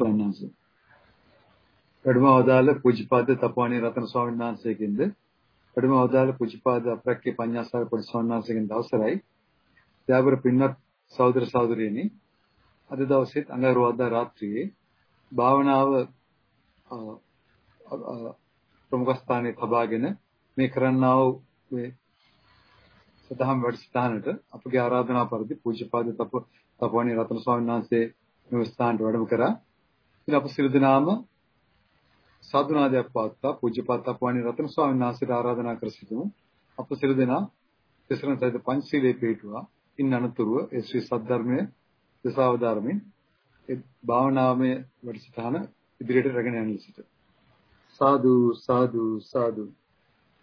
ස්වාමීන් වැඩම අවදාළ පූජ්‍යපාද තපෝණී රතන ස්වාමීන් වහන්සේගෙන්ද වැඩම අවදාළ පූජ්‍යපාද අප්‍රක්කේ පඤ්ඤාසාර පොඩි ස්වාමීන් වහන්සේගෙන් අවසරයි. ත්‍යාගර පින්වත් සහෝදර සහෝදරියනි අද දවසේත් අඟහරුවාදා රාත්‍රියේ භාවනාව ප්‍රමුඛ ස්ථානයේ තබාගෙන මේ කරන්නා වූ මේ සදහම් වැඩසටහනට අපගේ ආරාධනා පරිදි පූජ්‍යපාද තප තපෝණී රතන ස්වාමීන් වහන්සේ මේ ස්ථානට වැඩම කරා. ඉතින් අප සියලු දෙනාම සාදුනාදයක් පවත්වා පූජ්‍යපාත තපෝණී රතන ස්වාමීන් වහන්සේට ආරාධනා කර සිටිමු. අප සියලු දෙනා තිසරණ සහිත පංචශීලයේ පිළිටුවා. ඉන් අනතුරුව ඒ ශ්‍රී සද්ධර්මයේ දසාවධාරමින් ඒ භාවනාමය වැඩසටහන ඉදිරියට රැගෙන යන ලෙසට සාදු සාදු සාදු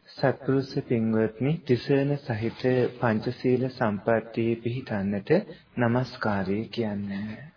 සත්පුරුෂ පින්වත්නි තිසරණ සහිත පංචශීල සම්පත්තියේ පිහිටන්නට নমස්කාරය කියන්නේ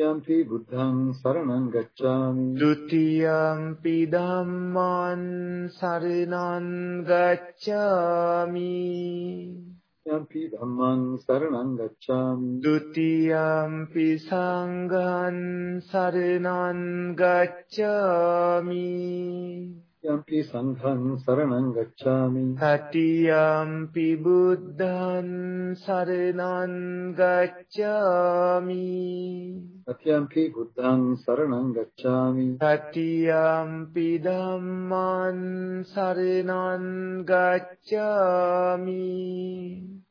යම්පි බුද්ධං සරණං ගච්ඡාමි ဒ ුතියම්පි ධම්මං සරණං ගච්ඡාමි යම්පි ධම්මං සරණං ගච්ඡාමි ဒ ුතියම්පි සංඝං සරණං ගච්ඡාමි යම්පි සංඝං සරණං ගච්ඡාමි තතියම්පි බුද්ධං සරණං ගච්ඡාමි අත්‍යම්පි බුද්ධං සරණං ගච්ඡාමි. තතියම්පි ධම්මං සරණං ගච්ඡාමි.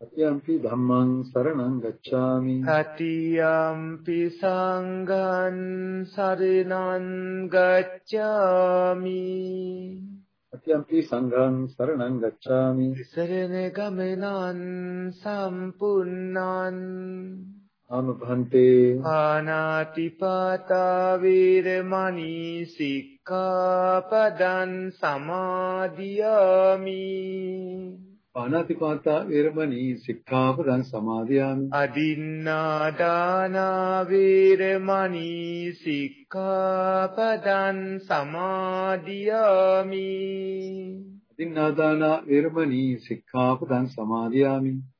අත්‍යම්පි ධම්මං සරණං ගච්ඡාමි. තතියම්පි සංඝං සරණං ගච්ඡාමි. අත්‍යම්පි සංඝං සරණං ගච්ඡාමි. සරණ ගමනං සම්පුන්නං ආමභන්තේ ආනාතිපාතා වීරමණී සික්ඛාපදං සමාදියාමි. පාණාතිපාතා වේරමණී සික්ඛාපදං සමාදියාමි. අදින්නා දාන වීරමණී සික්ඛාපදං සමාදියාමි. අදින්නාදාන වේරමණී සික්ඛාපදං සමාදියාමි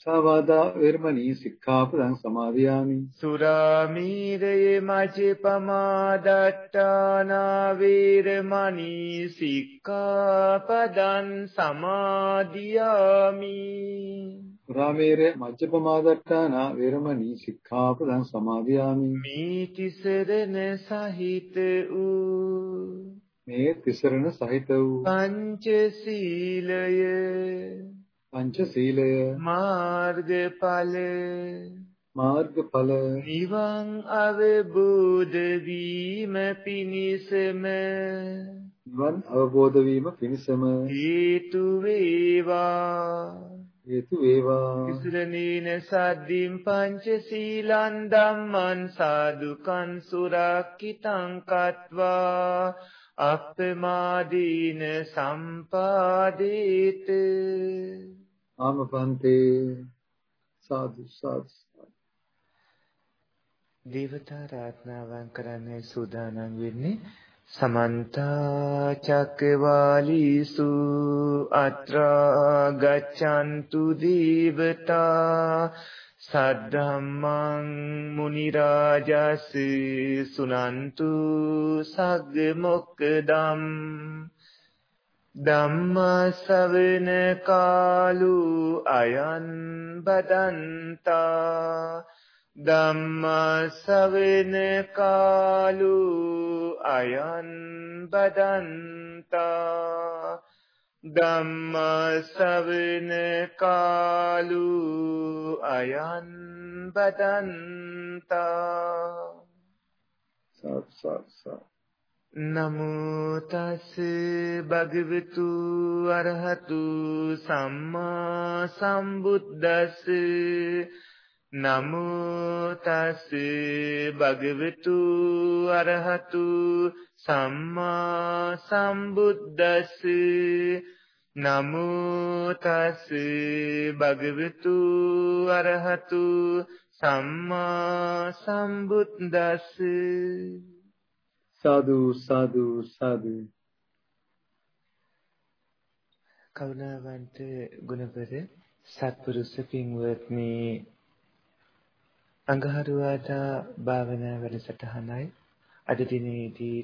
සාවාදා වේරමණී සික්ඛාපදං සමාදියාමි. සුරාමීරයේ මජ්ජපමාදට්ඨානා වීරමණී සික්ඛාපදං සමාදියාමි. රාමේර මජ්ජපමාදට්ඨාන වේරමණී සික්ඛාපදං සමාදියාමි. මේ තිසරණ සහිත වූ මේ තිසරණ සහිත වූ පංචශීලය පංචශීලය. මාර්ගඵල. මාර්ගඵල. නිවන් අවබෝධ වීම පිණිසම. නිවන් අවබෝධ වීම පිණිසම. හේතු වේවා. හේතු වේවා. ඉස්රණීන සද්දින් පංචශීලං ධම්මං සාදුකං සුරක්කිතං කତ୍වා අප්පමාදීන සම්පාදේත। ආමපන්තේ සාදු සාදු දේවතා රාත්නාවන් කරන්නේ සූදානම් වෙන්නේ සමන්ත චක්කවාලීසු අත්‍රා ගච්ඡන්තු දීවතා සද්ධම්මං මුනි රාජස් සුනන්තු සග්ග මොක්කදම් ධම්ම ශවන කාලු අයන් බදන්තා ධම්ම ශවන කාලු අයන් බදන්තා ධම්ම ශවන කාලු අයන් බදන්තා. නමෝ තස් භගවතු අරහතු සම්මා සම්බුද්දස්ස. නමෝ තස් භගවතු අරහතු සම්මා සම්බුද්දස්ස නමෝ තස් භගවතු අරහතු සම්මා සම්බුද්දස්ස සාදු සාදු සාදු. කරුණාවන්ත ගුණපර සත්පුරුෂ පින්වත්නි අඟහරුවාදා භාවනා වැඩසටහනයි අද දිනේදී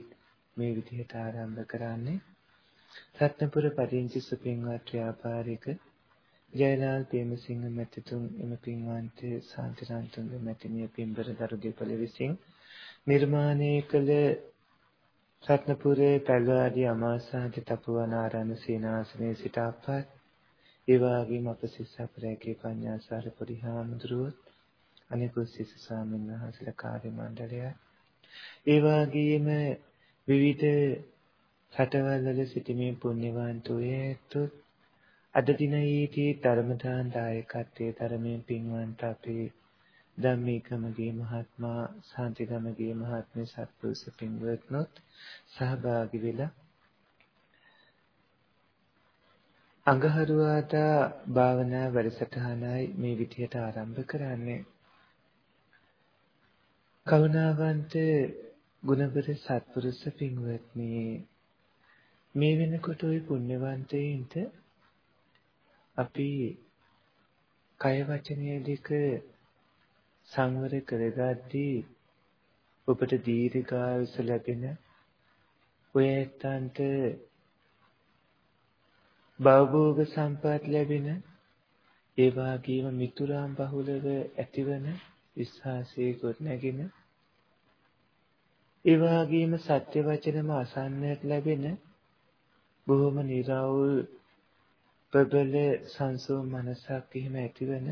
මේ විදිහට ආරම්භ කරන්නේ. රත්නපුර පදිංචි සුපින්වත් ව්‍යාපාරික ජයලාල් ප්‍රේමසිංහ මැතිතුන් එම පින්වන්ත සාන්තිරන්තුන්ග මැතිණිය පින්බර දරු දෙපළ විසින් නිර්මාණය කළ රත්නපුරේ පැල්වාදී අමාසාන්ති තපුවනාරාම සේනාසනයේ සිට අපත් ඒ වගේම අප සිස්සපරේකේ පඤ්ඤාසාර පොඩි හාමුදුරුවොත් අනිකුත් සිසු ස්වාමීන් වහන්සේලා කාර්ය මණ්ඩලය ඒ වගේම විවිධ රටවල් වල සිටිමේ පුණ්‍යවන්තයෝත් අද දිනයේදී ධර්මදාන දායකත්වයේ ධර්මයෙන් පින්වන්ත අපේ ධම්මිකමගේ මහත්මා සාන්තිගමගේ මහත්මේ සත්පුරුෂ පින්වත්නොත් සහභාගී වෙලා අඟහරුවාදා භාවනා වැඩසටහනයි මේ විදිහට ආරම්භ කරන්නේ. කරුණාවන්ත ගුණබර සත්පුරුෂ පින්වත්නි මේ වෙනකොට ওই පුණ්‍යවන්තයින්ට අපි කය වචනය දෙක සංවර කරගද්දී ඔබට දීර්ඝායුෂ ලැබෙන ඔය ඇත්තන්ට භවභෝග සම්පත් ලැබෙන ඒ වගේම මිතුරාම් බහුලව ඇතිවන විශ්වාසයේ ගොඩනැගෙන ඒ වගේම සත්‍ය වචනම අසන්නට ලැබෙන බොහොම නිරවුල් ප්‍රබල සංසෝ මනසක් එහෙම ඇතිවන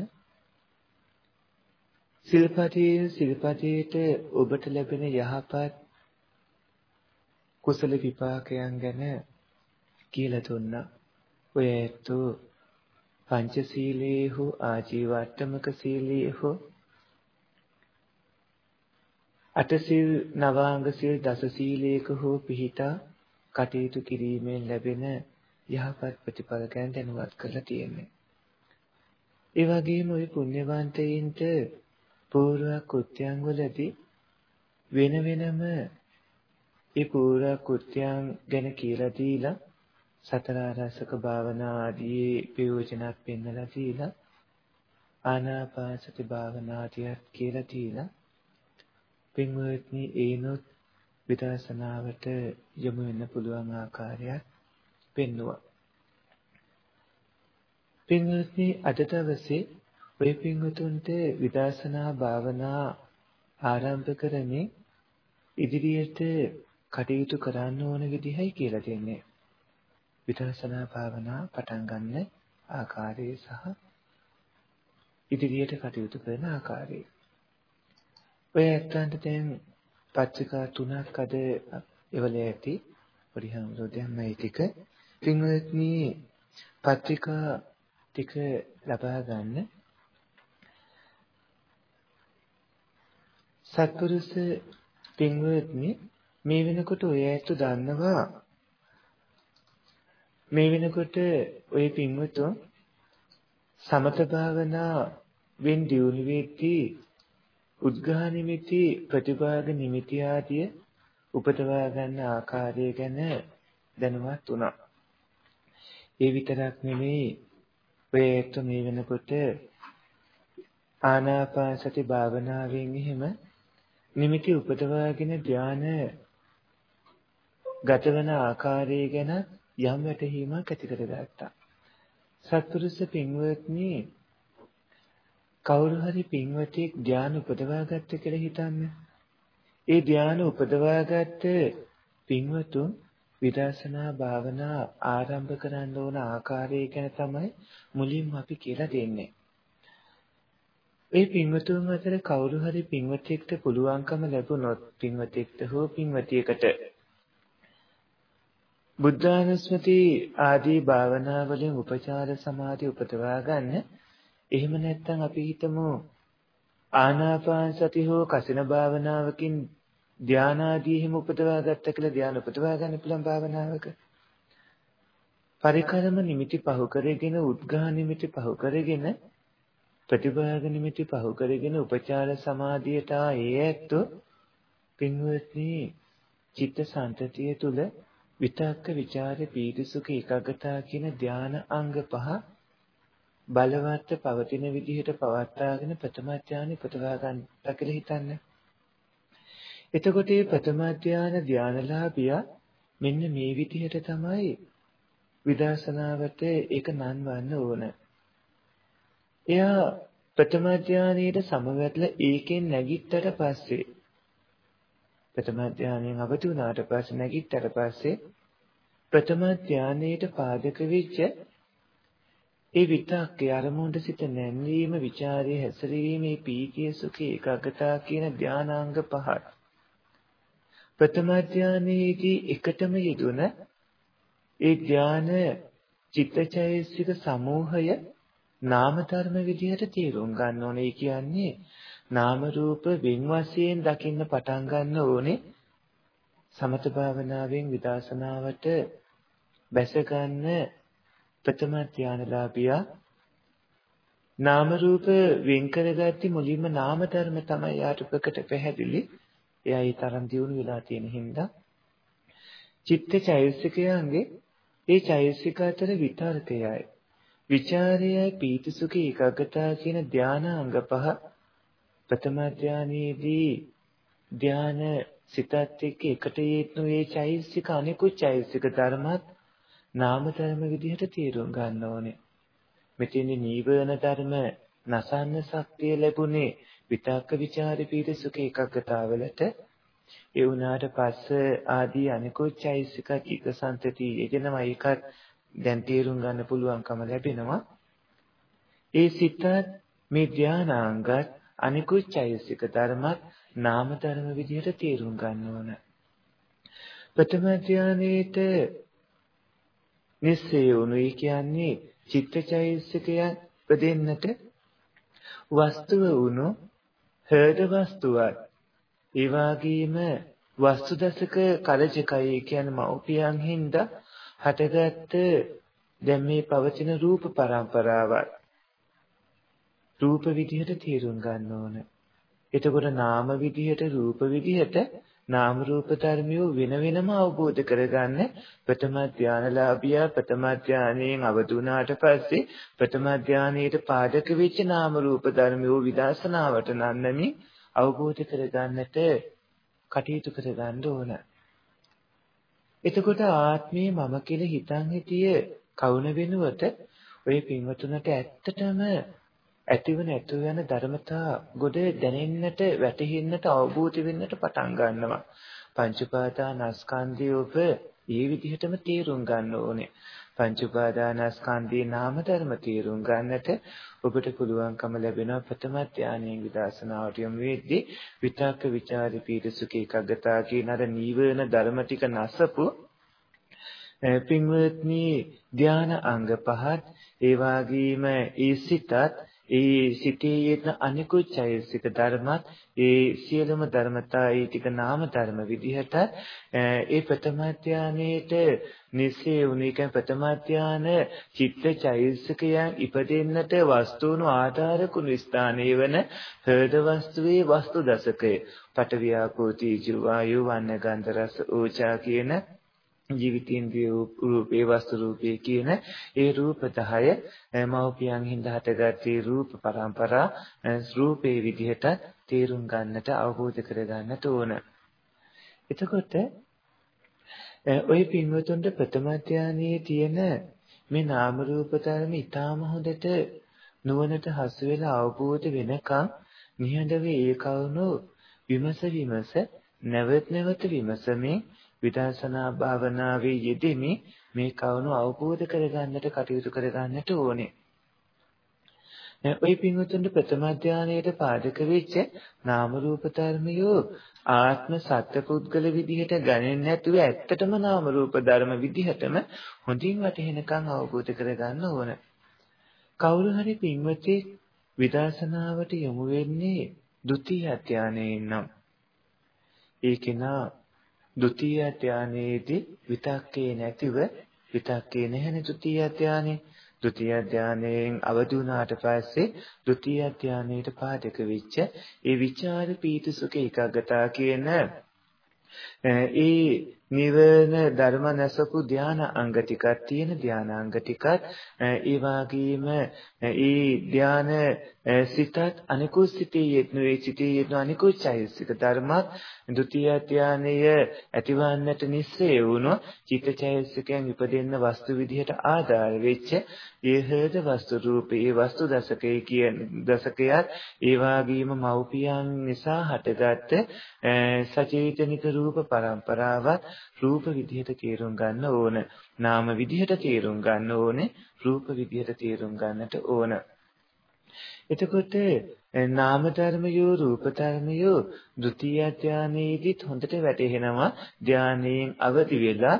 සිල්පතියේ සිල්පතියට ඔබට ලැබෙන යහපත් කුසල විපාකයන් ගැන කියලා දුන්නා. ඔය ඇත්තෝ පංචශීලයේ හෝ ආජීවට්ටමක සීලයේ හෝ අටසිල් නවාංග සිල් දස සීලයක හෝ පිහිටා කටයුතු කිරීමෙන් ලැබෙන යහපත් ප්‍රතිඵල ගැන දැනුවත් කරලා තියෙන්නේ. ඒ වගේම ওই පුණ්‍යවන්තයින්ට පූර්ව කෘත්‍යයන් වලදී වෙන වෙනම ඒ පූර්ව කෘත්‍යයන් ගැන කියලා දීලා සතර ආරසක භාවනා ආදී ප්‍රයෝජනක් පෙන්වලා දීලා ආනාපානසති භාවනා ආදියත් කියලා දීලා පින්වත්නි ඒනොත් විදර්ශනාවට යොමු වෙන්න පුළුවන් ආකාරයක් පෙන්වුවා. පින්වත්නි අද දවසේ ඔය පින්වතුන්ට විදර්ශනා භාවනා ආරම්භ කරමින් ඉදිරියට කටයුතු කරන්න ඕන විදිහයි කියලා දෙන්නේ. විදර්ශනා භාවනා පටන් ගන්න ආකාරය සහ ඉදිරියට කටයුතු කරන ආකාරය. ඔය ඇත්තන්ට දැන් පත්‍රිකා තුනක් අද එවල ඇති. පොඩි හමුදෝදයන් මේ ටික. පින්වත්නි පත්‍රිකා ටික ලබා ගන්න. සත්පුරුෂ පින්වත්නි මේ වෙනකොට ඔය ඇත්ත දන්නවා. මේ වෙනකොට ඔය පින්වතුන් සමත භාවනා වෙන් දියුණු වෙද්දී උද්ඝා නිමිති ප්‍රතිභාග නිමිති ආදිය උපදවා ගන්න ආකාරය ගැන දැනුවත් වුණා. ඒ විතරක් නෙමෙයි ඔය ඇත්ත මේ වෙනකොට ආනාපාන සති භාවනාවෙන් එහෙම නිමිති උපදවාගෙන ධාන ගතවන ආකාරය ගැන යම් වැටහීමක් ඇති කරගත්තා. සත්පුරුෂ පින්වත්නි කවුරු හරි පින්වතෙක් ධාන උපදවාගත්ත කියලා හිතන්න. ඒ ධාන උපදවාගත්ත පින්වතුන් විදර්ශනා භාවනා ආරම්භ කරන්න ඕන ආකාරය ගැන තමයි මුලින්ම අපි කියලා දෙන්නේ. ඒ පින්වතුන් අතර කවුරු හරි පින්වතෙක්ට පුළුවන්කම ලැබුණොත් පින්වතෙක්ට හෝ පින්වතියකට බුද්ධානුස්මති ආදී භාවනා වලින් උපචාර සමාධි උපදවා ගන්න. එහෙම නැත්නම් අපි හිතමු ආනාපාන සති හෝ කසින භාවනාවකින් ධානාදී හිම උපදවා ගත්ත කියලා ධාන උපදවා ගන්න පුළුවන් භාවනාවක. පරිකරම නිමිති පහු කරගෙන උද්ඝා නිමිති පහු කරගෙන ප්‍රතිභාග නිමිති පහු කරගෙන උපචාර සමාධියට ඒ ඇත්තෝ පින්වත්නි චිත්ත සම්තතිය තුල විතක්ක ਵਿਚාර පීතිසුඛ ඒකාගතා කියන ධාන අංග පහ බලවත් පවතින විදිහට පවත්වාගෙන ප්‍රථම ධානය පුතවා ගන්නට කියලා හිතන්න. එතකොට මේ ප්‍රථම ධාන ධානලාභියා මෙන්න මේ විදිහට තමයි විදර්ශනාවට ඒක නන්වන්න ඕන. එයා ප්‍රථම ධානයේට සමවැදලා ඒකෙන් නැගිට්ටට පස්සේ ප්‍රථම ධානයෙන් අවදි වුණාට පස්සේ නැගිට්ටට පස්සේ ප්‍රථම ධානයේට පාදක වෙච්ච ඒ විතක්කේ අරමුණට සිත නැන්වීම, ਵਿਚාරයේ හැසිරීමේ පීතිය සුඛේ ඒකාගතා කියන ධානාංග පහයි. ප්‍රථම ධානයේදී එකටම යෙදුන ඒ ධාන චිත්තචෛසික සමූහය නාම ධර්ම විදිහට තේරුම් ගන්න ඕනේ. කියන්නේ නාම රූප වෙන් වශයෙන් දකින්න පටන් ගන්න ඕනේ සමත භාවනාවෙන් විදර්ශනාවට බැස ගන්න ප්‍රථම ධානලාභියා. නාම රූප වෙන් කරගatti මුලින්ම නාම ධර්ම තමයි යාට ප්‍රකට පැහැදිලි. එයා ඒ තරම් දියුණු වෙලා තියෙන හින්දා. චිත්ත චෛතසිකයන්ගේ ඒ චෛතසික අතර විතර්කයයි. විචාරයයි පීතිසුඛ ඒකාගතා කියන ධානාංග පහ ප්‍රථම ධානයේදී ධාන සිතත් එක්ක එකට යෙත්නු ඒ චෛතසික අනිකුත් චෛතසික ධර්මත් නාම ධර්ම විදිහට තේරුම් ගන්න ඕනේ. මෙතෙන්දී නීවරණ ධර්ම නසන්න ශක්තිය ලැබුණේ විතක්ක ਵਿਚාර පීත සුඛ එකග්ගතාවලට ඒ වුණාට පස්ස ආදී අනිකුත් චෛතසික චිත්ත සංතති යෙදෙනවා ඒකත් දැන් තේරුම් ගන්න පුළුවන්කම ලැබෙනවා. ඒ සිතත් මේ ධානාංගත් අනිකුත් චෛතසික ධර්මත් නාම ධර්ම විදිහට තේරුම් ගන්න ඕන. ප්‍රථම ධානයේට නිස්සය වුණුයි කියන්නේ චිත්තචෛතසිකයන් ප්‍රදෙන්නට වස්තුව වුණු හෘද වස්තුවක්. ඒ වගේම වස්තු දසක කලජකයි කියන්නේ මෞපියන් හින්දා හටගත්ත දැන් මේ පවතින රූප પરම්පරාවක්. රූප විදිහට තේරුම් ගන්න ඕන. එතකොට නාම විදිහට රූප විදිහට නාම රූප ධර්මියෝ වෙන වෙනම අවබෝධ කරගන්න ප්‍රථම ධානලාභියා ප්‍රථම ධානයෙන් අවදුනාට පස්සේ ප්‍රථම ධානයේට පාදක වෙච්ච නාම රූප ධර්මියෝ විදර්ශනාවට නන්නමින් අවබෝධ කරගන්නට කටයුතු කරගන්න ඕන. එතකොට ආත්මේ මම කියලා හිතන් හිටිය කවුන වෙනුවට ඔය පින්වතුන්ට ඇත්තටම ඇතිව නැතුව යන ධර්මතා ගොඩ දැනෙන්නට වැටහෙන්නට අවබෝධ වෙන්නට පටන් ගන්නවා. පංච උපාදානස්කන්ධය ඔබ ඒ විදිහටම තේරුම් ගන්න ඕනේ. පංච උපාදානස්කන්ධේ නාම ධර්ම තේරුම් ගන්නට ඔබට පුළුවන්කම ලැබෙනවා. ප්‍රථම ධානයෙන් විදර්ශනාවට යොමු වෙද්දී විතක්ක ਵਿਚාර පීඩ සුඛ ඒකග්ගතා කියන අර නීවරණ ධර්ම ටික නැසපු පින්වත්නි ධාන අංග පහත් ඒ වගේම ඒ සිතත් ඒ සිතේ යෙදෙන අනිකුත් චෛතසික ධර්මත් ඒ සියලුම ධර්මතා ඒ ටික නාම ධර්ම විදිහට ඒ ප්‍රථම ධානයේට නිසේ උනික ප්‍රථම ධාන චිත්ත චෛතසිකයන් ඉපදෙන්නට වස්තුණු ආධාරකුණු ස්ථානයේ වන හෘද වස්තුවේ වස්තු දසකය පඨවියාපෝ තීජු වායු වන්න ගන්ධ රස ඕචා කියන ජීවිතේන්ද්‍රිය රූපේ වස්තු රූපේ කියන ඒ රූප 10 මෞපියන් හින්දා හටගත්තේ රූප පරම්පරා රූපේ විදිහට තේරුම් ගන්නට අවබෝධ කර ගන්නට ඕන. එතකොට ඔය පින්වතුන්ට ප්‍රථම ධානයේ තියෙන මේ නාම රූප ධර්ම ඊටාම හොඳට නුවණට හසු වෙලා අවබෝධ වෙනකන් නිහඬව ඒ කවුණු විමස විමස නැවත නැවත විමසමින් විදර්ශනා භාවනාවේ යෙදෙමි මේ කවුණු අවබෝධ කරගන්නට කටයුතු කරගන්නට ඕනේ. ওই පින්වතුන්ට ප්‍රථම ධානයේට පාදක වෙච්ච නාම රූප ධර්මයෝ ආත්ම සත්‍ය පුද්ගල විදිහට ගණන් නැතුව ඇත්තටම නාම රූප ධර්ම විදිහටම හොඳින් වටහෙනකන් අවබෝධ කරගන්න ඕන. කවුරු හරි පින්වතෙක් විදර්ශනාවට යොමු වෙන්නේ ဒုတိ ය ධානයේ නම් ඒ කෙනා ද්විතීය ධානයේදී විතක්කේ නැතිව විතක්කේ නැහෙන ද්විතීය ධානයේ ද්විතීය ධානයෙන් අවදි වුණාට පස්සේ ද්විතීය ධානයට පාදක වෙච්ච ඒ විචාර පීති සුඛ ඒකාගතා කියන Eh, ඒ නිවන ධර්ම නැසපු ධාන අංග ටිකක් තියෙන ධාන අංග ටිකත් eh, ඒ වගේම eh, ඒ ධාන සිතත් අනිකුත් සිතේ යෙදෙන සිතේ යෙදෙන අනිකුත් චෛතසික ධර්මත් ဒုတိ ය ධානය ඇතිවන්නට නිස්සය වුණොත් චිත්තචෛතසිකයන් ඉපදෙන්න වස්තු විදිහට ආධාර වෙච්ච ඒ හේද වස්තු රූපේ ඒ වස්තු දසකේ කියන දසකයත් ඒ වගේම මෞපියන් නිසා හටගත්ත සචේතනික රූප පරම්පරාවත් රූප විදිහට තේරුම් ගන්න ඕන. නාම විදිහට තේරුම් ගන්න ඕනේ. රූප විදිහට තේරුම් ගන්නට ඕන. එතකොට නාම ධර්මයෝ රූප ධර්මයෝ ဒုတိ ය ධානයේදීත් හොඳට වැටහෙනවා ධානයෙන් අවදි වෙලා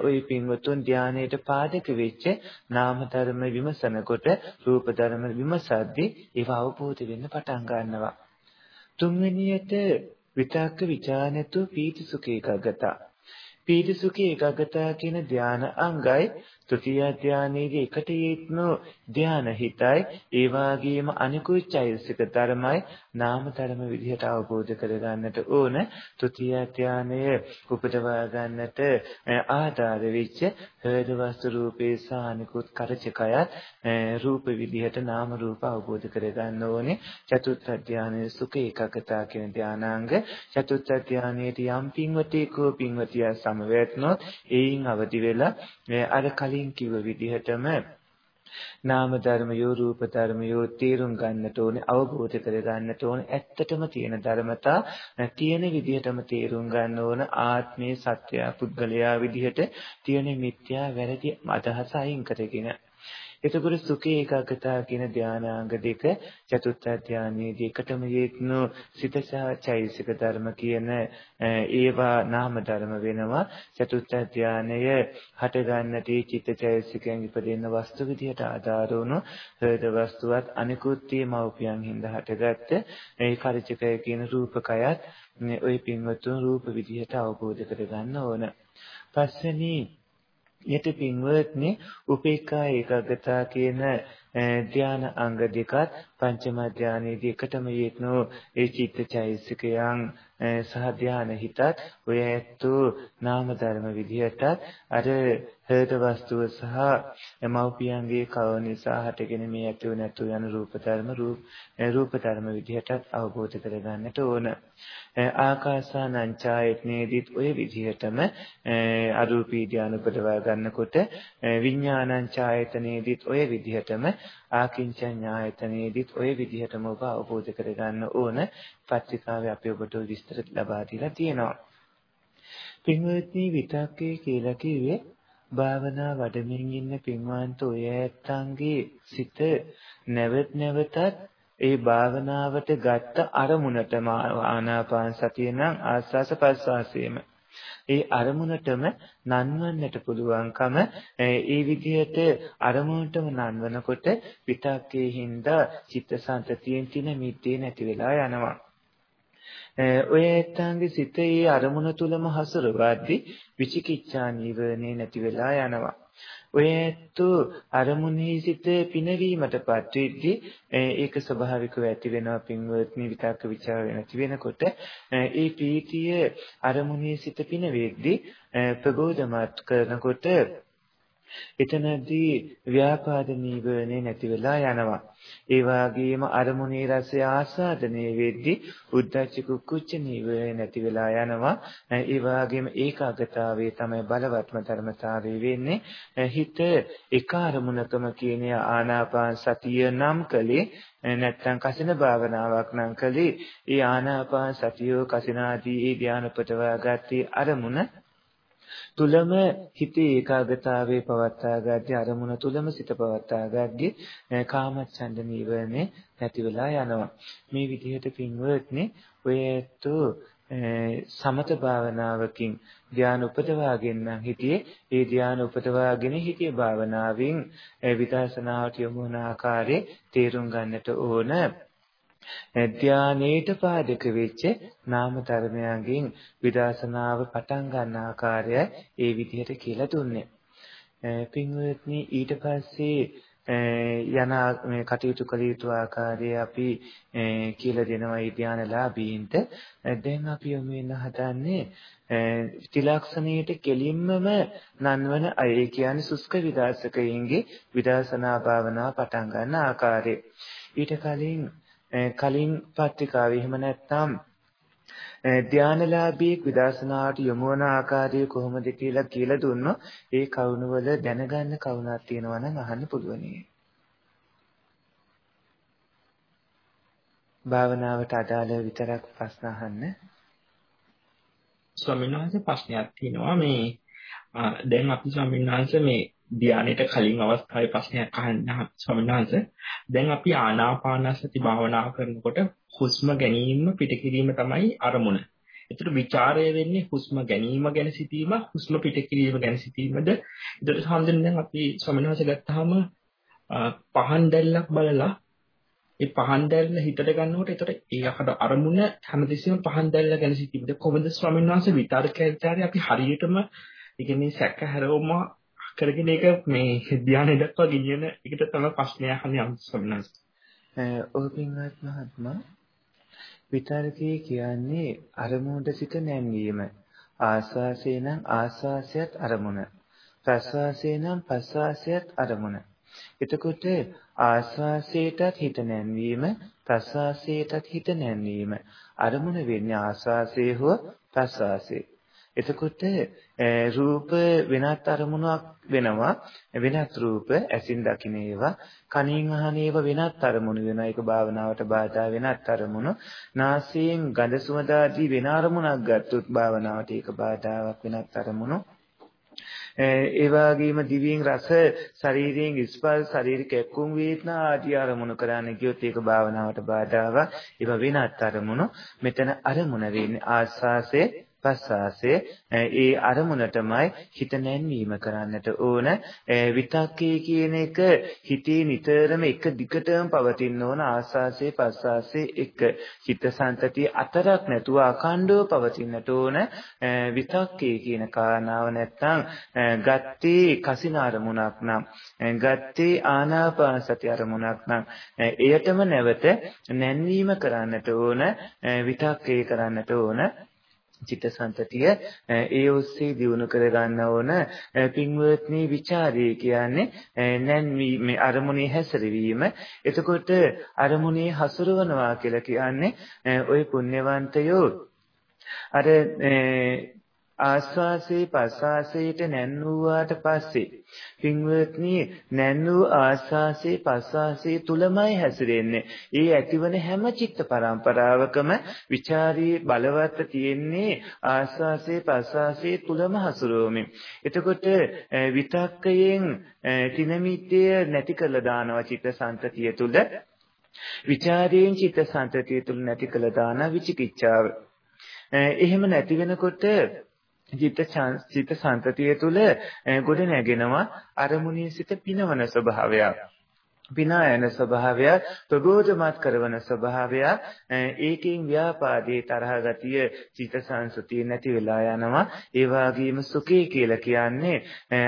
ওই පින්වතුන් ධානයට පාදක වෙච්ච නාම ධර්ම විමසනකොට රූප ධර්ම විමසද්දී ඒව අවබෝධ වෙන්න පටන් ගන්නවා තුන්වෙනියට විතක්ක ਵਿਚානතු පීති සුඛ ඒකගත. පීති සුඛ ඒකගත කියන ධාන අංගයි තෘතිය ධානයේදී එකට යෙත්නු ධාන හිතයි. ඒ වාගේම අනිකුත් චෛතසික ධර්මයි නාම ධර්ම විදිහට අවබෝධ කරගන්නට ඕන. තෘතිය ධානය උපදවා ගන්නට ආධාර වෙච්ච හේද වස්තු රූපේ සානිකුත් කරචකයත් රූප විදිහට නාම රූප අවබෝධ කරගන්න ඕනේ. චතුත්ථ ධානයේ සුඛ ඒකගතා කියන ධානාංග. චතුත්ථ ධානයේදී යම් පින්වතේ කෝ පින්වතිය සමවැත්නොත් ඒයින් අවදි වෙලා අර කලින් කලින් කිව්ව විදිහටම නාම ධර්මයෝ රූප ධර්මයෝ තේරුම් ගන්නට ඕනේ අවබෝධ කර ගන්නට ඕනේ. ඇත්තටම තියෙන ධර්මතා තියෙන විදිහටම තේරුම් ගන්න ඕන ආත්මේ සත්‍ය පුද්ගලයා විදිහට තියෙන මිත්‍යා වැරදි අදහස අයින් කරගෙන. එතකොට සුඛේ ඒකාගතා කියන ධානාංග දෙක චතුත්ථ ධානයේදී එකටම යෙත්නු සිතසාචෛසික ධර්ම කියන ඒවා නාම ධර්ම වෙනවා. චතුත්ථ ධානය හට ගන්නට චිත්තචෛසිකයන් ඉපදෙන වස්තු විදියට ආධාර වුණු හෘද වස්තුවත් අනිකුත් මෞපියන් හින්දා හටගත්ත ඒ කරිචකය කියන රූපකයත් ওই පින්වත්තුන් රූප විදියට අවබෝධ කරගන්න ඕන. පස්වෙනි යට පින්වත්නි උපේක්ඛා ඒකාග්‍රතා කියන ධාන අංග දෙකත් පංචම ධානයේදී එකටම යෙත්නෝ ඒ චිත්තචෛසිකයන් සහ ධාන හිතත් ඔය ඇත්තෝ නාම ධර්ම විදිහටත් අර හේත වස්තුව සහ මෞපියන්ගේ කව නිසා හටගෙන මේ ඇතුව නැතු යන රූප ධර්ම රූප ධර්ම විදිහටත් අවබෝධ කරගන්නට ඕන. ආකාසානං ඡායත්නේදිත් ඔය විදිහටම අරූපී ධානය උපදවා ගන්නකොට විඥානං ඡායතනේදිත් ඔය විදිහටම ආකින්චඤ්ඤායතනේදිත් ඔය විදිහටම ඔබ අවබෝධ කරගන්න ඕන පත්‍රිකාවේ අපි ඔබට විස්තර ලබා දීලා තියෙනවා. පින්වත්නි විතක්කේ කියලා කිව්වේ භාවනා වඩමින් ඉන්න පින්වන්ත ඔය ඇත්තන්ගේ සිත නැවත නැවතත් ඒ භාවනාවට ගත්ත අරමුණටම ආනාපාන සතිය නම් ආස්වාස ප්‍රස්වාසයේම ඒ අරමුණටම නන්වන්නට පුළුවන්කම ඒ විදිහට අරමුණටම නන්වනකොට විතක්කේ හින්දා චිත්තසංතතියෙන් තින මිද්දේ නැති වෙලා යනවා ඔය ඇත්තන්ගේ සිත ඒ අරමුණ තුලම හසුරවද්දී විචිකිච්ඡා නීවරණේ නැති වෙලා යනවා. ඔය ඇත්තු අරමුණෙහි සිට පිනවීමටපත් වෙද්දී ඒක ස්වභාවිකව ඇති වෙනවා පින්වත්නි විතක්ක ਵਿਚාර නැති වෙනකොට ඒ ප්‍රීතිය අරමුණෙහි සිට පිනවෙද්දී ප්‍රබෝධමත් කරනකොට එතනදී ව්‍යාපාද නීවරණේ නැති වෙලා යනවා. ඒ වගේම අරමුණේ රසය ආස්වාදනය වෙද්දී උද්දච්ච කුක්කුච්ච නීවරණේ නැති වෙලා යනවා. ඒ වගේම ඒකාගතාවයේ තමයි බලවත්ම ධර්මතාවය වෙන්නේ. හිත එක අරමුණකම කියන ආනාපාන සතිය නම් කලේ නැත්තම් කසින භාවනාවක් නම් කලේ ඒ ආනාපාන සතිය කසින ආදී ඒ ධානය උපදවා ගත්තේ අරමුණ තුලම හිතේ ඒකාගතාවයේ පවත්වා ගද්දී අරමුණ තුලම සිත පවත්වා ගද්දී කාමච්ඡන්ද නීවරණේ නැති වෙලා යනවා. මේ විදිහට පින්වත්නි ඔය ඇත්තෝ සමත භාවනාවකින් ධ්‍යාන උපදවාගෙන නම් හිටියේ ඒ ධ්‍යාන උපදවාගෙන හිටිය භාවනාවෙන් විදර්ශනාවට යොමු වන ආකාරයේ තේරුම් ගන්නට ඕන ධානයේට පාදක වෙච්ච නාම ධර්මයන්ගෙන් විදර්ශනාව පටන් ගන්න ආකාරය ඒ විදිහට කියලා දුන්නේ. පින්වත්නි ඊට පස්සේ යන මේ කටයුතු කළ යුතු ආකාරය අපි කියලා දෙනවා ඒ ධානලාභීන්ට. දැන් අපි යොමු වෙන හදන්නේ ත්‍රිලක්ෂණයට කෙලින්මම නන්වන අය ඒ කියන්නේ සුස්ක විදර්ශකයින්ගේ විදර්ශනා භාවනාව පටන් ගන්න ආකාරය. ඊට කලින් කලින් පත්‍රිකාවේ එහෙම නැත්නම් ධානලාභී විදර්ශනාවට යොමු වන ආකාරය කොහොමද කියලා කියලා දුන්නොත් ඒ කවුණවල දැනගන්න කවුණක් තියෙනවා නම් අහන්න පුළුවනි. භාවනාවට අදාළ විතරක් ප්‍රශ්න අහන්න. ස්වාමීන් වහන්සේ ප්‍රශ්නයක් තියෙනවා මේ දැන් අපි ස්වාමීන් වහන්සේ මේ ධානයට කලින් අවස්ථාවේ ප්‍රශ්නයක් අහන්න ස්වාමීන් වහන්සේ. දැන් අපි ආනාපානසති භාවනා කරනකොට හුස්ම ගැනීම පිටකිරීම තමයි අරමුණ. ඒතර ਵਿਚාරය වෙන්නේ හුස්ම ගැනීම ගැන සිටීම හුස්ම පිටකිරීම ගැන සිටීමද? ඒතර සම්දෙන් දැන් අපි ස්වාමීන් වහන්සේ ගත්තාම පහන් දැල්ලක් බලලා ඒ පහන් දැල්ල හිතට ගන්නකොට ඒතර ඒකට අරමුණ හැමතිස්සෙම පහන් දැල්ල ගැන සිටීමද? කොහොමද ස්වාමීන් වහන්සේ විතර්කයචාරය අපි හරියටම ඒ කියන්නේ සැක හැරවම කරගෙන ඒක මේ ධානය දක්වා ගෙනියන එකට තමයි ප්‍රශ්නය අහන්නේ අම්සම්නස්. ඔය පින්වත් මහත්මයා විතරකේ කියන්නේ අරමුණට සිට නැංවීම. ආස්වාසේ නම් ආස්වාසයත් අරමුණ. ප්‍රස්වාසේ නම් ප්‍රස්වාසයත් අරමුණ. එතකොට ආස්වාසයටත් හිත නැංවීම ප්‍රස්වාසයටත් හිත නැංවීම අරමුණ වෙන්නේ ආස්වාසේ හෝ ප්‍රස්වාසේ. එතකොට රූප වෙනත් අරමුණක් වෙනවා. වෙනත් රූප ඇසින් දකින්න ඒවා. කනින් අහන ඒවා වෙනත් අරමුණු වෙනවා. ඒක භාවනාවට බාධා වෙනත් අරමුණු. නාසයෙන් ගඳ සුවඳ ආදී වෙන අරමුණක් ගත්තොත් භාවනාවට ඒක බාධාවක් වෙනත් අරමුණු. ඒ වගේම දිවයින් රස ශරීරයෙන් ස්පර්ශ ශාරීරික එක්කුම් වේදනා ආදී අරමුණු කරන්න ගියොත් ඒක භාවනාවට බාධාවක්. ඒව වෙනත් අරමුණු. මෙතන අරමුණ වෙන්නේ ආස්වාසේ ප්‍රස්වාසයේ ඒ අරමුණටමයි හිත නැන්වීම කරන්නට ඕන. විතක්කේ කියන එක හිතේ නිතරම එක දිගටම පවතින ඕන. ආස්වාසේ ප්‍රස්වාසයේ එක. හිත සංතතිය අතරක් නැතුව අකණ්ඩව පවතින්නට ඕන. විතක්කේ කියන කාරණාව නැත්තම් ගත්තේ කසින අරමුණක් නම් ගත්තේ ආනාපාන සති අරමුණක් නම් එයටම නැවත නැන්වීම කරන්නට ඕන. විතක්කේ කරන්නට ඕන. චිත්තසංතතිය ඒ ඔස්සේ දිනු කර ගන්න ඕන පින්වත්නි ਵਿਚාරය කියන්නේ නැන්වීම අරමුණේ හැසිරවීම. එතකොට අරමුණේ හසුරවනවා කියලා කියන්නේ ওই පුණ්‍යවන්තයෝ අර ආස්වාසේ පස්වාසයට නැන්නුවාට පස්සේ පින්වත්නි නැන්නු ආස්වාසේ පස්වාසේ තුලමයි හැසිරෙන්නේ. ඒ ඇතිවන හැම චිත්ත පරම්පරාවකම ਵਿਚාරී බලවත් තියෙන්නේ ආස්වාසේ පස්වාසේ තුලම හසුරුවමින්. එතකොට විතක්කයෙන් තිනමිත්‍ය නැති කළ දානවා චිත්ත සංතතිය තුල. විචාරයෙන් චිත්ත සංතතිය තුල නැති කළ දාන විචිකිච්ඡාව. එහෙම නැති වෙනකොට චිත්ත චිත්ත සංතතිය තුළ ගොඩ නැගෙනවා අරමුණේ සිට පිනවන ස්වභාවයක්. විනායන ස්වභාවය ප්‍රබෝධමත් කරන ස්වභාවය ඒකෙන් ව්‍යාපාදේ තරහ ගතිය චිත සංසතිය නැති වෙලා යනවා. ඒ වගේම සුඛය කියලා කියන්නේ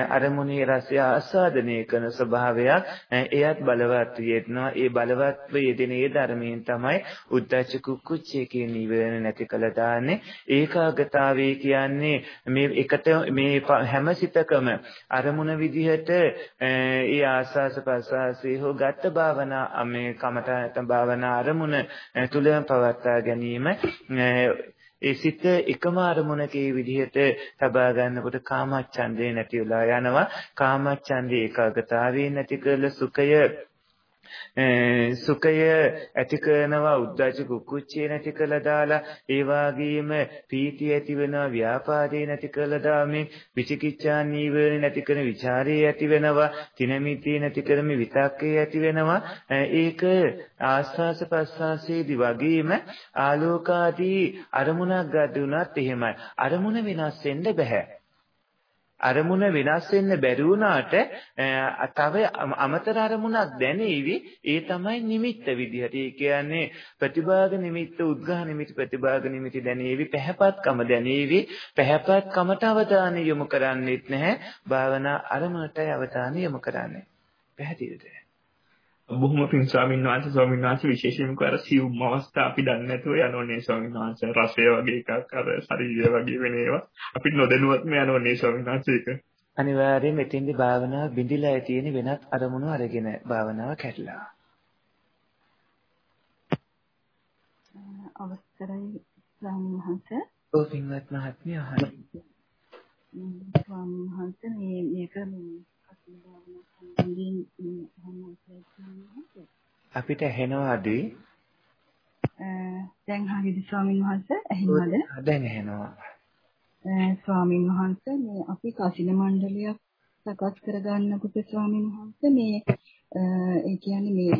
අරමුණේ රසය ආස්වාදනය කරන ස්වභාවයක් එයත් බලවත් වෙනවා. ඒ බලවත් වේදෙන ඒ ධර්මයෙන් තමයි උද්දච්ච කුක්කුච්චේ කියන නිවන නැති කළ දාන්නේ. ඒකාගතාවේ කියන්නේ මේ එකට මේ හැම සිතකම අරමුණ විදිහට ඒ ආස්වාස ප්‍රසආසී හෝ ගත්ත භාවනා මේ කමත භාවනා අරමුණ තුලම පවත්වා ගැනීම ඒ සිත එකම අරමුණකේ විදිහට තබා ගන්නකොට කාමච්ඡන්දේ නැති වෙලා යනවා. කාමච්ඡන්දේ ඒකාගතාවේ නැති කළ සුඛය සුඛය ඇති කරනවා උද්දච්ච කුක්කුච්චේ නැති කළා දාලා ඒ වාගේම පීතිය ඇති වෙනවා ව්‍යාපාදේ නැති කළා දාමින් විචිකිච්ඡා නීවරණ නැති කරන ਵਿਚාරේ ඇති වෙනවා තිනමිතිය නැති කරමි විතක්කේ ඇති වෙනවා ඒක ආස්වාස ප්‍රස්වාසයේදී වගේම ආලෝකාදී අරමුණක් ගන්නුනත් එහෙමයි අරමුණ වෙනස් වෙන්න බෑ අරමුණ වෙනස් වෙන්න බැරි වුණාට තව අමතර අරමුණක් දැනේවි ඒ තමයි නිමිත්ත විදිහට. ඒ කියන්නේ ප්‍රතිභාග නිමිත්ත, උද්ඝාහ නිමිත්ත, ප්‍රතිභාග නිමිති දැනේවි, පැහැපත්කම දැනේවි. පැහැපත්කමට අවධානය යොමු කරන්නේත් නැහැ. භාවනා අරමුණටයි අවධානය යොමු කරන්නේ. පැහැදිලිද? බොහොම පින් ස්වාමීන් වහන්සේ ස්වාමීන් වහන්සේ විශේෂයෙන්ම අර සියුම් අවස්ථා අපි දන්නේ නැතුව යනෝනේ ස්වාමීන් වහන්සේ. රසය වගේ එකක් අර ශරීරය වගේ වෙන ඒවා. අපි නොදැනුවත්ම යනෝනේ ස්වාමීන් වහන්සේ ඒක. අනිවාර්යයෙන් මෙතෙන්දි භාවනාව බිඳිලා තියෙන වෙනත් අරමුණු අරගෙන භාවනාව කැඩලා. අවස්ථරයි ස්වාමීන් වහන්සේ. ඔව් පින්වත් මහත්මිය අහන්න. ස්වාමීන් වහන්සේ මේ මේක මේ අපිට ඇහෙනවාද? දැන් හරිද ස්වාමින් වහන්සේ ඇහෙනවද? දැන් ඇහෙනවා. ස්වාමින් වහන්සේ මේ අපි කසින මණ්ඩලයක් සකස් කරගන්නකොට ස්වාමින් වහන්සේ මේ ඒ කියන්නේ මේ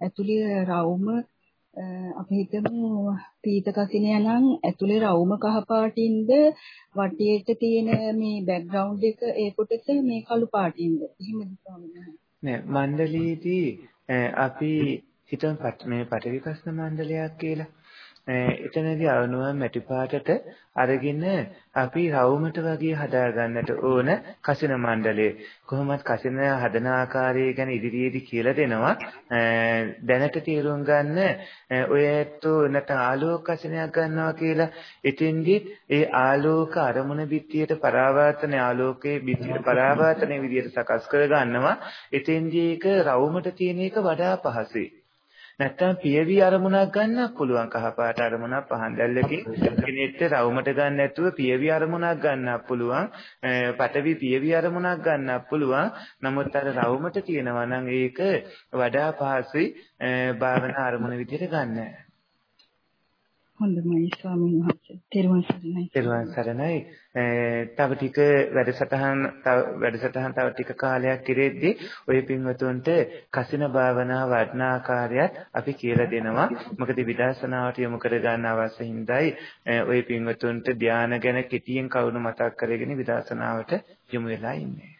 ඇතුළේ රවුම අපි හිතමු පීත කසිනය නම් ඇතුලේ රවුම කහ පාටින්ද වටේට තියෙන මේ බෑග්ග්‍රවුන්ඩ් එක ඒ කොටස මේ කළු පාටින්ද? එහෙමද ස්වාමීනි? නෑ මණ්ඩලයේදී අපි හිතමු මේ පටවිපස්න මණ්ඩලයක් කියලා. එතනදී අනුව මැටි පාටට අරගෙන අපි රවුමට වගේ හදා ගන්නට ඕන කසින මණ්ඩලය. කොහොමත් කසින හදන ආකාරය ගැන ඉදිරියේදී කියලා දෙනවා. දැනට තේරුම් ගන්න ඔය ඇත්තෝ නැත්නම් ආලෝක කසිනයක් ගන්නවා කියලා. එතෙන්දී ඒ ආලෝක අරමුණ පිටියට පරාවර්තන ආලෝකයේ පිටියට පරාවර්තන විදියට සකස් කර ගන්නවා. එතෙන්දී ඒක රවුමට තියෙන එක වඩා පහසුයි. නැත්තම් පියවි අරමුණක් ගන්නත් පුළුවන් කහපාට අරමුණක් පහන් දැල්ලකින්. කෙනෙක්ට රවුමට ගන්න නැතුව පියවි අරමුණක් ගන්නත් පුළුවන්. පටවි පියවි අරමුණක් ගන්නත් පුළුවන්. නමුත් අර රවුමට තියෙනවා නම් ඒක වඩා පහසුයි. භාවනා අරමුණ විදිහට ගන්න. හොඳයි ස්වාමීන් වහන්සේ. තෙරුවන් සරණයි. තෙරුවන් සරණයි. තව ටික වැඩසටහන් තව වැඩසටහන් තව ටික කාලයක් ඉරෙද්දී ඔය පින්වතුන්ට කසින භාවනා වඩනාකාරයත් අපි කියලා දෙනවා. මොකද විදර්ශනාවට යොමු කර ගන්න අවශ්‍ය හින්දායි ඔය පින්වතුන්ට ධානය ගැන කෙටියෙන් කවුරු මතක් කරගෙන විදර්ශනාවට යොමු වෙලා ඉන්නේ.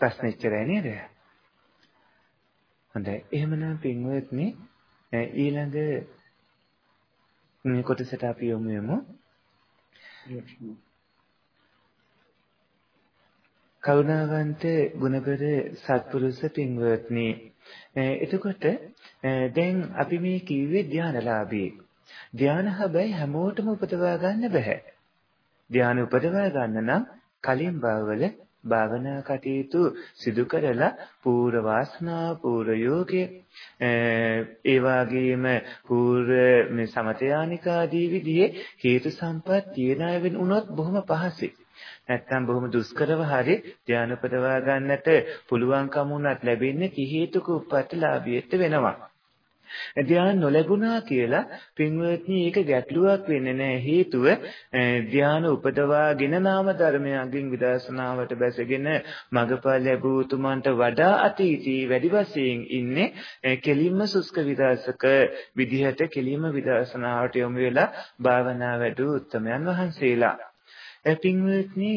ප්‍රශ්න ඉච්චරයි නේද? හොඳයි. එහෙමනම් පින්වත්නි ඊළඟ මේ කොටසට අපි යමු යමු. කරුණාවන්ත ගුණබර සත්පුරුෂ පින්වත්නි එතකොට දැන් අපි මේ කිව්වේ ධානලාභී. ධාන හැබැයි හැමෝටම උපදවා ගන්න බෑ. ධාන උපදවා ගන්න නම් කලින් භවවල භාවනා කටයුතු සිදු කරලා පූර්ව වාසනා පූර්ව යෝගයේ ඒ වගේම පූර්ව මේ සමතයානිකාදී විදිහේ හේතු සම්පත් තියන අය වෙන උනොත් බොහොම පහසුයි. නැත්තම් බොහොම දුෂ්කරව හරි ධානය උපදවා ගන්නට පුළුවන්කම උනත් ලැබෙන්නේ කි හේතුක උප්පත්තිලාභියෙත් වෙනවා. ධ්‍යාන නොලැබුණා කියලා පින්වත්නි ඒක ගැටලුවක් වෙන්නේ නැහැ. හේතුව ධ්‍යාන උපදවාගෙන නාම ධර්මයන්ගෙන් විදර්ශනාවට බැසගෙන මගපල ලැබූ තුමන්ට වඩා අතීතී වැඩි වශයෙන් ඉන්නේ කෙලින්ම සුස්ක විදර්ශක විදිහට කෙලින්ම විදර්ශනාවට යොමු වෙලා භාවනා වැඩු උත්තමයන් වහන්සේලා. පින්වත්නි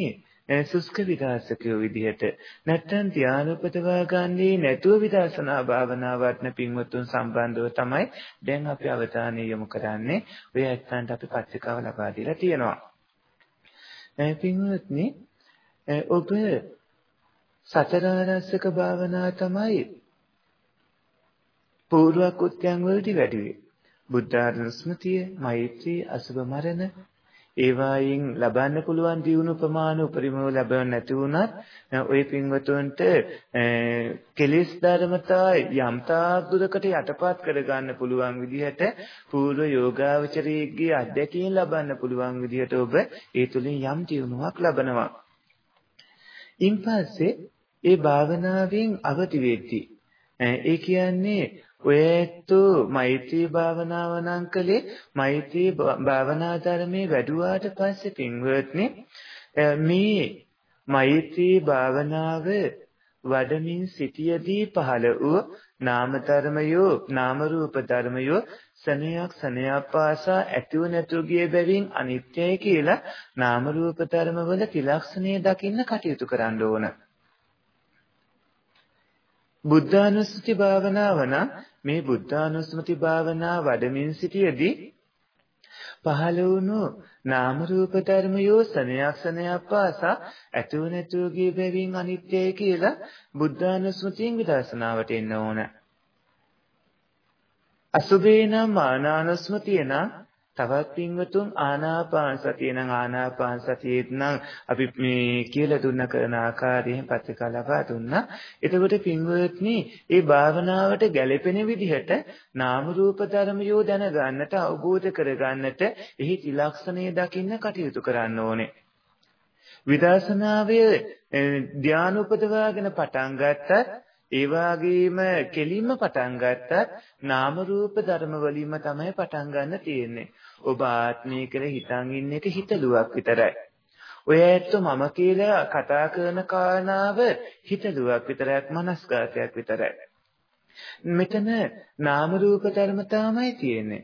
සුස්ක විදාසකයෝ විදිහට නැත්තම් ධානය උපදවා ගන්නේ නැතුව විදර්ශනා භාවනා වටන පින්වතුන් සම්බන්ධව තමයි දැන් අපි අවධානය යොමු කරන්නේ ඔය ඇත්තන්ට අපි පත්‍රිකාව ලබා දීලා තියෙනවා. පින්වත්නි ඔබ සතර ආරස්සක භාවනා තමයි පූර්ව කෘත්‍යයන් වලදී වැඩි වේ. බුද්ධ ආත්මස්මතිය, මෛත්‍රී, අසුබ මරණ ඒවායින් ලබන්න පුළුවන් දියුණු ප්‍රමාණ උපරිමව ලැබෙන්නේ නැති වුණත් ওই පින්වතුන්ට කෙලෙස් ධර්මතා යම් තාක් දුරකට යටපත් කරගන්න පුළුවන් විදිහට පූර්ව යෝගාවචරයේගේ අධ්‍යක්ීම් ලබන්න පුළුවන් විදිහට ඔබ ඒ තුලින් යම් දියුණුවක් ලබනවා. ඉන්පස්සේ ඒ භාවනාවෙන් අවදි වෙද්දී ඒ කියන්නේ ඔය ඇත්තු මෛත්‍රී භාවනාව නම් කලේ මෛත්‍රී භාවනා ධර්මයේ වැඩුවාට පස්සේ පින්වත්නි මේ මෛත්‍රී භාවනාව වඩමින් සිටියදී පහළ වූ නාම ධර්මයෝ නාම රූප ධර්මයෝ සනයක් සනයක් පාසා ඇතිව නැතුව ගිය බැවින් අනිත්‍යයි කියලා නාම රූප ධර්මවල තිලක්ෂණය දකින්න කටයුතු කරන්න ඕන. බුද්ධානුස්සති භාවනාව නම් මේ බුද්ධානුස්මති භාවනා වඩමින් සිටියේදී පහළ වුණු නාම රූප ධර්මයෝ සනයක් සනයක් පාසා ඇතුව නැතුව ගිය බැවින් අනිත්‍යයි කියලා බුද්ධානුස්මතියෙන් විදර්ශනාවට එන්න ඕන. අසුභේ නම් මානානුස්මතිය නම් තවත් පින්වතුන් ආනාපාන සතිය නම් ආනාපාන සතියෙත් නම් අපි මේ කියලා දුන්න කරන ආකාරයෙන් පත්‍රිකා ලබා දුන්නා. එතකොට පින්වත්නි, මේ භාවනාවට ගැළපෙන විදිහට නාම රූප ධර්මයෝ දැනගන්නට අවබෝධ කරගන්නට එහි ත්‍රිලක්ෂණය දකින්න කටයුතු කරන්න ඕනේ. විදර්ශනාවේ ධානය උපදවාගෙන පටන් ගත්තත් ඒ වගේම කෙලින්ම පටන් ගත්තත් නාම රූප ධර්ම වලින්ම තමයි පටන් ගන්න තියෙන්නේ. ඔබ ආත්මය කියලා හිතන් ඉන්න එක හිතලුවක් විතරයි. ඔය ඇත්ත මම කියලා කතා කරන කාරණාව හිතලුවක් විතරක් මනස්කාරයක් විතරයි. මෙතන නාම රූප ධර්මතාවමයි තියෙන්නේ.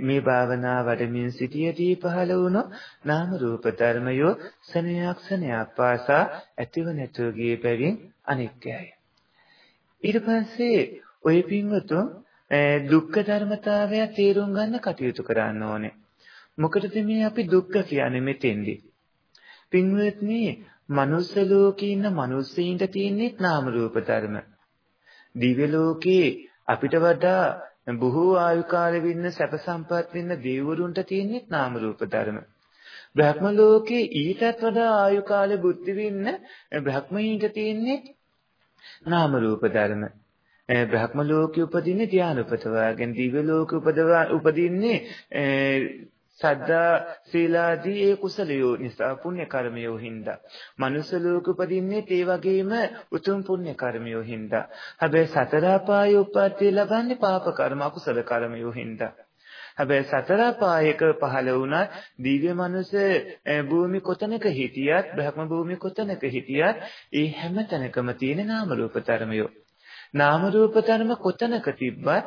මේ භාවනා වඩමින් සිටියදී පහළ වුණු නාම රූප ධර්මයෝ සනයක් සනයක් පාසා ඇතිව නැතුව ගිය බැවින් අනිත්‍යයි. ඊට පස්සේ ඔය පින්වතුන් දුක්ඛ ධර්මතාවය තේරුම් ගන්න කටයුතු කරන්න ඕනේ. මොකටද මේ අපි දුක්ඛ කියන්නේ මෙතෙන්දී? පින්වත්නි, මනුස්ස ලෝකේ ඉන්න මිනිස්සුන්ට තියෙන්නේ නාම රූප ධර්ම. දිව්‍ය ලෝකේ අපිට වඩා බොහෝ ආයු කාලෙ වින්න සැප සම්පත් වින්න දේවරුන්ට තියෙන්නේ නාම රූප ධර්ම. බ්‍රහ්ම ලෝකේ ඊටත් වඩා ආයු කාලෙ බුද්ධ වින්න බ්‍රහ්මීන්ට තියෙන්නේ නාම රූප ධර්ම. බ්‍රහ්ම ලෝකේ උපදින්නේ ධානපතවාගෙන දිව්‍ය ලෝකේ උපදවා උපදින්නේ සද්දා සීලාදී ඒ කුසලයෝ නිසා පුණ්‍ය කර්මයෝ හින්දා. මනුස්ස ලෝක උපදින්නේ ඒ වගේම උතුම් පුණ්‍ය කර්මයෝ හින්දා. හැබැයි සතර අපාය උප්පත්තිය ලබන්නේ පාප කර්ම අකුසල කර්මයෝ හින්දා. හැබැයි සතර පායක පහළ වුණත් දිව්‍ය මනුස්ස භූමි කොතනක හිටියත් බ්‍රහ්ම භූමි කොතනක හිටියත් ඒ හැම තැනකම තියෙන නාම රූප ධර්මයෝ නාම රූප ධර්ම කොතනක තිබ්බත්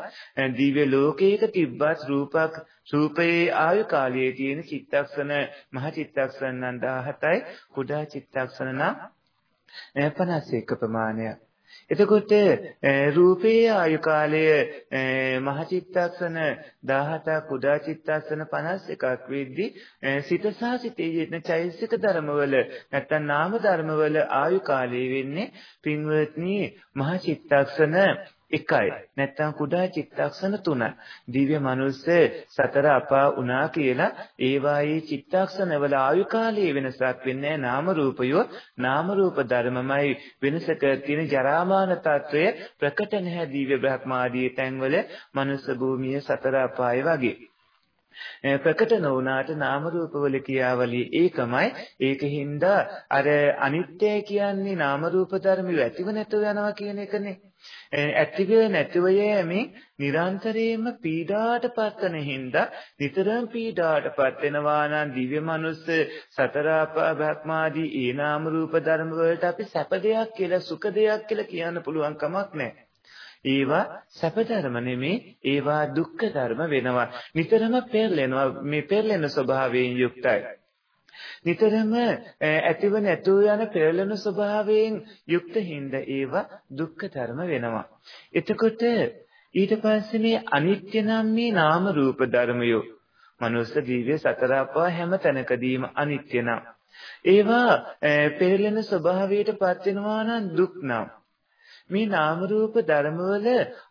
දිව්‍ය ලෝකයක තිබ්බත් රූපක් රූපයේ ආයු කාලයේ තියෙන චිත්තක්ෂණ මහ චිත්තක්ෂණ නම් 17යි කුඩා චිත්තක්ෂණ නම් 51 ප්‍රමාණයක්. එතකොට රූපයේ ආයු කාලය මහ චිත්තක්ෂණ 17ක් කුඩා චිත්තක්ෂණ 51ක් වෙද්දී සිත සහ සිතේ යෙදෙන චෛතසික ධර්මවල නැත්තම් නාම ධර්මවල ආයු කාලය වෙන්නේ පින්වත්නි මහ චිත්තක්ෂණ එකයි. නැත්නම් කුඩා චිත්තක්ෂණ තුන. දිව්‍ය මනුස්සේ සතර අපා වුණා කියලා ඒවායේ චිත්තක්ෂණවල ආයු කාලයේ වෙනසක් වෙන්නේ නාම රූපයෝ නාම රූප ධර්මමයි. වෙනසක තියෙන ජරාමාන తত্ত্বය ප්‍රකට නැහැ දිව්‍ය බ්‍රහ්මාදී තැන්වල මනුස්ස භූමිය සතර අපාය වගේ. ප්‍රකට නොවුනාට නාම රූපවල කියාවලි ඒකමයි. ඒකින්ද අර අනිත්‍යය කියන්නේ නාම රූප ධර්මිය ඇතිව නැතුව යනවා කියන එකනේ. ඇතිව නැතිව යෑමෙන් නිරන්තරයෙන්ම පීඩාට පත්වන හින්දා නිතරම පීඩාට පත් වෙනවා නම් දිව්‍ය මනුස්ස සතර බ්‍රහ්මාදී ඒ නාම රූප ධර්ම වලට අපි සැප දෙයක් කියලා සුඛ දෙයක් කියලා කියන්න පුළුවන් කමක් නැහැ. ඒවා සැප ධර්ම නෙමේ ඒවා දුක්ඛ ධර්ම වෙනවා. නිතරම පෙරලෙනවා. මේ පෙරලෙන ස්වභාවයෙන් යුක්තයි. නිතරම ඇතිව නැතුව යන පෙරළෙන ස්වභාවයෙන් යුක්ත හිඳ ඒවා දුක්ඛ ධර්ම වෙනවා. එතකොට ඊට පස්සේ මේ අනිත්‍ය නම් මේ නාම රූප ධර්මයෝ මනුස්ස දිව්‍ය සතර අපා හැම තැනකදීම අනිත්‍ය නම් ඒවා පෙරළෙන ස්වභාවයට පත් වෙනවා නම් දුක් නම් මේ නාම රූප ධර්මවල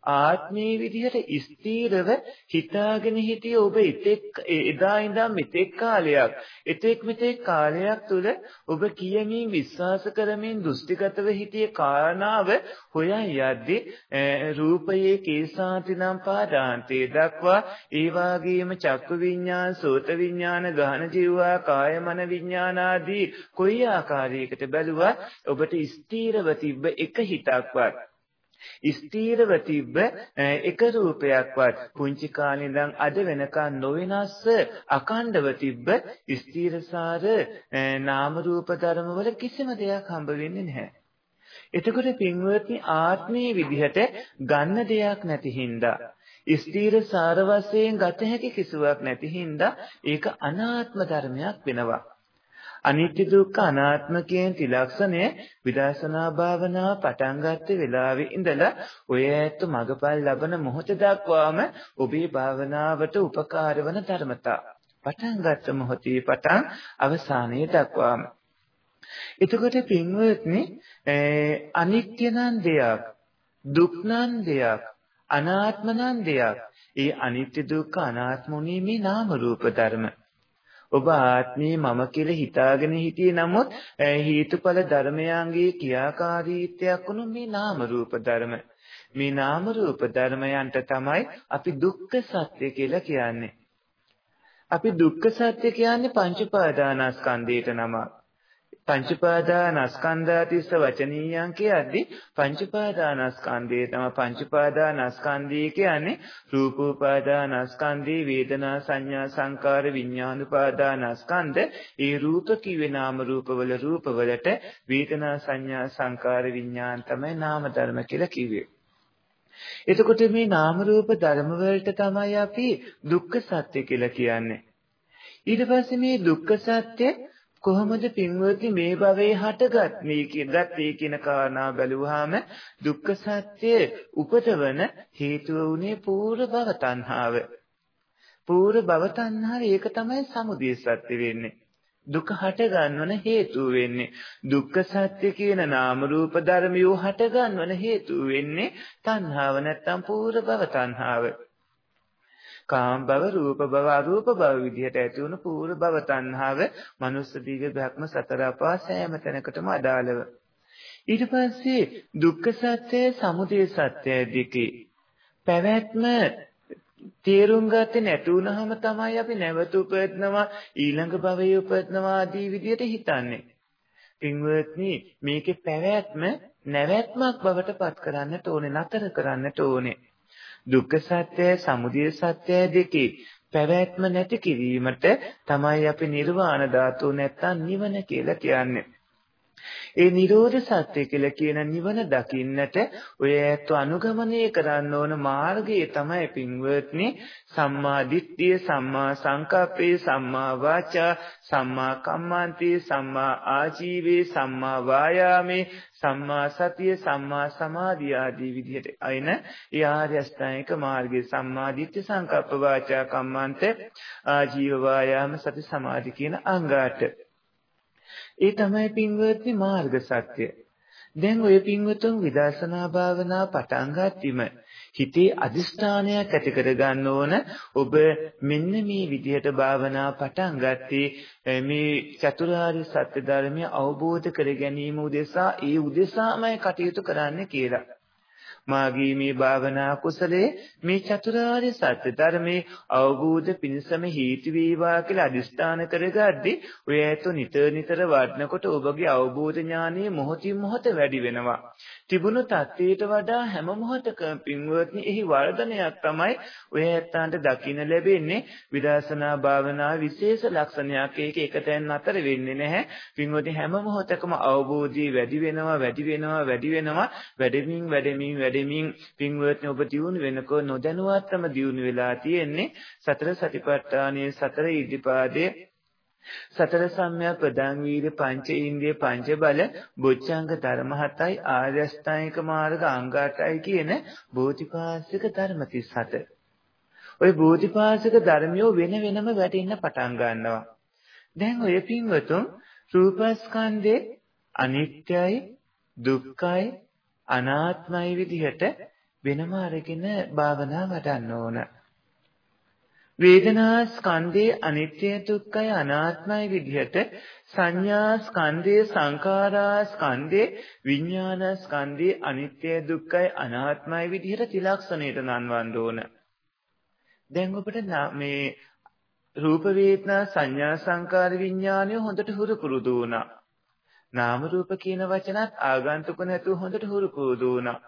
ආත්මීය විදිහට ස්ථීරව හිතාගෙන හිටිය ඔබ ඉතෙක් එදා ඉඳන් මෙතෙක් කාලයක් එතෙක් මෙතෙක් කාලයක් තුල ඔබ කියමින් විශ්වාස කරමින් දෘෂ්ටිගතව හිටිය කාරණාව හොයන් යද්දී රූපයේ කේසාතිනම් පාදාන්තේ දක්වා ඒ වාගේම චක්කු විඤ්ඤාණ සෝත විඤ්ඤාණ ගහන ජීවා කාය මන විඤ්ඤාණ ආදී කොයි ආකාරයකට බැලුවා ඔබට ස්ථීරව තිබ්බ එක හිතක්වත් ස්ථීරව තිබ්බ එක රූපයක්වත් පුංචි කාලේ ඉඳන් අද වෙනකන් නොවෙනස්ව අකණ්ඩව තිබ්බ ස්ථීරසාර නාම රූප ධර්ම වල කිසිම දෙයක් හම්බ වෙන්නේ නැහැ. එතකොට පින්වත්නි ආත්මයේ විදිහට ගන්න දෙයක් නැති හින්දා ස්ථීර සාර වශයෙන් ගත හැකි කිසිවක් නැති හින්දා ඒක අනාත්ම ධර්මයක් වෙනවා. අනිත්‍ය දුක්ඛ අනාත්ම කියන ත්‍රිලක්ෂණය විදර්ශනා භාවනා පටන් ගත්ත වෙලාවේ ඉඳලා ඔය ඇත්ත මගපල් ලබන මොහොත දක්වාම ඔබේ භාවනාවට උපකාර වන ධර්මතා පටන් ගත්ත මොහොතේ පටන් අවසානයේ දක්වාම. එතකොට පින්වත්නි අනිත්‍ය නම් දෙයක් දුක් නම් දෙයක් අනාත්ම නම් දෙයක්. ඒ අනිත්‍ය දුක්ඛ අනාත්ම උනේ මේ නාම රූප ධර්ම. ඔබ ආත්මේ මම කියලා හිතාගෙන හිටියේ නමුත් හේතුඵල ධර්මයන්ගේ ක්‍රියාකාරීත්වයක් වුණු මේ නාම රූප ධර්ම. මේ නාම රූප ධර්මයන්ට තමයි අපි දුක්ඛ සත්‍ය කියලා කියන්නේ. අපි දුක්ඛ සත්‍ය කියන්නේ පංච පාදානස්කන්ධයට නමක්. පංචපාදානස්කන්ධාතිස්ස වචනීයං කියද්දී පංචපාදානස්කන්ධය තමයි. පංචපාදානස්කන්ධය කියන්නේ රූපෝපාදානස්කන්ධේ වේදනා සංඥා සංකාර විඥානුපාදානස්කන්ධ ඒ රූප කිවේ නාම රූපවල රූපවලට වේදනා සංඥා සංකාර විඥාන තමයි නාම ධර්ම කියලා කිව්වේ. එතකොට මේ නාම රූප ධර්ම වලට තමයි අපි දුක්ඛ සත්‍ය කියලා කියන්නේ. ඊට පස්සේ මේ දුක්ඛ සත්‍ය කොහොමද පින්වත්නි මේ භවයේ හටගන්නේ කියනගත්තේ කියන කාරණා බැලුවාම දුක්ඛ සත්‍ය උපතවන හේතුව උනේ පූර්ව භව තණ්හාව. පූර්ව භව තණ්හාව ඒක තමයි සමුදය සත්‍ය වෙන්නේ. දුක හට ගන්නවන හේතු වෙන්නේ දුක්ඛ සත්‍ය කියන නාම රූප ධර්මියෝ හට ගන්නවන හේතු වෙන්නේ තණ්හාව නැත්තම් පූර්ව භව තණ්හාව. කාම භව, රූප භව, අරූප භව විදිහට ඇති වුණු පූර්ව භව තණ්හාව මනුස්ස දිව්‍ය භක්ම සතර අපා සෑම තැනකටම අදාළව. ඊට පස්සේ දුක්ඛ සත්‍ය, සමුදය සත්‍ය දෙකේ පැවැත්ම තේරුම් ගත්තේ නැති වුනහම තමයි අපි නැවත උපදිනවා ඊළඟ භවයේ උපදිනවා ආදී විදිහට හිතන්නේ. පින්වත්නි මේකේ පැවැත්ම නැවැත්මක් බවට පත් කරන්නට ඕනේ නතර කරන්නට ඕනේ. දුක්ඛ සත්‍යය, සමුදය සත්‍යය දෙකේ පැවැත්ම නැති කිරීමට තමයි අපි නිර්වාණ ධාතුව නැත්තම් නිවන කියලා කියන්නේ. ඒ නිරෝධ සත්‍ය කියලා කියන නිවන දකින්නට ඔය ඇත්ත අනුගමනය කරන්න ඕන මාර්ගය තමයි පින්වත්නි සම්මා දිට්ඨිය සම්මා සංකප්පේ සම්මා වාචා සම්මා කම්මාන්තේ සම්මා ආජීවේ සම්මා වායාමේ සම්මා සතිය සම්මා සමාධිය ආදී විදිහට අයින ඒ ආර්ය අෂ්ටාංගික මාර්ගයේ සම්මා දිට්ඨි සංකප්ප වාචා කම්මාන්ත ආජීව වායාම සති සමාධි කියන අංගාට. ඒ තමයි පින්වත්නි මාර්ග සත්‍ය. දැන් ඔය පින්වතුන් විදර්ශනා භාවනා පටන් ගත්තිම හිතේ අදිෂ්ඨානයක් ඇති කර ගන්න ඕන ඔබ මෙන්න මේ විදිහට භාවනා පටන් ගත්තේ මේ චතුරාර්ය සත්‍ය ධර්මය අවබෝධ කර ගැනීම උදෙසා ඒ උදෙසාමයි කටයුතු කරන්න කියලා. මාගේ මේ භාවනා කුසලයේ මේ චතුරාර්ය සත්‍ය ධර්මයේ අවබෝධ පිණසම හේතු වේවා කියලා අදිස්ථාන කරගද්දී ඔය ඇතෝ නිතර නිතර වඩනකොට ඔබගේ අවබෝධ ඥානයේ මොහොතින් මොහොත වැඩි වෙනවා. තිබුණු தත්ත්වයට වඩා හැම මොහොතකම පින්වත්නි එහි වර්ධනයක් තමයි ඔය ඇත්තන්ට දකින්න ලැබෙන්නේ. විදර්ශනා භාවනා විශේෂ ලක්ෂණයක් ඒක එකතෙන් අතර වෙන්නේ නැහැ. පින්වත්නි හැම මොහොතකම අවබෝධය වැඩි වෙනවා වැඩි වෙනවා වැඩි වෙනවා. වැඩිමින් වැඩිමින් වැඩිමින් පින්වත්නි ඔබ දියුණු වෙනකොට නොදැනුවත්වම දියුණු වෙලා තියෙන්නේ. සතර සතිපට්ඨානයේ සතර ඉදිපාදයේ සතර සම්‍යක් ප්‍රදාන් වීර්ය පංච ඉන්ද්‍රිය පංච බල බොච්චංග ධර්ම හතයි ආර්ය අෂ්ටාංගික මාර්ග අංග 8යි කියන බෝධිපාශික ධර්ම 37. ওই බෝධිපාශික ධර්මියෝ වෙන වෙනම වැටෙන්න පටන් ගන්නවා. දැන් ඔය පින්වතුන් රූපස්කන්ධේ අනිත්‍යයි දුක්ඛයි අනාත්මයි විදිහට වෙනම අරගෙන භාවනා වඩන්න ඕන. වේදනා ස්කන්ධයේ අනිත්‍ය දුක්ඛය අනාත්මයි විදිහට සංඥා ස්කන්ධයේ සංඛාරා ස්කන්ධයේ විඥාන ස්කන්ධයේ අනිත්‍ය දුක්ඛය අනාත්මයි විදිහට ත්‍රිලක්ෂණයට නන්වන්න ඕන. දැන් ඔබට මේ රූප වේදනා සංඥා සංකාර විඥානය හොඳට හුරු පුරුදු වුණා. නාම රූප කියන වචනත් ආගන්තුක නැතුව හොඳට හුරු පුරුදු වුණා.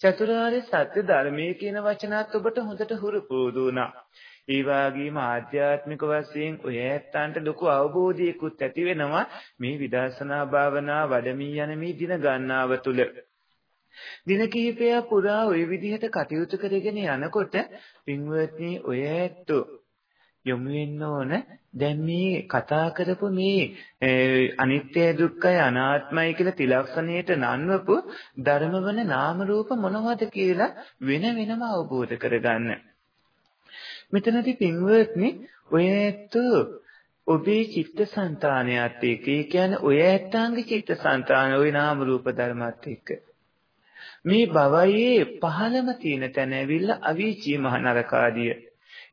චතුරාර්ය සත්‍ය ධර්මයේ කියන වචනත් ඔබට හොඳට හුරු පුරුදු වුණා. ඒ වගේම ආධ්‍යාත්මික වශයෙන් ඔය ඇත්තන්ට ලොකු අවබෝධයකුත් ඇති වෙනවා මේ විදර්ශනා භාවනා වඩමී යන මේ දින ගන්නාව තුල. දින කිහිපය පුරා ওই විදිහට කටයුතු කරගෙන යනකොට පින්වත්නි ඔය ඇත්තෝ යොමු වෙන්න ඕන දැන් මේ කතා කරපු මේ අනිත්‍ය දුක්ඛය අනාත්මයි කියලා ත්‍රිලක්ෂණයට නන්වපු ධර්මවල නාම රූප මොනවද කියලා වෙන වෙනම අවබෝධ කරගන්න. මෙතනදී පින්වත්නි ඔය ඇත්ත ඔබේ චිත්තසංතානයත් එක්ක ඒ කියන්නේ ඔය ඇත්තාගේ චිත්තසංතාන ওই නාම රූප ධර්මත් එක්ක මේ භවයේ පහළම තියෙන තැන ඇවිල්ලා අවීචී මහ නරකාදිය.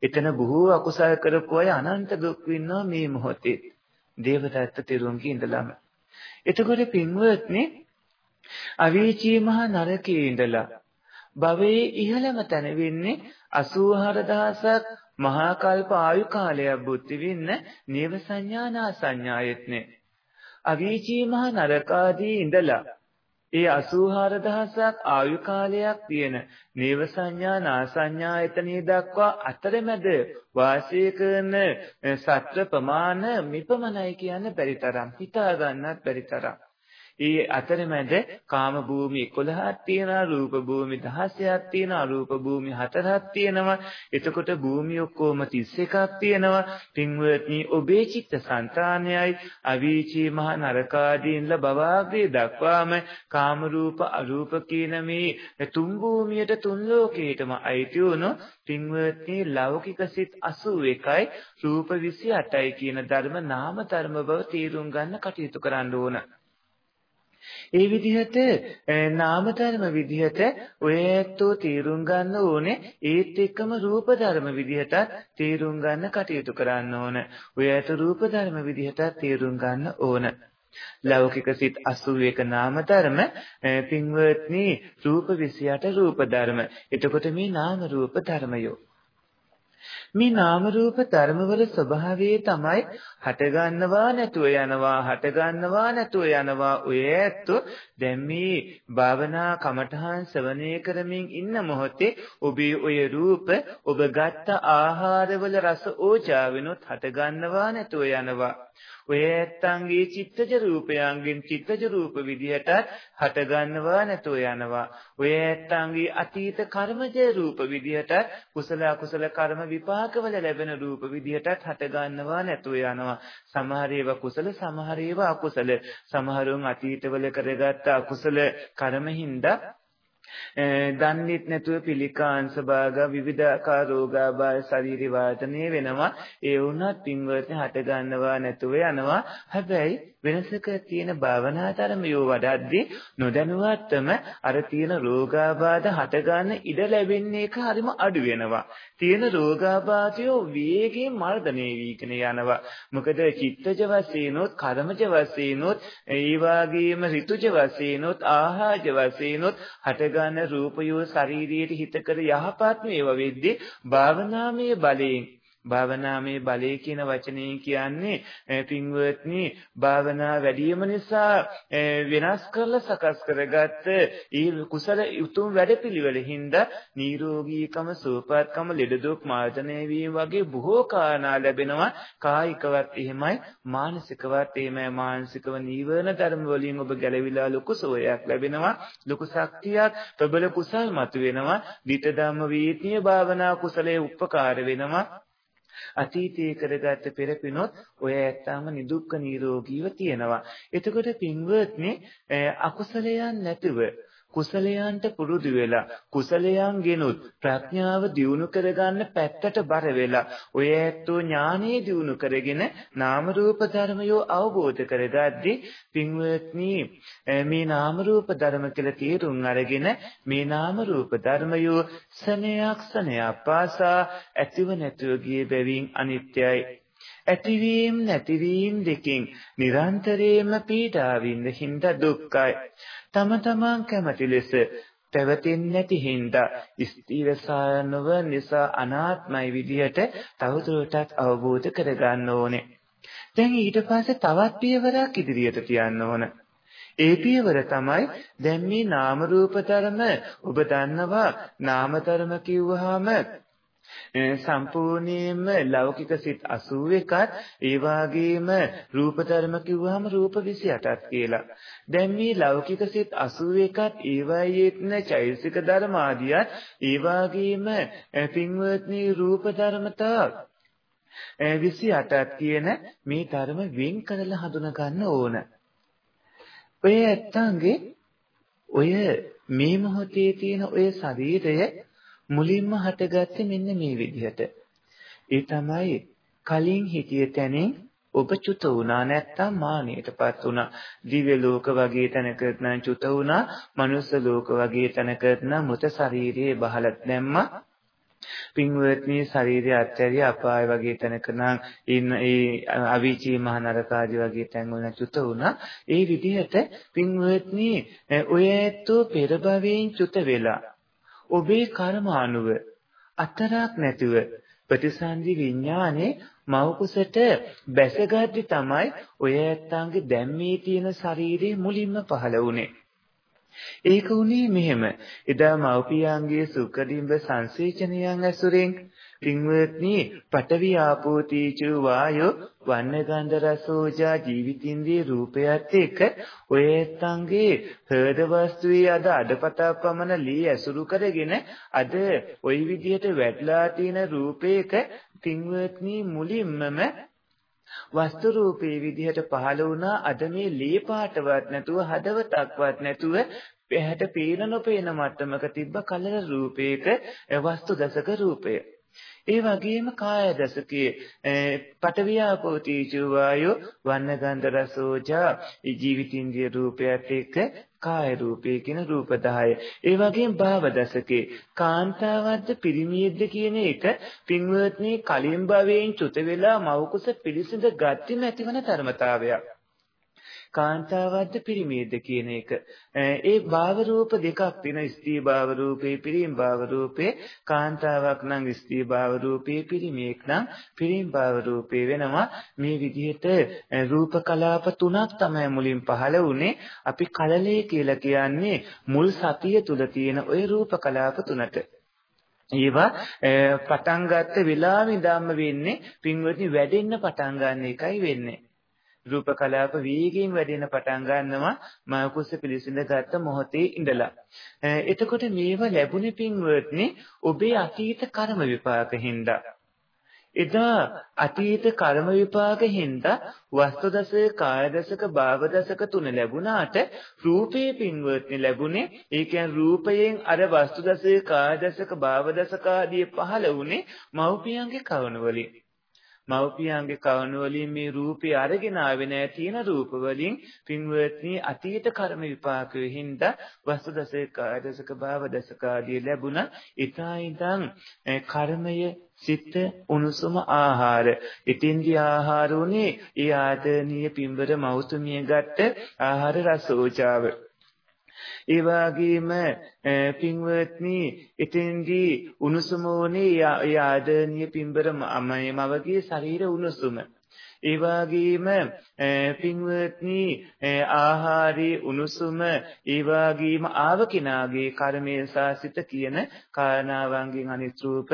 එතන බොහෝ අකුසල් කරපු අය අනන්ත දුක් විඳිනවා මේ මොහොතේ. දේවදත්ත තෙරුන්ගේ ඉඳලම. එතකොට පින්වත්නි අවීචී මහ නරකයේ ඉඳලා භවයේ ඉහළම තැන වෙන්නේ 84000ක් මහා කල්ප ආයු කාලයක් බුද්ධ වින්න නේව සංඥානා සංඥායෙත්නේ. අවීචී මහ නරකාදී ඉඳලා ඒ 84000ක් ආයු කාලයක් තියෙන නේව සංඥා නාසඤ්ඤායතනිය දක්වා අතරමැද වාසය කරන සත්‍ය ප්‍රමාණ මිපමණයි කියන්න බැරි තරම් හිතා ගන්නත් බැරි තරම්. ඒ අතරමැද කාම භූමි 11ක් තියෙනවා රූප භූමි 16ක් තියෙනවා අරූප භූමි 4ක් තියෙනවා. එතකොට භූමි ඔක්කොම 31ක් තියෙනවා. පින්වත්නි ඔබේ චිත්ත සංතානයයි අවීචී මහ නරකාදීන්ල භවග්‍රේ දක්වාම කාම රූප අරූප කියන මේ තුන් භූමියට තුන් ලෝකයටම අයිති වුණු පින්වත්නි ලෞකික සිත් 81යි රූප 28යි කියන ධර්ම නාම ධර්ම බව තීරුම් ගන්න කටයුතු කරන්න ඕන. ඒ විදිහට නාම ධර්ම විදිහට ඔය ඇත්තෝ තීරුම් ගන්න ඕනේ ඒත් එක්කම රූප ධර්ම විදිහටත් තීරුම් ගන්න කටයුතු කරන්න ඕන. ඔය ඇත රූප ධර්ම විදිහටත් තීරුම් ගන්න ඕන. ලෞකික සිත් 81 නාම ධර්ම පින්වත්නි රූප 28 රූප ධර්ම. එතකොට මේ නාම රූප ධර්මයෝ මේ නාම රූප ධර්මවල ස්වභාවය තමයි හටගන්නවා නැතුව යනවා හටගන්නවා නැතුව යනවා. ඔය ඇත්ත දැන් මේ භාවනා කමඨහන් සවනය කරමින් ඉන්න මොහොතේ ඔබේ ඔය රූප ඔබ ගත්ත ආහාරවල රස ඕජා වෙනොත් හටගන්නවා නැතුව යනවා. ඔය ඇත්තන්ගේ චිත්තජ රූපයන්ගෙන් චිත්තජ රූප විදිහට හට ගන්නවා නැතුව යනවා. ඔය ඇත්තන්ගේ අතීත කර්මජ රූප විදිහට කුසල අකුසල කර්ම විපාකවල ලැබෙන රූප විදිහටත් හට ගන්නවා නැතුව යනවා. සමහර ඒවා කුසල සමහර ඒවා අකුසල. සමහරුන් අතීතවල කරගත්ත අකුසල කර්මින්දා දන්නේත් නැතුව පිළිකාංශ භාග විවිධාකාර රෝගාබාධ ශරීර වාතනය වෙනවා. ඒ වුණත් පින්වත්නි හට ගන්නවා නැතුව යනවා. හැබැයි වෙනසක තියෙන භාවනා ධර්මයෝ වඩද්දී නොදැනුවත්වම අර තියෙන රෝගාබාධ හට ගන්න ඉඩ ලැබෙන්නේ එක හරිම අඩු වෙනවා. තියෙන රෝගාබාධයෝ වේගයෙන් මර්ධනය වීගෙන යනවා. මොකද චිත්තජ වශයෙන්ොත් කර්මජ වශයෙන්ොත් ඒ වගේම ඍතුජ වශයෙන්ොත් ආහාජ වශයෙන්ොත් හට ගන්න රූපයෝ ශරීරයට හිතකර යහපත් මේවා වෙද්දී භාවනාමය බලයෙන් භාවනාමය බලය කියන වචනේ කියන්නේ පින්වත්නි භාවනා වැඩිම නිසා වෙනස් කරලා සකස් කරගත්ත ඒ කුසල උතුම් වැඩපිළිවෙල හින්දා නිරෝගීකම සුවපත්කම ලෙඩ දුක් මාර්ජනය වීම වගේ බොහෝ කාරණා ලැබෙනවා. කායිකවත් එහෙමයි මානසිකවත් එහෙමයි. මානසිකව නීවරණ ධර්ම වලින් ඔබ ගැලවිලා ලොකු සෝයක් ලැබෙනවා ලොකු ශක්තියක් ප්‍රබල කුසල් මතුවෙනවා. විත ධම්ම වීතිය භාවනා කුසලයේ උපකාර වෙනවා. අතීතයේ කරගත්ත පෙරපිනොත් ඔය ඇත්තාම නිදුක්ක නිරෝගීව තියෙනවා. එතකොට පින්වත්නි අකුසලයන් නැතිව කුසලයන්ට පුරුදු වෙලා කුසලයන් ගෙනුත් ප්‍රඥාව දියුණු කරගන්න පැත්තට බර වෙලා ඔය ඇත්තෝ ඥානෙ දියුණු කරගෙන නාම රූප ධර්මයෝ අවබෝධ කරගද්දී පින්වත්නි මේ නාම රූප ධර්ම කියලා තේරුම් අරගෙන මේ නාම රූප ධර්මයෝ සනයක් සනයක් පාසා ඇතිව නැතුව ගිය බැවින් අනිත්‍යයි ඇතිවීම නැතිවීම දෙකින් නිරන්තරයෙන්ම පීඩාවින්ද හින්දා දුක්ඛයි. තම තමන් කැමති ලෙස පැවතෙන්නේ නැති හින්දා ස්ථීරසායනව නිසා අනාත්මයි විදියට තවදුරටත් අවබෝධ කරගන්න ඕනේ. දැන් ඊට පස්සේ තවත් පියවරක් ඉදිරියට තියන්න ඕන. ඒ පියවර තමයි දැන් මේ නාම රූප ධර්ම ඔබ දන්නවා නාම ධර්ම කිව්වහම සම්පූර්ණයෙන්ම ලෞකික සිත් 81ත් ඒ වගේම රූප ධර්ම කිව්වහම රූප 28ක් කියලා. දැන් මේ ලෞකික සිත් 81ත් ඒවායේ තියෙන චෛතසික ධර්ම ආදියත් ඒ වගේම පින්වත්නි රූප ධර්මතා 28ක් කියන මේ ධර්ම වෙන් කරලා හඳුනා ගන්න ඕන. ඔය ඇත්තන්ගේ ඔය මේ මොහොතේ තියෙන ඔය ශරීරය මුලින්ම හටගත්තේ මෙන්න මේ විදිහට. ඒ තමයි කලින් හිටිය තැනින් ඔබ චුත වුණා නැත්තම් මානෙටපත් වුණා. දිව්‍ය ලෝක වගේ තැනකට නම් චුත වුණා. මනුස්ස ලෝක වගේ තැනකට නම් මృత ශරීරයේ බහලත් දැම්මා. පින්වත්නි ශරීරය අත්හැරිය අපාය වගේ තැනක නම් ඉන්න ඒ අවීචී මහ නරකාදී වගේ තැන්වල චුත වුණා. ඒ විදිහට පින්වත්නි ඔය ඇත්තෝ පෙර භවයෙන් චුත වෙලා ඔබේ කර්ම අනුව අතරක් නැතුව ප්‍රතිසන්දි විඥානේ මවකුසට බැසගද්දි තමයි ඔය ඇත්තන්ගේ දැම්මේ තියෙන ශරීරයේ මුලින්ම පහළ වුනේ. ඒක උනේ මෙහෙම. එදා මව්පියන්ගේ සුඛදිම්බ සංසේචනයන් ඇසුරෙන් පින්වත්නි පඨවි ආපෝ තීචු වායෝ වන්න ගන්ධ රසෝජා ජීවිතින්දී රූපයත් එක්ක ඔය ඇත්තන්ගේ හෘද වස්තුවේ අද අඩපතා පමණ ලී ඇසුරු කරගෙන අද ওই විදිහට වැටලා තියෙන රූපයක පින්වත්නි මුලින්මම වස්තු රූපේ විදිහට පහළ වුණා. අද මේ ලී පාටවත් නැතුව හදවතක්වත් නැතුව පැහැට පේන නොපේන මට්ටමක තිබ්බ කලර රූපයක වස්තු දසක රූපය. ඒ වගේම කාය දසකයේ පටවියාපෝ තීජෝ වායෝ වන්න ගන්ධ රසෝජා ජීවිතින්ද්‍රිය රූපයත් එක්ක කාය රූපේ කියන රූප 10. ඒ වගේම භාව දසකේ කාන්තාවද්ද පිරිමියෙක්ද කියන එක පින්වත්නි කලින් භවයෙන් චුත වෙලා මවකුස පිළිසිඳ ගatti නැතිවන ධර්මතාවයක්. කාන්තාවද්ද පිරිමියද කියන එක. ඒ භාව රූප දෙකක් තියෙන ස්ත්‍රී භාව රූපේ පිරිම් භාව රූපේ කාන්තාවක් නම් ස්ත්‍රී භාව රූපේ පිරිමියෙක් නම් පිරිම් භාව රූපේ වෙනවා මේ විදිහට රූප කලාප තුනක් තමයි මුලින් පහළ වුනේ අපි කලලේ කියලා කියන්නේ මුල් සතිය තුල තියෙන ওই රූප කලාප තුනට ඒවා පටන් ගත්ත වෙලාවෙ ඉඳන්ම වෙන්නේ පින්වත්නි වැඩෙන්න පටන් ගන්න එකයි වෙන්නේ. රූප කලාප වේගයෙන් වැඩෙන පටන් ගන්නවා මවකුස පිළිසිඳ ගත්ත මොහොතේ ඉඳලා. එතකොට මේව ලැබුණේ පින්වත්නි ඔබේ අතීත කර්ම විපාක හින්දා. එදා අතීත කර්ම විපාක හින්දා වස්තු දසක කාය දසක භාව දසක තුන ලැබුණාට රූපේ පින්වත්නි ලැබුණේ ඒ කියන්නේ රූපයෙන් අර වස්තු දසක කාය දසක භාව දසක ආදී පහළ වුණේ මව්පියන්ගේ කවණ වලින් මව්පියන්ගේ කවණ වලින් මේ රූපේ අරගෙන ආවේ නැහැ තියෙන රූප වලින් පින්වත්නි අතීත කර්ම විපාකයෙන් හින්දා වස්තු දසක කායදසක භාව දසක ආදී ලැබුණා ඊතා ඉඳන් කර්මය සිත උණුසුම ආහාර. ඉතින්දි ආහාර උනේ ඒ ආදනීය පින්බර මෞතුමිය ගත්ත ආහාර රසෝචාව ඒ වගේම පින්වත්නි එතෙන්දී උණුසුම වුණේ ආදරණීය පින්බර මවගේ ශරීර උණුසුම. ඒ වගේම පින්වත්නි ආහාරී උණුසුම ඒ වගේම ආවකිනාගේ කර්මයේ සාසිත කියන කාරණාවන්ගෙන් අනිත් රූප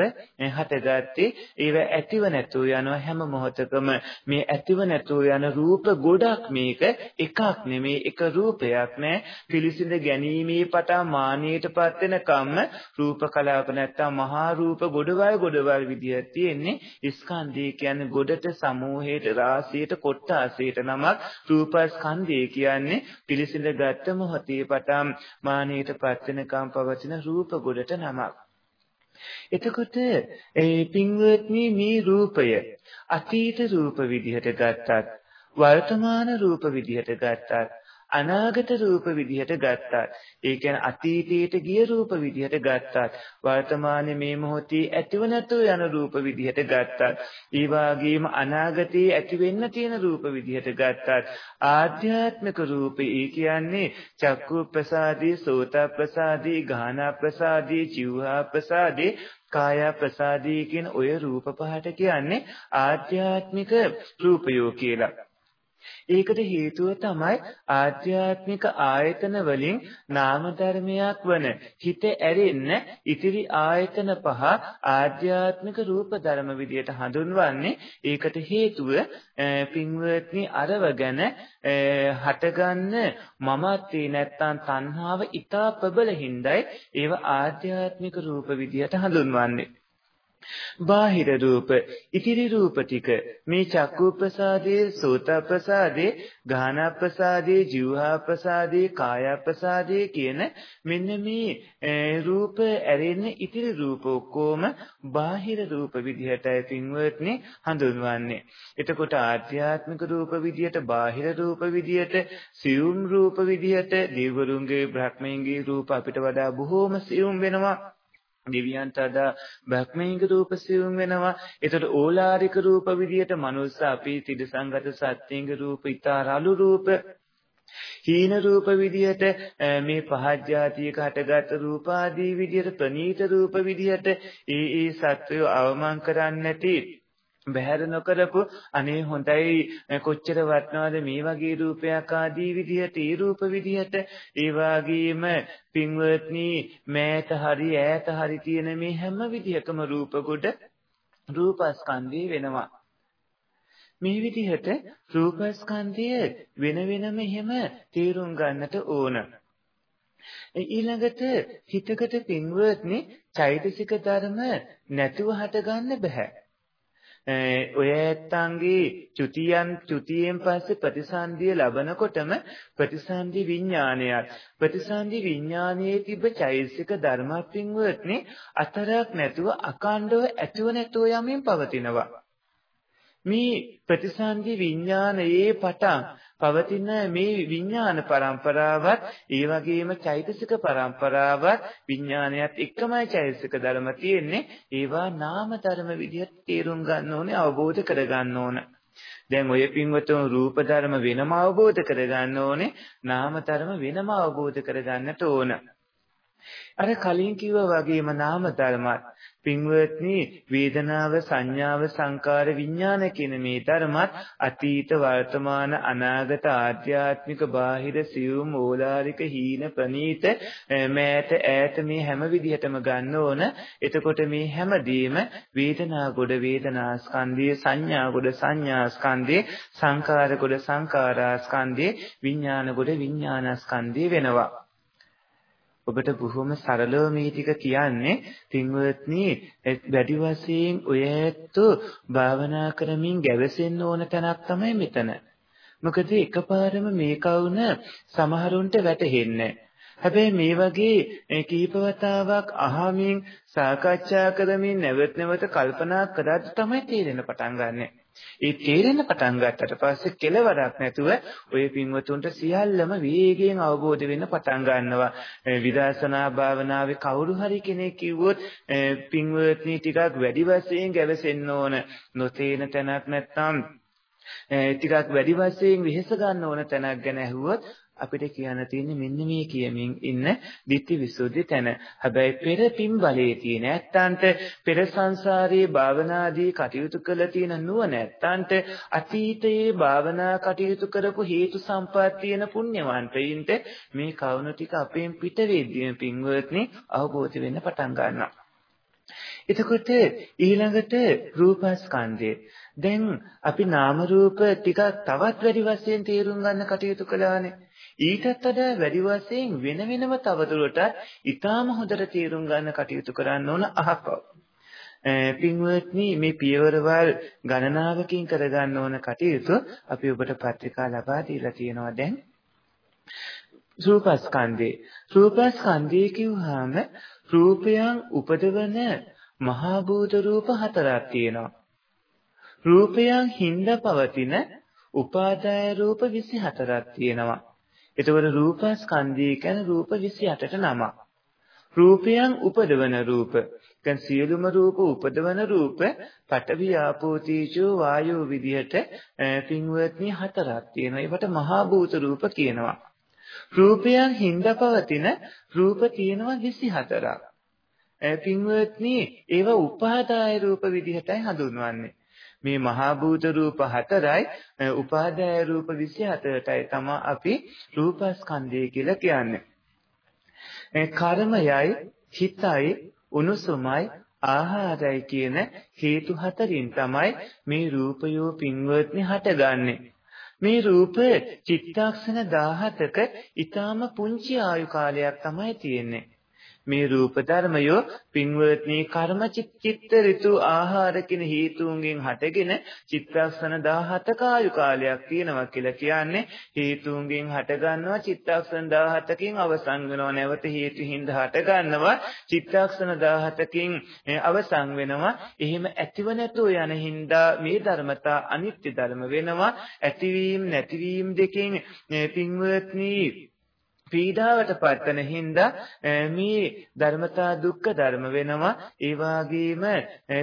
හටගත්තේ ඒව ඇතිව නැතුව යන හැම මොහොතකම. මේ ඇතිව නැතුව යන රූප ගොඩක් මේක එකක් නෙමේ එක රූපයක් නෑ. පිළිසිඳ ගැනීමේ පටන් මානියටපත් වෙනකම්ම රූප කලාප නැත්තම් මහා රූප ගොඩවල් ගොඩවල් විදියට තියෙන්නේ. ස්කන්ධය කියන්නේ ගොඩට සමූහයට රාශියට කොට්ටාසයට නමක් රූපස්කන්ධය කියන්නේ පිළිසිඳ ගත්ත මොහොතේ පටන් මානියටපත් වෙනකම් පවතින රූප ගොඩට නමක්. එතකොට ඒ පින්වත්නි මේ රූපය අතීත රූප විදිහට ගත්තත් වර්තමාන රූප විදිහට ගත්තත් අනාගත රූප විදිහට ගත්තත් ඒ කියන්නේ අතීතයට ගිය රූප විදිහට ගත්තත් වර්තමානයේ මේ මොහොතේ ඇතිව නැතුව යන රූප විදිහට ගත්තත් ඒ වගේම අනාගතයේ ඇති වෙන්න තියෙන රූප විදිහට ගත්තත් ආධ්‍යාත්මික රූපේ ඒ කියන්නේ චක්කු ප්‍රසාදී සෝත ප්‍රසාදී ගාහන ප්‍රසාදී ජීවහා ප්‍රසාදී කාය ප්‍රසාදී කියන ඔය රූප පහට කියන්නේ ආධ්‍යාත්මික රූපයෝ කියලා. ඒකට හේතුව තමයි ආධ්‍යාත්මික ආයතන වලින් නාම ධර්මයක් වන හිත ඇරෙන්න ඉතිරි ආයතන පහ ආධ්‍යාත්මික රූප ධර්ම විදියට හඳුන්වන්නේ ඒකට හේතුව පින්වත්නි අරව ගැන හටගන්න මමත්වේ නැත්තම් තණ්හාව ඊටා ප්‍රබල හිඳයි ඒව ආධ්‍යාත්මික රූප විදියට හඳුන්වන්නේ. බාහිර රූප ඉතිරි රූප ටික මේ චක්කු ප්‍රසාදයේ සෝත ප්‍රසාදයේ ගාන ප්‍රසාදයේ જીවහා ප්‍රසාදයේ කාය ප්‍රසාදයේ කියන මෙන්න මේ රූප ඇරෙන්න ඉතිරි රූප ඔක්කොම බාහිර රූප විදිහටයි පින්වත්නි හඳුන්වන්නේ. එතකොට ආධ්‍යාත්මික රූප විදිහට බාහිර රූප විදිහට සියුම් රූප විදිහට දේවරුන්ගේ බ්‍රහ්මයන්ගේ රූප අපිට වඩා බොහෝම සියුම් වෙනවා. දෙවියන්ට අදා බ්‍රහ්මීක රූප සිවුම් වෙනවා. ඒතර ඕලාරික රූප විදියට මනුස්ස අපි තිරසංගත සත්‍යංග රූප, ඊතරලු රූප, හීන රූප විදියට මේ පහත් જાතියක හටගත් රූප ආදී විදියට ප්‍රනීත රූප විදියට ඒ ඒ සත්වය අවමන් කරන්නේ නැති බහැර නොකරපු අනේ හොඳයි කොච්චර වටනවද මේ වගේ රූපයක් ආදී විදිහට ඒ රූප විදිහට. ඒ වගේම පින්වත්නි මෑත හරි ඈත හරි තියෙන මේ හැම විදිහකම රූප කොට රූපස්කන්ධය වෙනවා. මේ විදිහට රූපස්කන්ධය වෙන වෙනම එහෙම තේරුම් ගන්නට ඕන. ඊළඟට හිතකට පින්වත්නි චෛතසික ධර්ම නැතුව හට ගන්න බෑ ඔය ඇත්තන්ගේ චුතියන් චුතියෙන් පස්සේ ප්‍රතිසන්දිය ලබනකොටම ප්‍රතිසන්දි විඥානයත් ප්‍රතිසන්දි විඥානයේ තිබ චෛසික ධර්මපින්වත්නි අතරක් නැතුව අකණ්ඩව ඇතුව නැතුව යමින් පවතිනවා. මේ ප්‍රතිසන්දි විඥානයේ පටන් පවතින මේ විඥාන પરම්පරාවත් ඒ වගේම චෛතසික પરම්පරාවත් විඥානයත් එකමයි චෛතසික ධර්ම තියෙන්නේ. ඒවා නාම ධර්ම විදිහට තේරුම් ගන්න ඕනේ අවබෝධ කරගන්න ඕන. දැන් ඔය පින්වතුන් රූප ධර්ම වෙනම අවබෝධ කරගන්න ඕනේ නාම ධර්ම වෙනම අවබෝධ කරගන්නට ඕන. අර කලින් කිව්වා වගේම නාම ධර්මත්. පින්වත්නි වේදනාව සංඥාව සංකාර විඥාන කියන මේ ධර්මත් අතීත වර්තමාන අනාගත ආධ්‍යාත්මික බාහිර සියුම් ඕලාරික හීන ප්‍රනීත මෑත ඈත මේ හැම විදිහටම ගන්න ඕන. එතකොට මේ හැමදේම වේදනා ගොඩ වේදනා ස්කන්ධය සංඥා ගොඩ සංඥා ස්කන්ධය සංකාර ගොඩ සංකාරා ස්කන්ධය විඥාන ගොඩ විඥාන ස්කන්ධය වෙනවා. ඔබට බොහොම සරලව මේ ටික කියන්නේ පින්වත්නි වැඩි වශයෙන් ඔය ඇත්තෝ භාවනා කරමින් ගැවසෙන්න ඕන තැනක් තමයි මෙතන. මොකද එකපාරම මේ කවුන සමහරුන්ට වැටහෙන්නේ හැබැයි මේ වගේ කීපවතාවක් අහමින් සාකච්ඡා කරමින් නැවත නැවත කල්පනා කරද්දී තමයි තේරෙන පටන් ගන්නෙ. ඒ තේරෙන්න පටන් ගත්තට පස්සේ කෙලවරක් නැතුව ඔය පින්වතුන්ට සියල්ලම වේගයෙන් අවබෝධ වෙන්න පටන් ගන්නවා. විදර්ශනා භාවනාවේ කවුරු හරි කෙනෙක් කිව්වොත් පින්වත්නි ටිකක් වැඩි වශයෙන් ගැවසෙන්න ඕන. නොතේන තැනක් නැත්නම් ටිකක් වැඩි වශයෙන් වෙහෙස ගන්න ඕන තැනක් ගැන ඇහුවොත් අපිට කියන්න තියෙන්නේ මෙන්න මේ කියමින් ඉන්න ditthi visuddhi තැන. හැබැයි පෙර පින් බලයේ තියෙන ඇත්තන්ට පෙර සංසාරයේ භාවනාදී කටයුතු කළ තියෙන නුවණ ඇත්තන්ට අතීතයේ භාවනා කටයුතු කරපු හේතු සම්පත් තියෙන පුණ්‍යවන්තයින්ට මේ කවුණු ටික අපෙන් පිට වෙද්දී පින්වත්නි අවබෝධ වෙන්න පටන් ගන්නවා. එතකොට ඊළඟට රූපස්කන්ධය. දැන් අපි නාම රූප ටිකක් තවත් වැඩි වශයෙන් තේරුම් ගන්න කටයුතු කළානේ. ඊටත් වඩා වැඩි වශයෙන් වෙන වෙනම තවදුරටත් ඊටාම හොඳට තේරුම් ගන්න කටයුතු කරන්න ඕන අහකව. පින්වත්නි මේ පියවරවල් ගණනාවකින් කරගන්න ඕන කටයුතු අපි ඔබට පත්‍රිකා ලබා දීලා තියෙනවා දැන්. රූපස්කන්ධේ රූපස්කන්ධය කිව්වහම රූපයන් උපදවන මහා භූත රූප හතරක් තියෙනවා. රූපයන් හින්දා පවතින උපාදාය රූප 24ක් තියෙනවා. එතකොට රූපස්කන්ධය කියන්නේ රූප 28ට නමක්. රූපයන් උපදවන රූප. දැන් සියලුම රූප උපදවන රූප පඨවි ආපෝ තේජෝ වායෝ විදිහට පින්වත්නි හතරක් තියෙනවා. ඒවට මහා භූත රූප කියනවා. රූපයන් හින්දා පවතින රූප තියෙනවා 24ක්. පින්වත්නි ඒවා උපාදාය රූප විදිහටයි හඳුන්වන්නේ. මේ මහා භූත රූප හතරයි උපාදාය රූප 24ටයි තමයි අපි රූපස්කන්ධය කියලා කියන්නේ. කර්මයයි හිතයි උණුසුමයි ආහාරයි කියන හේතු හතරින් තමයි මේ රූපයෝ පින්වත්නි හටගන්නේ. මේ රූප චිත්තක්ෂණ 17ක ඊටාම පුංචි ආයු කාලයක් තමයි තියෙන්නේ. මේ රූප ධර්මයෝ පින්වත්නි කර්ම චිත්ත ඍතු ආහාර කින හේතුන්ගෙන් හටගෙන චිත්තක්ෂණ 17ක ආයු කාලයක් තියෙනවා කියලා කියන්නේ. හේතුන්ගෙන් හටගන්නවා චිත්තක්ෂණ 17කින් අවසන් වෙනවා නැවත හේතු හින්දා හටගන්නවා. චිත්තක්ෂණ 17කින් අවසන් වෙනවා. එහෙම ඇතිව නැතුව යන හින්දා මේ ධර්මතා අනිත්‍ය ධර්ම වෙනවා. ඇතිවීම නැතිවීම දෙකෙන් පින්වත්නි පීඩාවට පත්වන හින්දා මේ ධර්මතා දුක්ඛ ධර්ම වෙනවා. ඒ වගේම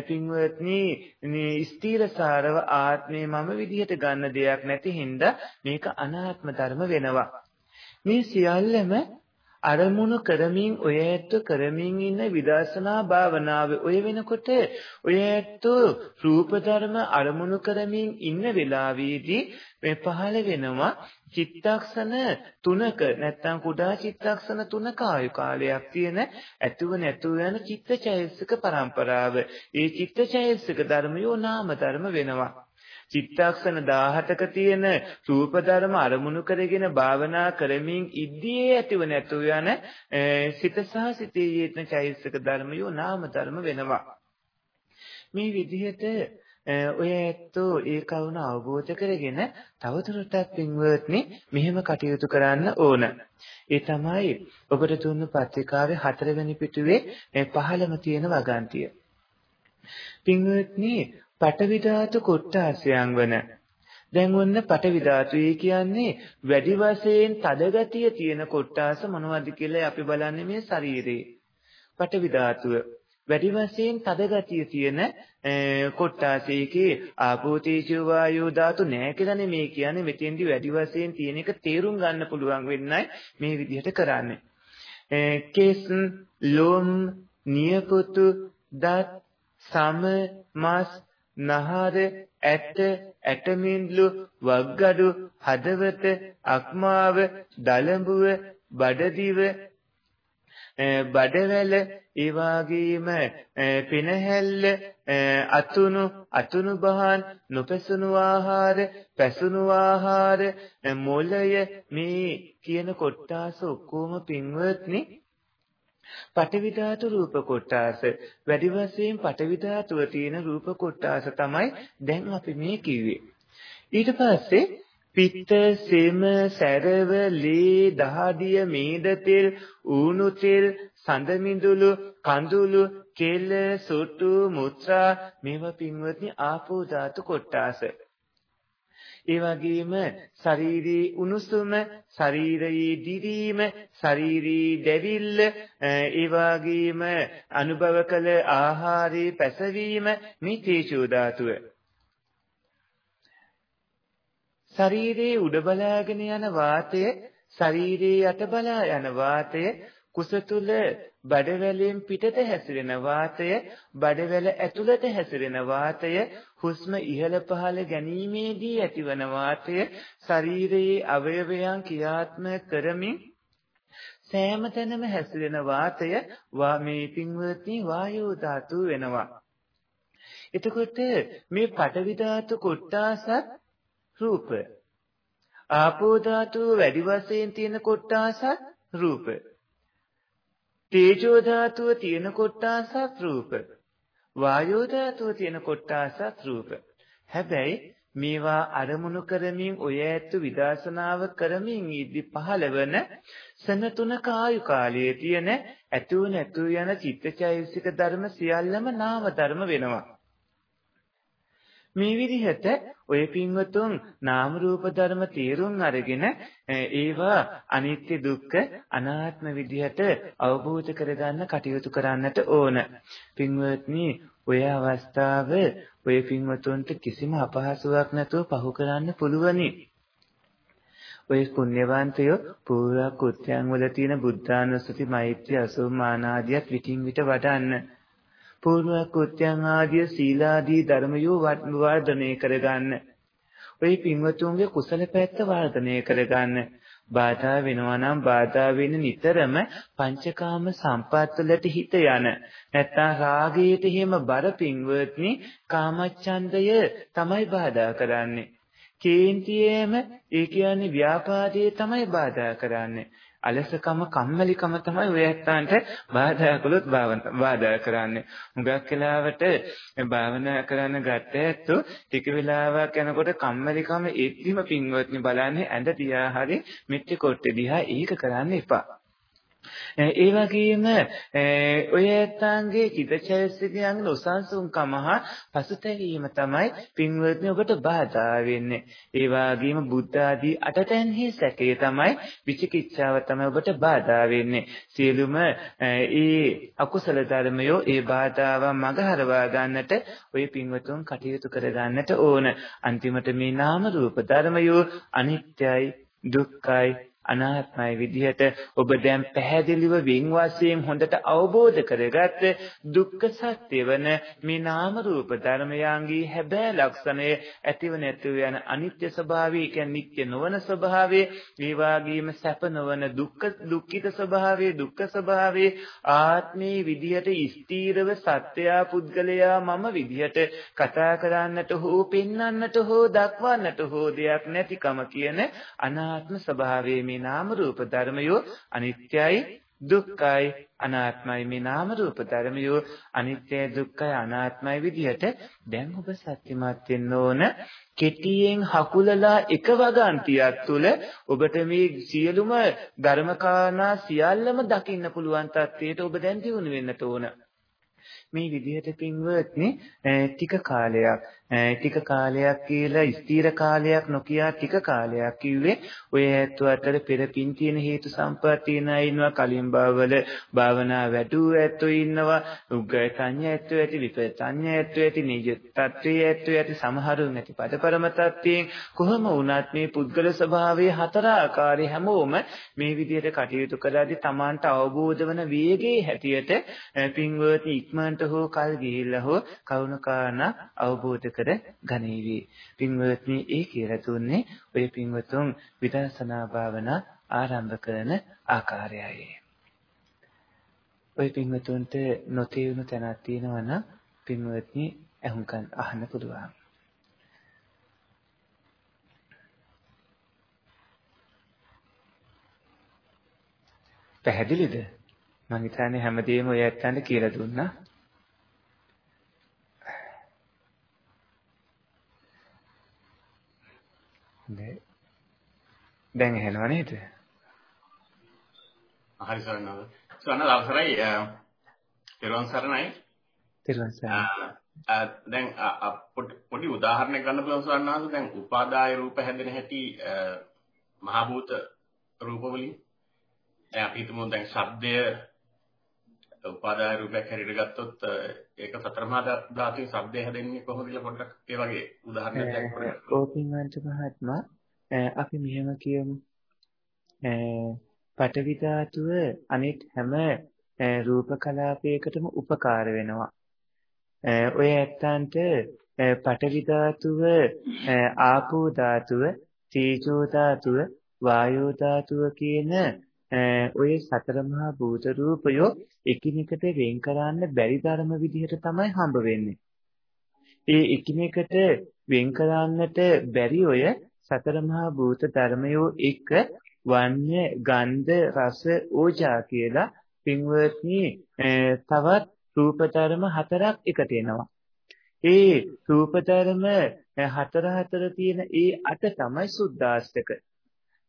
පින්වත්නි ස්ථීරසාරව ආත්මේ මම විදිහට ගන්න දෙයක් නැති හින්දා මේක අනාත්ම ධර්ම වෙනවා. මේ සියල්ලම අරමුණු කරමින් ඔය ඇත්ත කරමින් ඉන්න විදර්ශනා භාවනාවේ ඔය වෙනකොට ඔය ඇත්ත රූප ධර්ම අරමුණු කරමින් ඉන්න වෙලාවේදී මේ පහළ වෙනවා. චිත්තක්ෂණ තුනක නැත්තම් කුඩා චිත්තක්ෂණ තුනක ආයු කාලයක් තියෙන ඇතුව නැතුව යන චිත්තචෛතසික පරම්පරාව. ඒ චිත්තචෛතසික ධර්මයෝ නාම ධර්ම වෙනවා. චිත්තක්ෂණ 17ක තියෙන රූප ධර්ම අරමුණු කරගෙන භාවනා කරමින් ඉද්දී ඇතිව නැතුව යන සිත සහ සිතේ යෙදෙන චෛතසික ධර්මයෝ නාම ධර්ම වෙනවා. මේ විදිහට ඔය ඇත්තෝ ඒ කවුන අවබෝධ කරගෙන තවදුරටත් පින්වත්නි මෙහෙම කටයුතු කරන්න ඕන. ඒ තමයි ඔබට දුන්නු පත්‍රිකාවේ හතරවෙනි පිටුවේ පහළම තියෙන වගන්තිය. පින්වත්නි පටවි ධාතු කොට්ටාසයන් වන දැන් ඔන්න පටවි ධාතුයි කියන්නේ වැඩි වශයෙන් තදගතිය තියෙන කොට්ටාස මොනවද කියලා අපි බලන්නේ මේ ශරීරේ. පටවි ධාතුව වැඩි වශයෙන් තද ගතිය තියෙන කොට්ටාසේකේ ආපෝ තේජෝ වායෝ ධාතු නැහැ කියලා නෙමේ කියන්නේ මෙතෙන්දි වැඩි වශයෙන් තියෙන එක තේරුම් ගන්න පුළුවන් වෙන්නයි මේ විදිහට කරන්නේ. කේස් ලෝම් නියපොතු දත් සම මස් නහර ඇට ඇටමින්ලු වග්ගඩු හදවත අක්මාව දලඹුව බඩදිව බඩවැල ඒ වගේම පිනහැල්ල අතුණු අතුණු බහන් නොපැසුණු ආහාර පැසුණු ආහාර මොළය මේ කියන කොටාස ඔක්කොම පින්වත්නි පඨවි ධාතු රූප කොටාස. වැඩි වශයෙන් පඨවි ධාතුව තියෙන රූප කොටාස තමයි දැන් අපි මේ කිව්වේ. ඊට පස්සේ පිත්ත සෙම සැරව ලී දහඩිය මීද තෙල් ඌණු තෙල් සඳ මිදුළු කඳුළු කෙල සොටු මුත්‍රා මේවා පින්වත්නි ආපෝ ධාතු කොටාස. ඒ වගේම ශාරීරී උණුසුම ශරීරයේ දිවීම ශරීරී දැවිල්ල ඒ වගේම අනුභව කළ ආහාරයේ පැසවීම මේ තේජෝ ධාතුව. ශරීරයේ උඩ බලාගෙන යන වාතය ශරීරයේ යට බලා යන වාතය කුස තුල බඩවැලෙන් පිටට හැසිරෙන වාතය බඩවැල ඇතුළට හැසිරෙන වාතය හුස්ම ඉහළ පහළ ගැනීමේදී ඇතිවන වාතය ශරීරයේ අවයවයන් ක්‍රියාත්මක කරමින් සෑම තැනම හැසිරෙන වාතය මේ පින්වත්නි වායෝ ධාතු වෙනවා. එතකොට මේ පඨවි ධාතු කොටාසත් රූප. ආපෝ ධාතු වැඩි වශයෙන් තියෙන කොටාසත් රූප. තේජෝ ධාතුව තියෙන කොටාසත් රූප. වායෝ ධාතුව තියෙන කොටාසත් රූප. හැබැයි මේවා අරමුණු කරමින් ඔය ඇත්ත විදර්ශනාව කරමින් ඉදි පහළවන සන තුන කායු කාලයේ තියෙන ඇතුව නැතු යන චිත්තචෛතසික ධර්ම සියල්ලම නාම ධර්ම වෙනවා. මේ විදිහට ඔය පින්වතුන් නාම රූප ධර්ම තේරුම් අරගෙන ඒවා අනිත්‍ය දුක්ඛ අනාත්ම විදිහට අවබෝධ කරගන්න කටයුතු කරන්නට ඕන. පින්වත්නි, ඔය අවස්ථාව ඔය පින්වතුන්ට කිසිම අපහසුාවක් නැතුව පහු කරන්න පුළුවනි. ඔය පුණ්‍යවන්තයෝ පූර්ව කෘත්‍යයන් වල තියෙන බුද්ධානුස්සති මෛත්‍රී අසෝමානාදියත් විටින් විට වඩන්න. පූර්ව කෘත්‍යයන් ආදිය සීලාදී ධර්මයෝ වර්ධනය කරගන්න. ඔය පින්වතුන්ගේ කුසල පැත්ත වර්ධනය කරගන්න. බාධා වෙනවා නම් බාධා වෙන නිතරම පංචකාම සම්පත් වලට හිත යන නැත්තම් රාගයට හිම බර පින්වත්නි කාමච්ඡන්දය තමයි බාධා කරන්නේ කේන්තියේම ඒ කියන්නේ ව්‍යාපාදයේ තමයි බාධා කරන්නේ අලසකම කම්මැලිකම තමයි ඔය ඇත්තන්ට බාධා කළොත් බාධා කරන්නේ. හුඟක් වෙලාවට භාවනා කරන්න ගත්ත ඇත්තෝ ටික වෙලාවක් යනකොට කම්මැලිකම එද්දිම පින්වත්නි බලන්නේ ඇඳ තියා හරි මෙට්ටි කොට්ටේ දිහා ඒක කරන්න එපා. ඒ වගේම ඔය ඇත්තන්ගේ චිතචෛතසිකයන්ගේ උසන්සුන්කම හා පසුතැවීම තමයි පින්වත්නි ඔබට බාධා වෙන්නේ. ඒ වගේම බුද්ධ ආදී අටතැන්හි සැකේ තමයි විචිකිච්ඡාව තමයි ඔබට බාධා වෙන්නේ. සියලුම ඒ අකුසල ධර්මයෝ ඒ බාධාවන් මගහරවා ගන්නට ඔය පින්වතුන් කටයුතු කර ගන්නට ඕන. අන්තිමට මේ නාම රූප ධර්මයෝ අනිත්‍යයි දුක්ඛයි අනාත්මයි විදිහට ඔබ දැන් පැහැදිලිව වින් වශයෙන් හොඳට අවබෝධ කරගත්ත දුක්ඛ සත්‍ය වන මේ නාම රූප ධර්මයන්ගේ හැබෑ ලක්ෂණය ඇතිව නැතිව යන අනිත්‍ය ස්වභාවය කියන්නේ නිත්‍ය නොවන ස්වභාවය ඒ වගේම සැප නොවන දුක්ඛ දුක්ඛිත ස්වභාවය දුක්ඛ ස්වභාවය ආත්මේ විදිහට ස්ථීරව සත්‍යයා පුද්ගලයා මම විදිහට කතා කරන්නට හෝ පෙන්වන්නට හෝ දක්වන්නට හෝ දෙයක් නැතිකම කියන අනාත්ම ස්වභාවය මේ නාම රූප ධර්මයෝ අනිත්‍යයි දුක්ඛයි අනාත්මයි. මේ නාම රූප ධර්මයෝ අනිත්‍යයි දුක්ඛයි අනාත්මයි විදිහට දැන් ඔබ සත්‍යමත් වෙන්න ඕන. කෙටියෙන් හකුලලා එක වගන්තියක් තුල ඔබට මේ සියලුම ධර්මකාරණා සියල්ලම දකින්න පුළුවන් තත්ත්වයට ඔබ දැන් දියුණු වෙන්නට ඕන. මේ විදිහට පින්වත්නි ටික කාලයක් ටික කාලයක් කියලා ස්ථීර කාලයක් නොකියා ටික කාලයක් කිව්වේ ඔය ඇත්ත අතර පෙර පින් තියෙන හේතු සම්පත් තියෙන අය ඉන්නවා කලින් භවවල භාවනා වැඩුව ඇත්තෝ ඉන්නවා උග්ගය සංඥා ඇත්තෝ ඇති විපරිත සංඥා ඇත්තෝ ඇති නිජ තත්ත්වයේ ඇත්තෝ ඇති සමහරුන් ඇති පදපරම තත්ත්වයෙන් කොහොම වුණත් මේ පුද්ගල ස්වභාවයේ හතර ආකාරي හැමෝම මේ විදිහට කටයුතු කරද්දී Tamanට අවබෝධ වන වේගයේ හැටියට පින්වත්නි ඉක්මනට හෝ කල් ගිහිල්ලා හෝ කරුණාකාරණ අවබෝධ කර ගනීවි. පින්වත්නි ඒ කියලා තුන්නේ ඔය පින්වතුන් විදර්ශනා භාවනා ආරම්භ කරන ආකාරයයි. ඔය පින්වතුන්ට නොතේරුණු තැනක් තියෙනවා නම් පින්වත්නි අහුම්කන් අහන්න පුළුවන්. පැහැදිලිද? මම හිතන්නේ හැමදේම ඔය ඇත්තන්ට කියලා දුන්නා. හොඳයි. දැන් ඇහෙනව නේද? හරි සරණව. සරණ අවසරයි. තෙරුවන් සරණයි. තෙරුවන් සරණයි. දැන් පොඩි උදාහරණයක් ගන්න පුළුවන් සරණව. දැන් උපාදාය රූප හැදෙන හැටි මහ භූත රූප වලින් දැන් අපි හිතමු දැන් ශබ්දය උපාදාය රූපයක් හැටියට ගත්තොත් ඒක සතර මහා ධාතුවේ શબ્දය හැදෙන්නේ කොහොමද කියලා පොඩ්ඩක් ඒ වගේ උදාහරණයක් දැක්වන්න. කෝපින්වන්ත මහත්මයා අපි මෙහෙම කියමු. පඨවි ධාතුව අනිත් හැම රූප කලාපයකටම උපකාර වෙනවා. ඔය ඇත්තන්ට පඨවි ධාතුව ආපෝ ධාතුව තේජෝ ධාතුව වායෝ ධාතුව කියන ඔය සතර මහා භූත රූපයෝ එකිනෙකට වෙන් කරන්න බැරි ධර්ම විදිහට තමයි හම්බ වෙන්නේ. ඒ එකිනෙකට වෙන් කරන්නට බැරි ඔය සතර මහා භූත ධර්මයෝ එක්ක වන්‍ය ගන්ධ රස ඕජා කියලා පින්වත්නි තවත් රූප ධර්ම හතරක් එකට එනවා. ඒ රූප ධර්ම හතර හතර තියෙන ඒ අට තමයි සුද්දාෂ්ටක.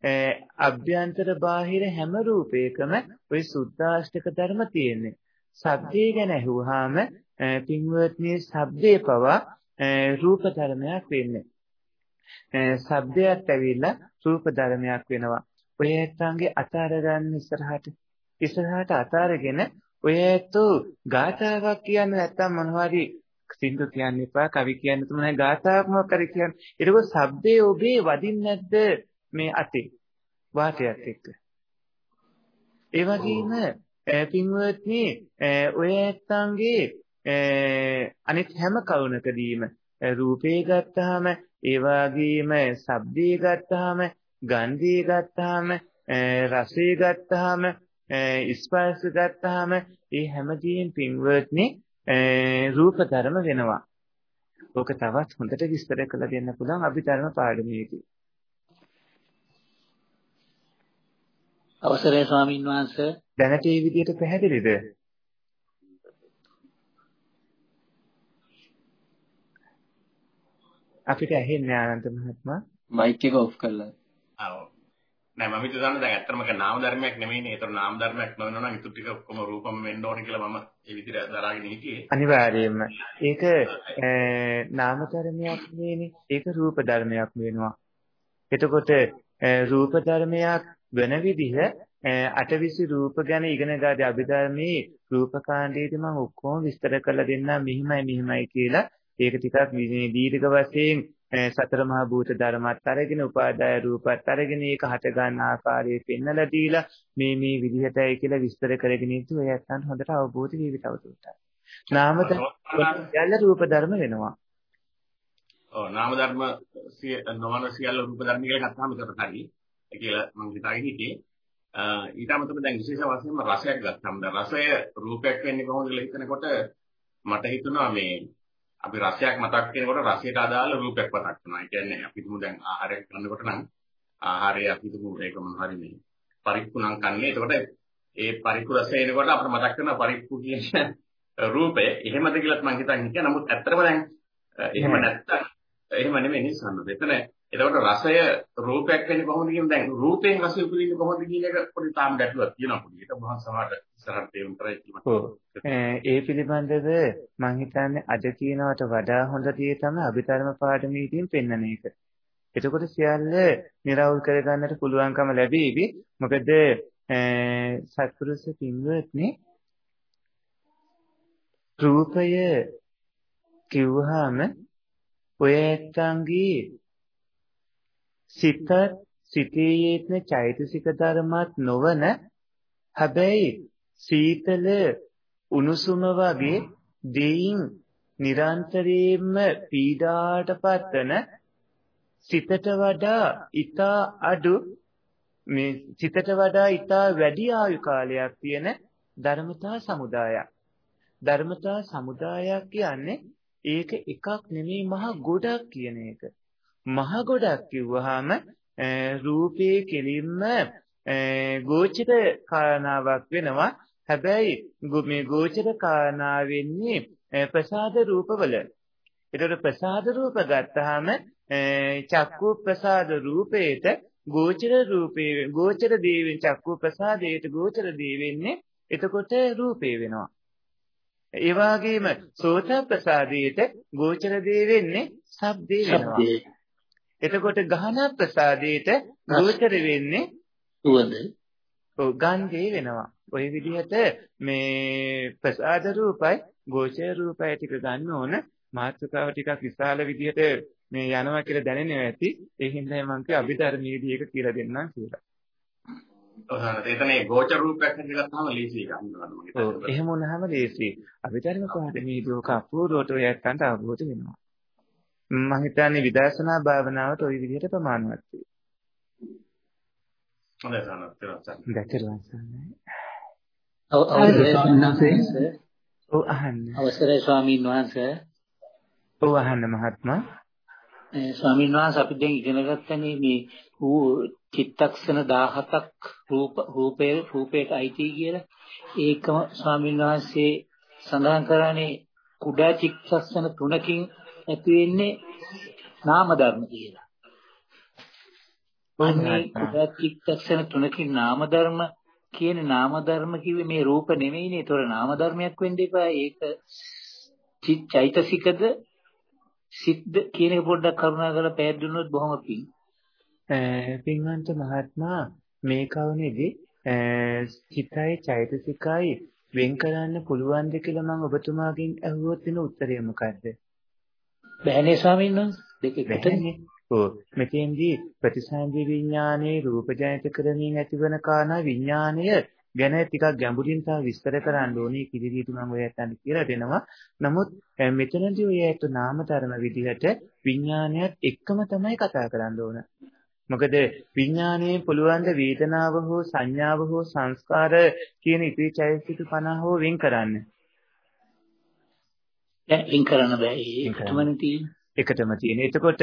අභ්‍යන්තර බාහිර හැම රූපයකම ওই සුද්දාෂ්ටක ධර්ම තියෙන්නේ. සබ්දේ ගැන අහුවාම පින්වත්නි සබ්දේ පවා රූප ධර්මයක් වෙන්නේ. සබ්දයක් ඇවිල්ලා රූප ධර්මයක් වෙනවා. ඔය ඇත්තන්ගේ අතාර ගන්න ඉස්සරහට ඉස්සරහට අතාරගෙන ඔය ඇත්තෝ ගාථාවක් කියන්නේ නැත්තම් මොනවාරි සින්දු කියන්න එපා කවි කියන්න තුමයි ගාථාවක් මොකක් හරි කියන්න. ඒක ශබ්දේ ඔබේ වදින්නේ නැද්ද මේ අතේ වාතයත් එක්ක? ඒ වගේම පින්වත්නි ඔය ඇත්තන්ගේ අනිත් හැම කවුනකදීම රූපේ ගත්තාම ඒ වගේම ශබ්දේ ගත්තාම ගන්ධේ ගත්තාම රසේ ගත්තාම ස්පර්ශ ගත්තාම ඒ හැමදේම පින්වත්නි රූප ධර්ම වෙනවා. ඕක තවත් හොඳට විස්තර කළ දෙන්න පුළුවන් අභිධර්ම පාඩමේදී. අවසරයි ස්වාමින් වහන්සේ. දැනට මේ විදිහට පැහැදිලිද? අපිට ඇහෙන්නේ ආනන්ද මහත්මයා. මයික් එක ඔෆ් කරලා. ආ නෑ මම හිතුවා දැන් ඇත්තටම ඒක නාම ධර්මයක් නෙමෙයිනේ. ඒතර නාම ධර්මයක් නොවෙනවා නම් ඊටු ටික ඔක්කොම රූපම වෙන්න ඕනේ කියලා මම ඒ විදිහට දරාගෙන හිටියේ. අනිවාර්යයෙන්ම. ඒක නාම ධර්මයක් නෙවෙයිනේ. ඒක රූප ධර්මයක් වෙනවා. එතකොට රූප ධර්මයක් වෙන විදිහ අටවිසි රූප ගැන ඉගෙන ගාදී අභිධර්මයේ රූපකාණ්ඩයේදී මම ඔක්කොම විස්තර කරලා දෙන්නම් මෙහිමයි මෙහිමයි කියලා ඒක ටිකක් මේ දීර්ඝ වශයෙන් සතර මහා භූත ධර්මات අරගෙන උපාදාය රූපات අරගෙන ඒක හට ගන්න ආකාරය පෙන්වලා දීලා මේ මේ විදිහටයි කියලා විස්තර කරගෙන ඉතු එයාටත් හොඳට අවබෝධ වේවි තවදුරටත්. නාම ධර්ම රූප ධර්ම වෙනවා. ඔව් නාම ධර්ම නොවන සියල්ල රූප ධර්ම කියලා ගත්තාම කරතරයි. කියලා මම හිතාගෙන හිටියේ. ඊට අමතරව දැන් විශේෂ වශයෙන්ම රසයක් ගත්තාම දැන් රසය රූපයක් වෙන්නේ කොහොමද කියලා හිතනකොට මට හිතුණා මේ අපි රසයක් මතක් කරනකොට රසයට අදාළ රූපයක් මතක් වෙනවා. ඒ කියන්නේ අපි තුමු දැන් ආහාරයක් ගන්නකොට නම් ආහාරය අපි තුමු ඒක මොන හරි මේ පරිප්පු නම් කන්නේ. එතකොට ඒ පරිප්පු රසය එනකොට අපිට මතක් වෙනවා පරිප්පු කියන රූපය. එහෙමද කියලාත් මම හිතන් හිටියා. නමුත් ඇත්තටම දැන් එහෙම නැත්තම් එහෙම නෙමෙයි නිසන්න. එතන එතකොට රසය රූපයක් වෙන්නේ කොහොමද කියන දැන් රූපයෙන් රසය උපදින්නේ කොහොමද කියන එක පොඩි තාම ගැටලුවක් තියෙනවා පොඩි. ඒක බොහොම සමහරට ඉස්සරහට තේරුම් කරයි කියලා. ඔව්. ඒ පිළිබඳව මම හිතන්නේ අද කියනවට වඩා හොඳ දේ තමයි අභිධර්ම පාඩමේදීන් පෙන්වන එක. එතකොට සියල්ල निराවුල් කරගන්නට පුළුවන්කම ලැබෙවි. මොකද සත්පුරුෂ පින්වත්නි රූපය කිව්වහම ඔය ඇත්තන්ගේ සිත සිතේ යෙත්න චෛතසික ධර්මات නොවන හැබැයි සීතල උණුසුම වගේ දෙයින් නිරන්තරයෙන්ම පීඩාට පත්වන සිතට වඩා ඊතා අඩු මේ සිතට වඩා ඊතා වැඩි ආයු කාලයක් තියෙන ධර්මතා සමුදායක්. ධර්මතා සමුදායක් කියන්නේ ඒක එකක් නෙමෙයි මහ ගොඩක් කියන එක. මහ ගොඩක් කිව්වහම රූපේ කෙලින්ම ගෝචර කාරණාවක් වෙනවා. හැබැයි මේ ගෝචර කාරණා වෙන්නේ ප්‍රසාද රූපවල. ඒතකොට ප්‍රසාද රූප ගත්තාම චක්කු ප්‍රසාද රූපේට ගෝචර රූපේ ගෝචර දේවෙන් චක්කු ප්‍රසාදයට ගෝචර දේ වෙන්නේ එතකොට රූපේ වෙනවා. ඒ වගේම සෝත ප්‍රසාදයට ගෝචර දේ වෙන්නේ ශබ්දේ වෙනවා. එතකොට ගහන ප්‍රසාදයට ගෝචර වෙන්නේ සුවඳ. ඔව් ගන්ධේ වෙනවා. ওই විදිහට මේ ප්‍රසාද රූපයි ගෝචර රූපයි ටික ගන්න ඕන මාත්‍රකාව ටිකක් විශාල විදිහට මේ යනවා කියලා දැනෙනවා ඇති. ඒ හින්දා මම කිය අභිධර්මයේදී ඒක කියලා දෙන්නම් කියලා. ඔහොම එතන ඒ ගෝචර රූපයක් හැටියට ගත්තාම ලීසි ගන්නවා මගේ ඔව් එහෙම වුණාම ලේසි. අභිධර්ම පාඩමේ ලෝක අපූර්වට ඔය ඇත්තන්ට අවබෝධ වෙනවා. මම හිතන්නේ විදර්ශනා භාවනාවට ওই විදිහට ප්‍රමාණවත් වෙයි. හොඳයි සානත් තේරුම් වහන්සේ. ඔව් අහන්න. අවසරයි ස්වාමීන් වහන්සේ. ඔව් අහන්න මහත්මයා. ස්වාමීන් වහන්සේ අපි දැන් ඉගෙන ගත්තනේ මේ චිත්තක්ෂණ 17ක් රූප රූපේ රූපයට අයිති කියලා. ඒකම ස්වාමීන් වහන්සේ සඳහන් කරන්නේ කුඩා චිත්තක්ෂණ තුනකින් ඇති වෙන්නේ නාම ධර්ම කියලා. අන්නේ කුඩා චිත්තක්ෂණ තුනකින් නාම ධර්ම කියන නාම ධර්ම කිව්වේ මේ රූප නෙමෙයිනේ. ඒතොර නාම ධර්මයක් වෙන්න එපා. ඒක චෛතසිකද සිද්ද කියන එක පොඩ්ඩක් කරුණාකරලා පැහැදිලිවුනොත් බොහොම පිං. පින්වන්ත මහත්මයා මේ කවුනේදී චිතයි චෛතසිකයි වෙන් කරන්න පුළුවන්ද කියලා මම ඔබතුමාගෙන් අහුවොත් වෙන උත්තරය මොකද්ද? බෑනේ ස්වාමීන් වහන්සේ දෙක එකටනේ. ඔව් මෙතෙන්දී ප්‍රතිසන්දි විඥානයේ රූප ජනිත කරමින් ඇතිවන කාරණා විඥානය ගැන ටිකක් ගැඹුරින් තව විස්තර කරන්න ඕනේ කිරිදීට මම ඔය ඇත්තන්ට කියලා දෙනවා. නමුත් මෙතනදී ඔය ඇත්ත නාම ධර්ම විදිහට විඥානයත් එක්කම තමයි කතා කරන්න ඕන. මොකද විඥානයේ පුළුවන් ද වේදනාව හෝ සංඥාව හෝ සංස්කාර කියන ඉතිරි චෛතසික 50 හෝ වෙන් කරන්න. දැන් වෙන් කරන්න බෑ. ඒකමනේ තියෙන්නේ. එකටම තියෙන. එතකොට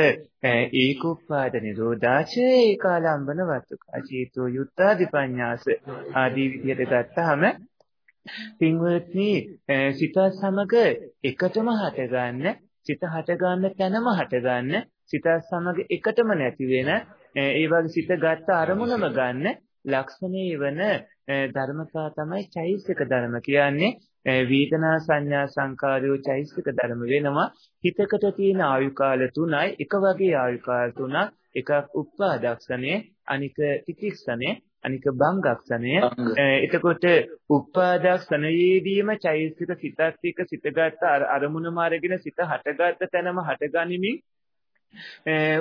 ඒකෝපාද නිරෝධාච ඒකාලම්බන වත්තුකා චේතෝ යුත්තාදිපඤ්ඤාස ආදී විදිහට ගත්තාම පින්වත්නි සිත සමග එකටම හටගන්න සිත හටගන්න තැනම හටගන්න සිත සමග එකටම නැති වෙන ඒ වගේ සිත ගත්ත අරමුණම ගන්න ලක්ෂණේ වන ධර්මතා තමයි චෛසික ධර්ම. කියන්නේ වේදනා සංඥා සංකාරයෝ චෛසික ධර්ම වෙනවා. හිතකට තියෙන ආයු කාල තුනයි එක වගේ ආයු කාල තුනක්. එකක් උප්පාදක්ෂණය අනික තිතික්ෂණය අනික බංගක්ෂණය එතකොට උප්පාදක්ෂණයේදීම චෛසික සිතත් එක්ක සිතගත් අරමුණම අරගෙන සිත හටගත්ත තැනම හටගනිමින්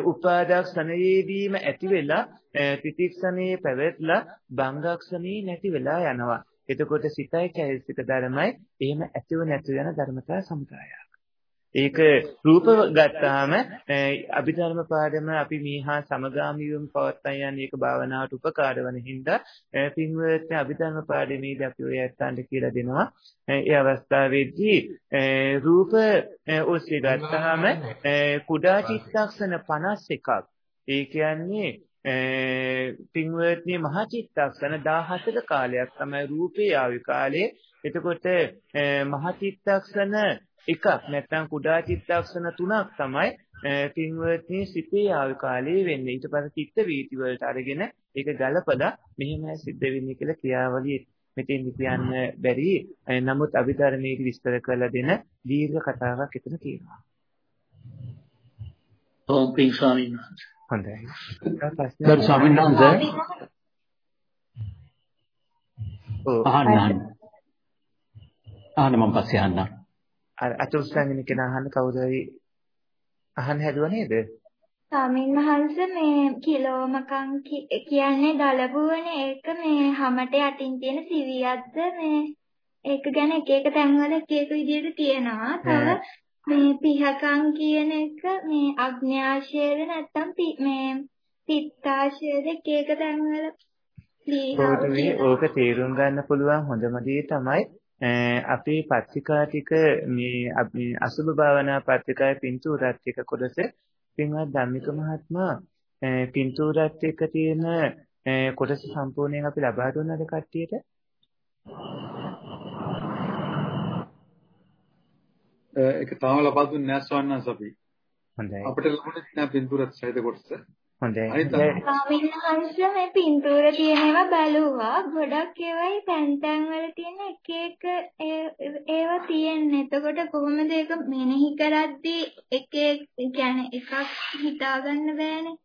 උපාදාක්ෂණයේදීම ඇති වෙලා තිතික්ෂණයේ පැවැත්ලා බංගක්ෂණේ නැති වෙලා යනවා. එතකොට සිතයි චෛතසික ධර්මයි එහෙම ඇතිව නැති වෙන ධර්මතා සමුදායක්. ඒක රූප ගත්තාම අභිධර්ම පාඩම අපි මීහා සමගාමීවම පවත්වා යන එක භාවනාවට උපකාර වන හින්දා පින්වත් අභිධර්ම පාඩමේදී අපි ඔය ඇත්තන්ට කියලා දෙනවා. ඒ අවස්ථාවේදී රූප ඔස්සේ ගත්තාම කුඩා චිත්තක්ෂණ 51ක් ඒ කියන්නේ පින්වත්නි මහා චිත්තක්ෂණ 17ක කාලයක් තමයි රූපේ ආවි කාලේ. එතකොට මහා චිත්තක්ෂණ එකක් නැත්නම් කුඩා චිත්තක්ෂණ තුනක් තමයි පින්වත්නි සිතේ ආව කාලේ වෙන්නේ. ඊට පස්සේ චිත්ත වීති වලට අරගෙන ඒක ගලපලා මෙහෙමයි සිද්ධ වෙන්නේ කියලා ක්‍රියාවලිය මෙතෙන් කියන්න බැරි. නමුත් අභිධර්මයේ විස්තර කරලා දෙන දීර්ඝ කතාවක් එතන තියෙනවා. ඕම් පින් ස්වාමීන් වහන්සේ. හොඳයි. ගරු ස්වාමීන් වහන්සේ. ඔව්. අහන්න අහන්න. අහන්න මම පස්සේ අහන්නම්. අර අතුස්සංගින කෙනා අහන්න කවුද අහන්න හැදුවා නේද? ස්වාමීන් වහන්සේ මේ කිලෝමකම් කියන්නේ දලබුවනේ. ඒක මේ හැමට යටින් තියෙන සිවියක්ද? මේ ඒක ගැන එක එක තැන්වල එක එක විදිහට තියෙනවා. තව මේ පිහකම් කියන එක මේ අග්න්‍යාශයද නැත්නම් මේ පිත්තාශයද එක එක තැන්වල ඕක තේරුම් ගන්න පුළුවන් හොඳම දේ තමයි අපේ පත්‍රිකා ටික මේ අපි අසුභ භාවනා පත්‍රිකාවේ පින්තූරත් එක්ක කොටස පින්වත් ධම්මික මහත්මයා පින්තූරත් එක්ක තියෙන කොටස සම්පූර්ණයෙන් අපි ලබා දුන්නද කට්ටියට? ඒක තාම ලබා දුන්නේ නැහැ ස්වාමීන් අපි. හොඳයි. අපිට ලැබුණේ නැහැ පින්තූරත් සහිත කොටස. හොඳයි. ස්වාමීන් වහන්සේ මේ පින්තූර තියෙනවා බැලුවා. ගොඩක් ඒවායි තැන් තැන් වල තියෙන එක එක ඒවා තියෙන්නේ. එතකොට කොහොමද ඒක මෙනෙහි කරද්දී එක කියන්නේ එකක් හිතාගන්න බෑනේ.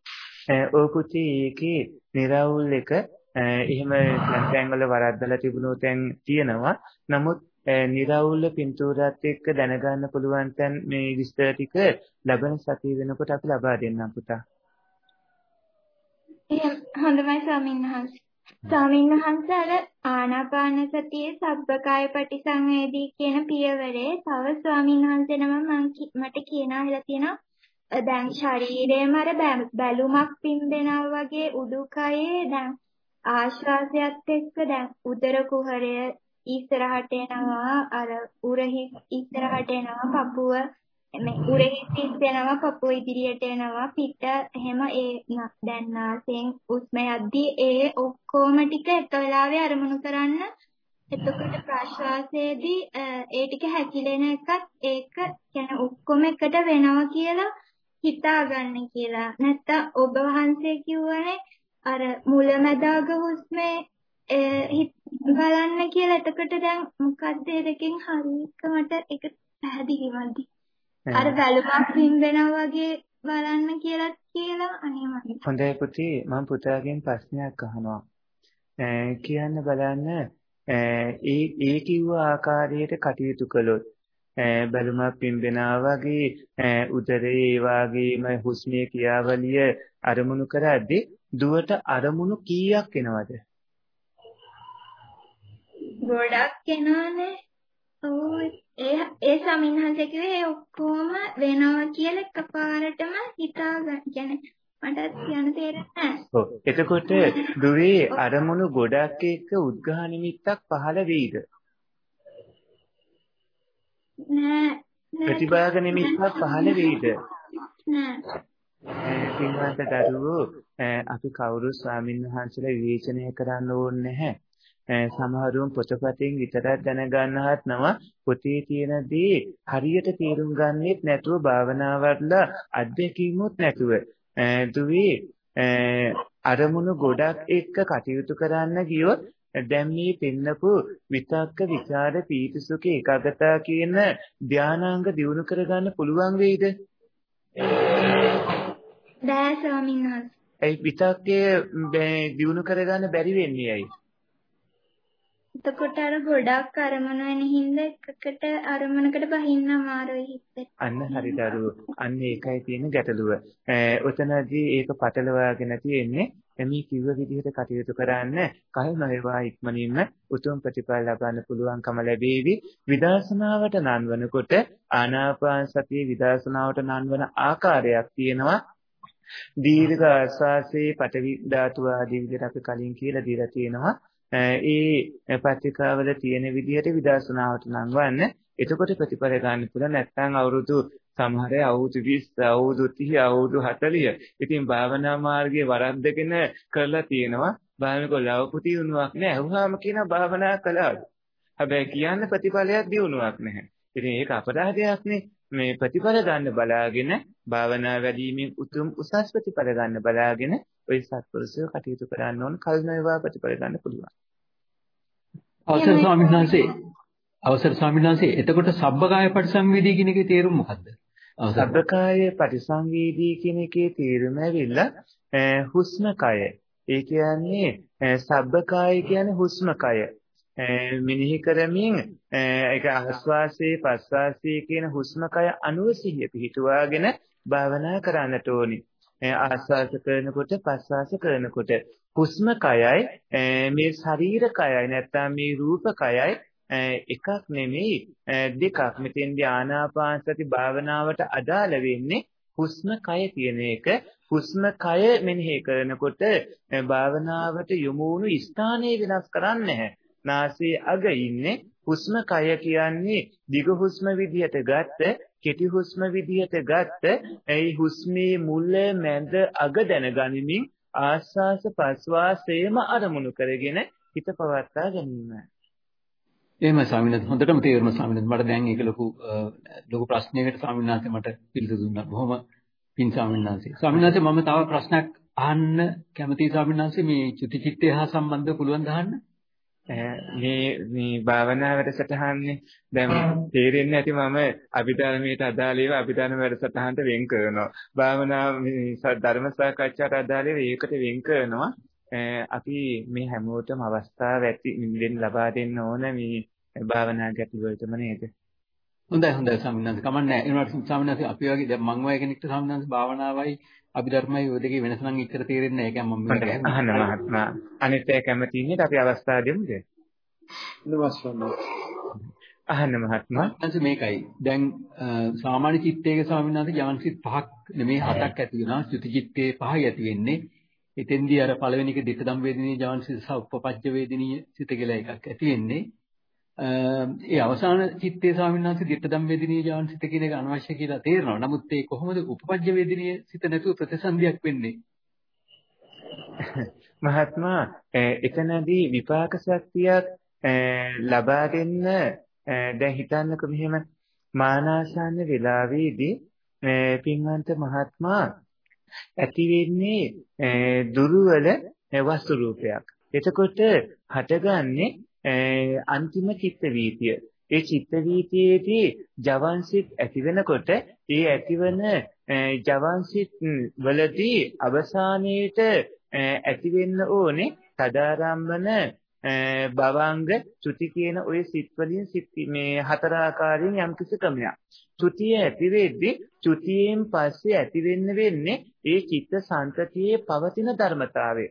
ඔය පුතේ ඒකේ නිරවුල් එක එහෙම තැන් වල වරද්දලා තිබුණු තැන් තියෙනවා. නමුත් නිරවුල් පින්තූරات එක්ක දැනගන්න පුළුවන් තැන් මේ විස්තර ටික ලබන සතිය වෙනකොට අපි ලබා දෙන්නම් පුතා. එහෙනම් හොඳයි ස්වාමීන් වහන්සේ. ස්වාමීන් වහන්සේ අර ආනාපාන සතියේ සබ්බකාය පටිසංවේදී කියන පියවරේ තව ස්වාමීන් වහන්සේ නම මට කියනවා කියලා තියෙනවා දැන් ශරීරයේම අර බැලුමක් පිම්බෙනවා වගේ උඩුකයේ දැන් ආශ්වාසයත් එක්ක දැන් උදර කුහරය ඉස්සරහට එනවා අර උරහි ඉස්සරහට එනවා පපුව මේ උරහිස් තිස්සෙනවා පපුව ඉදිරියට එනවා පිට එහෙම ඒ දැන් නාසයෙන් උස්ම යද්දී ඒ ඔක්කොම ටික එක වෙලාවෙ අරමුණු කරන්න. එතකොට ප්‍රශ්වාසයේදී ඒ ටික හැකිලෙන එකත් ඒක කියන්නේ ඔක්කොම එකට වෙනවා කියලා හිතාගන්න කියලා. නැත්තම් ඔබ වහන්සේ කිව්වනේ අර මුලැමැදාග හුස්මේ බලන්න කියලා. එතකොට දැන් මොකද්ද ඒ දෙකෙන් හරියට මට ඒක පැහැදිලිවද අර බැලුමක් හින්දෙනවා වගේ බලන්න කියලා කියලා අනේ මම හොඳයි පුතේ. මම පුතාගෙන් ප්‍රශ්නයක් අහනවා. කියන්න බලන්න. ඒ ඒ කිව්ව ආකාරයට කටයුතු කළොත් බැලුමක් පිම්බෙනා වගේ උදරේ ඒ වගේම හුස්මේ ක්‍රියාවලිය අරමුණු කරද්දී දුවට අරමුණු කීයක් එනවද? ගොඩක් එනවනේ. ඒ ඒ ස්වාමින්වහන්සේ කිව්වේ ඒ ඔක්කොම වෙනවා කියලා එකපාරටම හිතා ගන්න. මට කියන්න තේරෙන්නේ නැහැ. ඔව්. එතකොට දුවේ අරමුණු ගොඩක් එක්ක උද්ඝාහ නිමිත්තක් පහළ වෙයිද? නෑ. ප්‍රතිභාග නිමිත්තක් පහළ වෙයිද? නෑ. පින්වන්ත දරුවෝ අපි කවුරු ස්වාමින් වහන්සේලා විවේචනය කරන්න ඕනේ නැහැ. සමහරුන් පොතපතින් විතරක් දැනගන්නවත් නම පොතේ තියෙන දේ හරියට තේරුම් ගන්නෙත් නැතුව භාවනාවල අධ්‍යක්ීමුත් නැතුව දුවේ අරමුණු ගොඩක් එක්ක කටයුතු කරන්න ගියොත් දැන් මේ පෙන්නපු විතක්ක ਵਿਚාර පීතිසුඛ ඒකාගතා කියන ධානාංග දිනු කරගන්න පුළුවන් වෙයිද? බෑ ස්වාමීන් වහන්සේ. ඒ විතක්කේ දිනු කරගන්න බැරි වෙන්නේ ඇයි? එතකොට අර ගොඩක් අරමුණු වෙන හින්දා එකකට අරමුණකට බහින්න අමාරුයි හිතේ. අන්න හරි දරුවෝ. අන්න ඒකයි තියෙන ගැටලුව. ඔතනදී ඒක පටලවාගෙන තියෙන්නේ එමි කිව්ව විදිහට කටයුතු කරන්න කය නොවේවා ඉක්මනින්ම උතුම් ප්‍රතිඵල ලබන්න පුළුවන්කම ලැබේවි. විදර්ශනාවට නන්වනකොට ආනාපාන සතිය විදර්ශනාවට නන්වන ආකාරයක් තියෙනවා. දීර්ඝ ආස්වාසේ පටවි ධාතු ආදී විදිහට අපි කලින් කියලා දීලා තියෙනවා. ඒ පත්‍රිකාවල තියෙන විදිහට විදර්ශනාවට නංවන්න. එතකොට ප්‍රතිඵල ගන්න පුළුවන්. නැත්නම් අවුරුදු සමහර අය අවුරුදු 20 අවුරුදු 30 අවුරුදු 40 ඉතින් භාවනා මාර්ගයේ වරද්දගෙන කරලා තියෙනවා. භාවනක ලවපුති වුණාවක් නෑ. අහුවාම කියන භාවනා කළාද? හැබැයි කියන්න ප්‍රතිඵලයක් දිනුවක් නැහැ. ඉතින් ඒක අපරාධයක් නේ. මේ ප්‍රතිඵල ගන්න බලාගෙන භාවනා වැඩිමේ උතුම් උසස් ප්‍රතිඵල ගන්න බලාගෙන ওই සත්පුරුෂය කටයුතු කරන්න ඕන කල් නොවේවා ප්‍රතිඵල ගන්න පුළුවන්. අවසර ස්වාමීන් වහන්සේ අවසර ස්වාමීන් වහන්සේ එතකොට සබ්බකාය පරිසංවේදී කියන එකේ තේරුම මොකද්ද? සබ්බකාය පරිසංවේදී කියන එකේ තේරුම ඇවිල්ලා හුස්ම කය. ඒ කියන්නේ සබ්බකාය කියන්නේ හුස්ම කය. මිනිහි කරමින් ඒක ආස්වාසේ ප්‍රස්වාසයේ කියන හුස්ම කය අනුව සිහිය පිහිටුවාගෙන භාවනා කරන්නට ඕනි. ආස්වාස කරනකොට ප්‍රස්වාස කරනකොට. හුස්ම කයයි මේ ශරීර කයයි නැත්නම් මේ රූප කයයි එකක් නෙමෙයි දෙකක්. මෙතෙන්දී ආනාපාන සති භාවනාවට අදාළ වෙන්නේ හුස්ම කය කියන එක. හුස්ම කය මෙනෙහි කරනකොට භාවනාවට යොමු වුණු ස්ථානය වෙනස් කරන්නේ නැහැ. නාසයේ අග ඉන්නේ හුස්ම කය කියන්නේ දිග හුස්ම විදිහට ගත්ත කෙටි හුස්ම විදිහට ගත්ත ඒ හුස්මේ මුල මැද අග දැනගනිමින් ආස්වාස ප්‍රස්වාසයේම අරමුණු කරගෙන හිත පවත්වා ගැනීම. එහෙමයි ස්වාමීන් වහන්සේ හොඳටම තේරුණා ස්වාමීන් වහන්සේ මට දැන් ඒක ලොකු ලොකු ප්‍රශ්නයකට ස්වාමීන් වහන්සේ මට පිළිතුරු දුන්නා. බොහොම පින් ස්වාමීන් වහන්සේ. ස්වාමීන් වහන්සේ මම තව ප්‍රශ්නයක් අහන්න කැමතියි ස්වාමීන් වහන්සේ මේ චුතිචිත්තය හා සම්බන්ධව පුළුවන් දහන්න? මේ මේ භාවනා වැඩසටහන්නේ දැන් තේරෙන්නේ නැති මම අභිධර්මයට අදාළ ඒවා අභිධර්ම වැඩසටහනට වෙන් කරනවා. භාවනා ධර්ම සාකච්ඡාට අදාළ ඒකට වෙන් කරනවා. අපි මේ හැමෝටම අවස්ථාව ඇති දෙන්න ලබා දෙන්න ඕන මේ භාවනා ගැටළු වලටම නේද? හොඳයි හොඳයි ස්වාමීන් වහන්සේ කමන්නේ. ඒනට ස්වාමීන් වහන්සේ අපි වගේ දැන් මං වගේ කෙනෙක්ට ස්වාමීන් වහන්සේ භාවනාවයි අභිධර්මයි ඔය දෙකේ වෙනස නම් ඉතර තේරෙන්නේ නැහැ. ඒක මම මේක අහන්න මහත්මයා. අනිත් එක කැමති ඉන්නේ අපි අවස්ථාව දෙමුද? නමස්කාර. අහන්න මහත්මයා. අංශ මේකයි. දැන් සාමාන්‍ය චිත්තයක ස්වාමීන් වහන්සේ ජවන්සිත පහක් නෙමේ හතක් ඇති වෙනවා. ත්‍ෘති චිත්තේ පහයි ඇති වෙන්නේ. එතෙන්දී අර පළවෙනි එක දිට ධම් වේදිනී ජවන්සිත සහ උපපච්ච වේදිනී සිත කියලා එකක් ඇති වෙන්නේ. ඒ අවසාන චිත්තේ ස්වාමීන් වහන්සේ ditta ධම් වේදිනිය ජාන සිත කියන එක අනවශ්‍ය කියලා තේරෙනවා. නමුත් ඒ කොහොමද උපපජ්ජ වේදිනිය සිත නැතුව ප්‍රතිසන්දියක් වෙන්නේ? මහත්මා එතනදී විපාක ශක්තියක් ලබා දෙන්න දැන් හිතන්නකො මෙහෙම මානාසන්න වෙලාවේදී පින්වන්ත මහත්මා ඇති වෙන්නේ දුර්වල වස්තු රූපයක්. එතකොට හටගන්නේ අන්තිම චිත්ත වීතිය. ඒ චිත්ත වීතියේදී ජවන්සිත ඇති වෙනකොට ඒ ඇතිවන ජවන්සිත වලදී අවසානයේට ඇති වෙන්න ඕනේ තදාරම්මන භවංග චුති කියන ওই සිත් වලින් සිත් මේ හතර ආකාරයෙන් යම්කිසි ක්‍රමයක්. චුතිය ඇති වෙද්දී චුතියෙන් පස්සේ ඇති වෙන්න වෙන්නේ ඒ චිත්ත සංතතියේ පවතින ධර්මතාවය.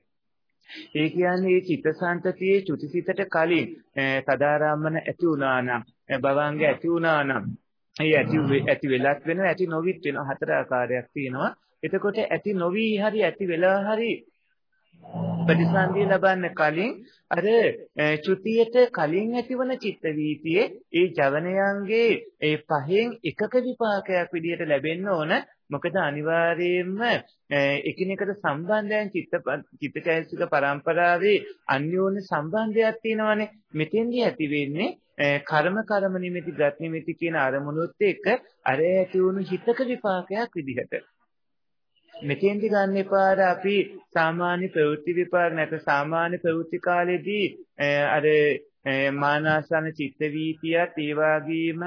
ඒ කියන්නේ මේ චිත්තසංතතියේ චුතිසිතට කලින් තදාරම්මන ඇති වුණා නම් භවංග ඇති වුණා නම් ඒ ඇති ඇති වෙලක් වෙනවා ඇති නොවිත් වෙනවා. හතර ආකාරයක් තියෙනවා. එතකොට ඇති නොවි හරි ඇති වෙලා හරි ප්‍රතිසන්දිය ලබන්න කලින් අර චුතියට කලින් ඇතිවන චිත්ත වීතියේ ඒ ජවනයන්ගේ ඒ පහෙන් එකක විපාකයක් විදිහට ලැබෙන්න ඕන. මොකද අනිවාර්යයෙන්ම එකිනෙකට සම්බන්ධයන් චිත්ත චිත්තචෛතසික පරම්පරාවේ අන්‍යෝන්‍ය සම්බන්ධයක් තියෙනවානේ. මෙතෙන්දී ඇති වෙන්නේ කර්ම කර්ම නිමිති ගත් නිමිති කියන අරමුණුත් එක්ක අර ඇති වුණු හිතක විපාකයක් විදිහට. මෙතෙන්දි ගන්න එපාර අපි සාමාන්‍ය ප්‍රවෘත්ති විපාක නැත්නම් සාමාන්‍ය ප්‍රවෘත්ති කාලෙදී අර මානාසන චිත්ත වීතියත් ඒ වගේම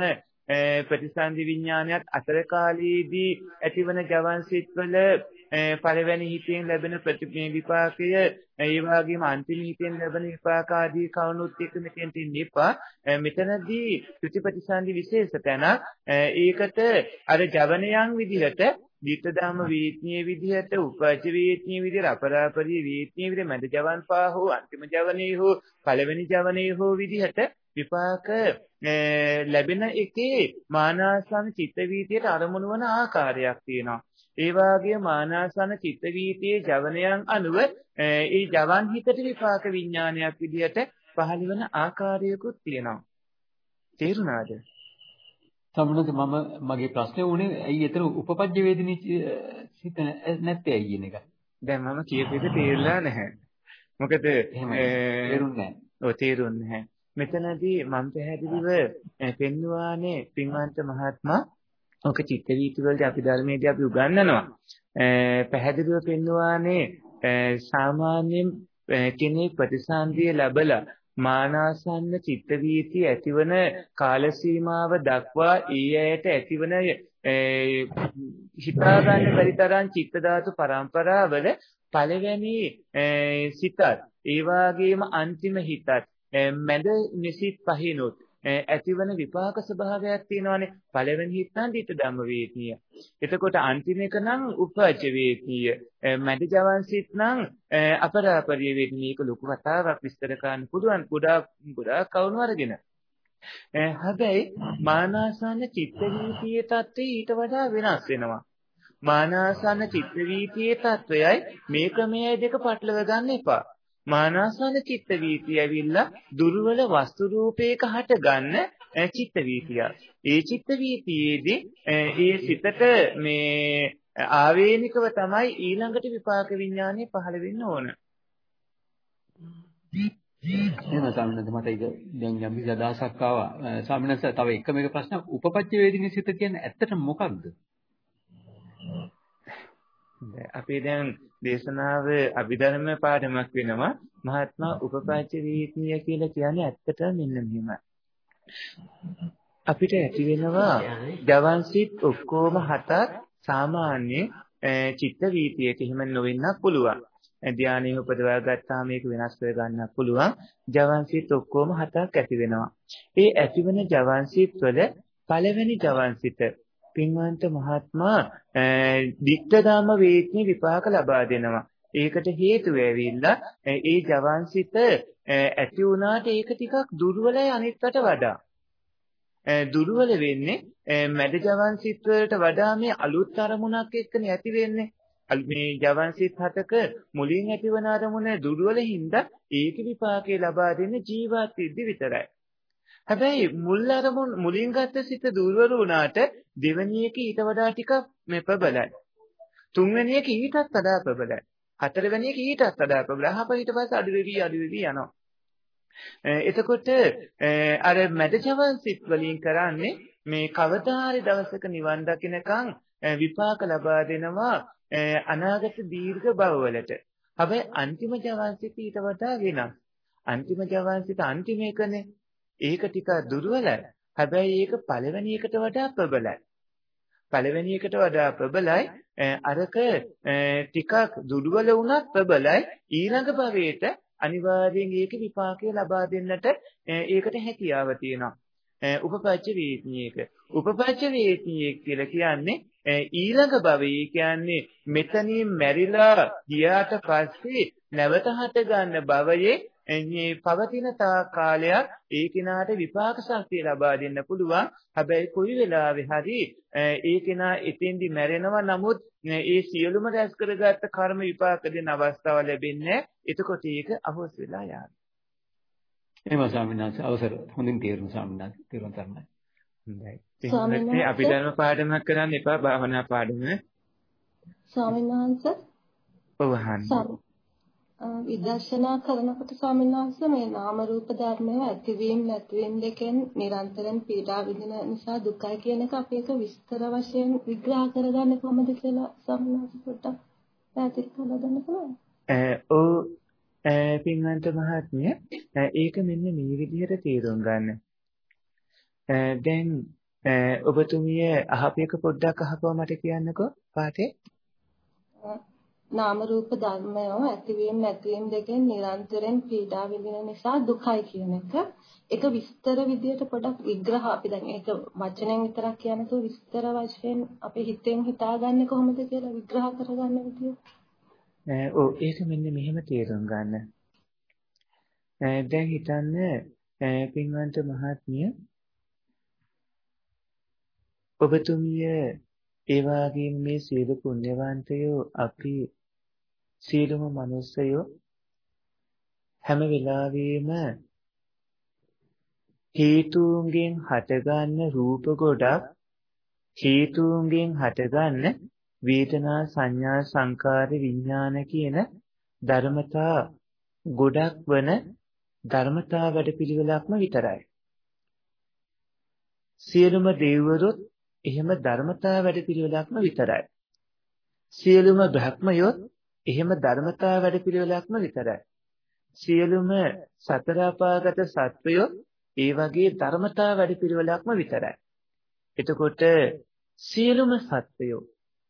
ප්‍රතිසන්දි විඥානයත් අතර කාලයේදී ඇතිවන ජවන් සිත්වල පළවෙනි හිතෙන් ලැබෙන ප්‍රතිපේ විපාකය ඒ වගේම අන්තිම හිතෙන් ලැබෙන විපාක ආදී කවුනුත් එක්ක මෙතෙන්ට ඉන්නපා මෙතනදී ප්‍රතිපටිසන්දි විශේෂ තැනක්. ඒකට අර ජවනයන් විදිහට විත්තදාම වීත්‍නීය විදිහට උපජ වීත්‍නීය විදිහට අපරාපරිය වීත්‍නීය විදිහට මැද ජවන් පහ හෝ අන්තිම ජවනේ හෝ පළවෙනි ජවනේ හෝ විදිහට විපාක ලැබෙන එකේ මානාසන චිත්ත වීතියට අරමුණු වන ආකාරයක් තියෙනවා. ඒ වාගේ මානාසන චිත්ත වීතියේ ජවනයන් අනුව ඒ ජවන් හිතට විපාක විඥානයක් විදිහට පහළ වෙන ආකාරයකුත් තියෙනවා. තේරුණාද? සම්මුණද මම මගේ ප්‍රශ්නේ උනේ ඇයි එතන උපපජ්ජ වේදිනී සිත නැත්තේ ඇයි කියන එක. දැන් මම කියපු එක තේරුණා නැහැ. මොකද තේරුන්නේ නැහැ. ඔව් තේරුන්නේ නැහැ. මෙතනදී මම පැහැදිලිව පෙන්වුවානේ පින්වන්ත මහත්මයා ඔක චිත්ත වීති වලදී අපි ධර්මයේදී අපි උගන්වනවා. පැහැදිලිව පෙන්වුවානේ සාමාන්‍යයෙන් කෙනෙක් ප්‍රතිසන්දිය ලැබලා මානාසන්න චිත්ත වීති ඇතිවන කාල සීමාව දක්වා ඊ ඇයට ඇතිවන හිතා ගන්න බැරි තරම් චිත්ත ධාතු පරම්පරාවල පළවෙනි සිතත් ඒ වගේම අන්තිම හිතත් මැද නිසිත් පහිනොත් ඇතිවන විපාක ස්වභාවයක් තියෙනවානේ පළවෙනි හිත නම් ditta ධම්ම වේත්‍නිය. එතකොට අන්තිම එක නම් උපජ්ජ වේත්‍නිය. මැද ජවන් සිත් නම් අපරාපරිය වේත්‍නිය. මේක ලොකු කතාවක් විස්තර කරන්න පුළුවන්. ගොඩාක් ගොඩාක් කවුණු අරගෙන. හැබැයි මානාසන චිත්ත වීතියේ தත්ත්වය ඊට වඩා වෙනස් වෙනවා. මානාසන චිත්ත වීතියේ தත්ත්වයයි මේ ක්‍රමයයි දෙක පටලව ගන්න එපා. මානාසන චිත්ත වීතිය ඇවිල්ලා දුර්වල වස්තු රූපයක හට ගන්න චිත්ත වීතිය. ඒ චිත්ත වීතියේදී ඒ සිතට මේ ආවේනිකව තමයි ඊළඟට විපාක විඥානය පහළ වෙන්න ඕන. එහෙම ස්වාමීන් මට ඒක දැන් යම් කිසි අදහසක් ආවා. ස්වාමීන් තව එකම එක ප්‍රශ්නයක් උපපච්ච වේදිනේ සිත කියන්නේ ඇත්තටම මොකක්ද? අපි දැන් දේශනාව අභිධර්ම පාඩමක් වෙනවා. මහත්මා උපපච්ච වේදිනිය කියලා කියන්නේ ඇත්තටම මෙන්න මෙහෙමයි. අපිට ඇති වෙනවා ජවන්සිට ඔක්කොම හතක් සාමාන්‍ය චිත්ත වීතියක එහෙම නොවෙන්නත් පුළුවන්. ධානයේ උපදවා ගත්තාම මේක වෙනස් කර ගන්නත් පුළුවන්. ජවන්සිට ඔක්කොම හතක් ඇති වෙනවා. ඒ ඇතිවන ජවන්සිට වල පළවෙනි ජවන්සිට පින්වන්ත මහත්මයා වික්තදාම වේත්නි විපාක ලබා දෙනවා. ඒකට හේතුව ඇවිල්ලා ඒ ජවන්සිත ඇති වුණාට ඒක ටිකක් දුර්වලයි අනිත්කට වඩා. දුර්වල වෙන්නේ මැද ජවන්සිත වලට වඩා මේ අලුත් අරමුණක් එක්කනේ ඇති වෙන්නේ. මේ ජවන්සිත හතක මුලින් ඇතිවන අරමුණ දුර්වල හින්දා ඒක විපාකේ ලබා දෙන්නේ ජීවත් වෙද්දි විතරයි. හැබැයි මුල් අරමුණ මුලින් ගත්ත සිත දුර්වල වුණාට දෙවෙනි එක ඊට වඩා ටිකක් මේ ප්‍රබලයි. තුන්වෙනි එක ඊටත් වඩා ප්‍රබලයි. හතරවෙනි එක ඊටත් වඩා ප්‍රබලයි. අහප ඊට පස්සේ අඩු වෙවි අඩු වෙවි යනවා. එතකොට අර මැද ජවන් සිත් වලින් කරන්නේ මේ කවදා හරි දවසක නිවන් දකින්නකම් විපාක ලබා දෙනවා අනාගත දීර්ඝ භවවලට. හැබැයි අන්තිම ජවන් සිත් ඊට වඩා වෙනස්. අන්තිම ජවන් සිත් අන්තිම එකනේ. ඒක ටිකක් දුර්වලයි. හැබැයි ඒක පළවෙනි එකට වඩා ප්‍රබලයි. පළවෙනි එකට වඩා ප්‍රබලයි අරක ටිකක් දුර්වල වුණත් ප්‍රබලයි ඊළඟ භවයේට අනිවාර්යෙන් ඒකේ විපාකය ලබා දෙන්නට ඒකට හැකියාව තියෙනවා. උපපච්ච වේත්නියක. උපපච්ච වේත්නියක කියලා කියන්නේ ඊළඟ භවයේ කියන්නේ මෙතනින් මැරිලා ගියාට පස්සේ නැවත හට ගන්න භවයේ මේ පවතින තා කාලයක් ඒ කෙනාට විපාක ශක්තිය ලබා දෙන්න පුළුවන්. හැබැයි කොයි වෙලාවෙ හරි ඒ කෙනා එතෙන්දි මැරෙනවා නමුත් ඒ සියලුම රැස් කරගත්ත කර්ම විපාක දෙන අවස්ථාව ලැබෙන්නේ එතකොට ඒක අහෝස් වෙලා යනවා. එහෙම ස්වාමීන් වහන්සේ අවසර හොඳින් තේරුම් ස්වාමීන් වහන්සේ තේරුම් ගන්නයි. හොඳයි. අපි ධර්ම පාඩමක් කරන්න එපා භාවනා පාඩම. ස්වාමීන් වහන්සේ ඔව් අහන්න. විදර්ශනා කරනකොට ස්වාමීන් වහන්සේ මේ නාම රූප ධර්මය ඇතිවීම නැතිවීම දෙකෙන් නිරන්තරයෙන් පීඩා විඳින නිසා දුකයි කියන එක අපි ඒක විස්තර වශයෙන් විග්‍රහ කරගන්න කොහොමද කියලා ස්වාමීන් වහන්සේ පොඩ්ඩක් පැහැදිලි කරලා දෙන්න පුළුවන්ද? ඔව් පින්වන්ත මහත්මිය ඒක මෙන්න මේ විදිහට තේරුම් ගන්න. දැන් ඔබතුමිය අහපේක පොඩ්ඩක් අහපුවා මට කියන්නකෝ පාටේ. නාම රූප ධර්මය ඇතිවීම නැතිවීම දෙකෙන් නිරන්තරයෙන් පීඩා විඳින නිසා දුකයි කියන එක ඒක විස්තර විදියට පොඩක් විග්‍රහ අපි දැන් ඒක වචනෙන් විතරක් කියනකෝ විස්තර වශයෙන් අපි හිතෙන් හිතාගන්නේ කොහොමද කියලා විග්‍රහ කරගන්න විදිය. ඔව් ඒක මෙන්න මෙහෙම තේරුම් ගන්න. දැන් හිතන්න පින්වන්ත මහත්මිය ඔබතුමිය ඒ වගේම මේ සියලු පුණ්‍යවන්තයෝ අපි සියලුම මිනිස්සයෝ හැම වෙලාවෙම හේතුන්ගෙන් හටගන්න රූප ගොඩක් හේතුන්ගෙන් හටගන්න වේදනා සංඥා සංකාර විඥාන කියන ධර්මතා ගොඩක් වන ධර්මතා වැඩපිළිවෙලක්ම විතරයි. සියලුම දෙවිවරුත් එහෙම ධර්මතා වැඩපිළිවෙලක්ම විතරයි. සියලුම බ්‍රහ්මයොත් එහෙම ධර්මතා වැඩපිළිවෙලක්ම විතරයි. සියලුම සතර අපාගත සත්වයෝ ඒ වගේ ධර්මතා වැඩපිළිවෙලක්ම විතරයි. එතකොට සියලුම සත්වයෝ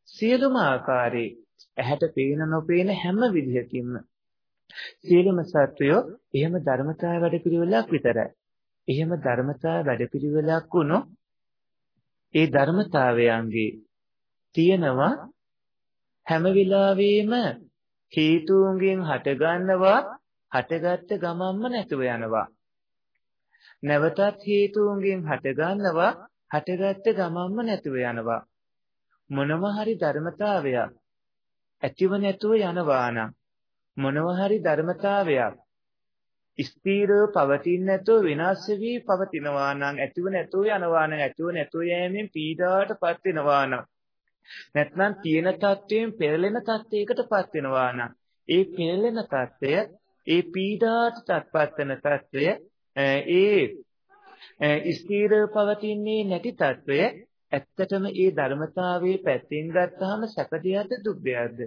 සියලුම ආකාරයේ ඇහැට පේන නොපේන හැම විදිහකින්ම සියලුම සත්වයෝ එහෙම ධර්මතා වැඩපිළිවෙලක් විතරයි. එහෙම ධර්මතා වැඩපිළිවෙලක් වුණොත් ඒ ධර්මතාවයන්ගේ තියෙනවා හැම වෙලාවෙම හේතුන්ගෙන් හටගන්නවා හටගත්ත ගමන්ම නැතුව යනවා. නැවතත් හේතුන්ගෙන් හටගන්නවා හටගත්ත ගමන්ම නැතුව යනවා. මොනම හරි ධර්මතාවයක් ඇතිව නැතුව යනවා නම් මොනව හරි ධර්මතාවයක් ස්ථීරව පවතින්නේ නැතුව වෙනස් වී පවතිනවා නම් ඇතිව නැතුව යනවා නම් ඇතිව නැතුව යෑමෙන් පීඩාවටපත් වෙනවා නම් නැත්නම් තියෙන තත්වයෙන් පෙරලෙන තත්වයකටපත් වෙනවා නම් ඒ පෙරලෙන තත්වය ඒ පීඩාවටපත් වෙන තත්වය ඒ ස්ථීරව පවතින්නේ නැති තත්වය ඇත්තටම ඒ ධර්මතාවයේ පැත්තෙන් ගත්තාම සැපදියද දුක්දයක්ද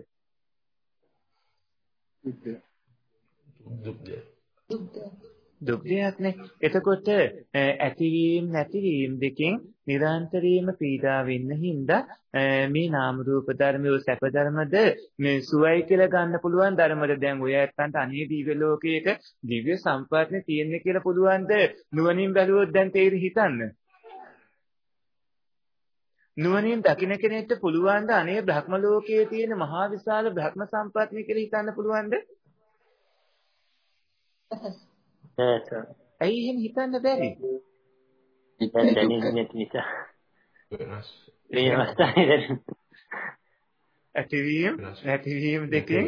දුක්දය. දුක් දෙයක් නේ. එතකොට ඇතිවීම නැතිවීම දෙකෙන් නිරන්තරයෙන්ම පීඩා වෙන්න හින්දා මේ නාම රූප ධර්මයේ සැප ධර්මද මේ සුවයි කියලා ගන්න පුළුවන් ධර්මද දැන් ඔය ඇත්තන්ට අනේ දිව්‍ය ලෝකයක දිව්‍ය සම්පත්නේ තියෙන්නේ කියලා පුළුවන්ද නුවණින් බැලුවොත් දැන් තේරි හිතන්න නුවණින් දකින්න කෙනෙක්ට පුළුවන් ද අනේ බ්‍රහ්ම ලෝකයේ තියෙන මහා විශාල බ්‍රහ්ම සම්පත්තිය කියලා හිතන්න පුළුවන්ද? ඇයි එහෙම හිතන්න බැරි? හිතන්න දැනෙන්නේ නැති නිසා. වෙනස්. මේ අවස්ථාවේ ඇතිවීම නැතිවීම දෙකෙන්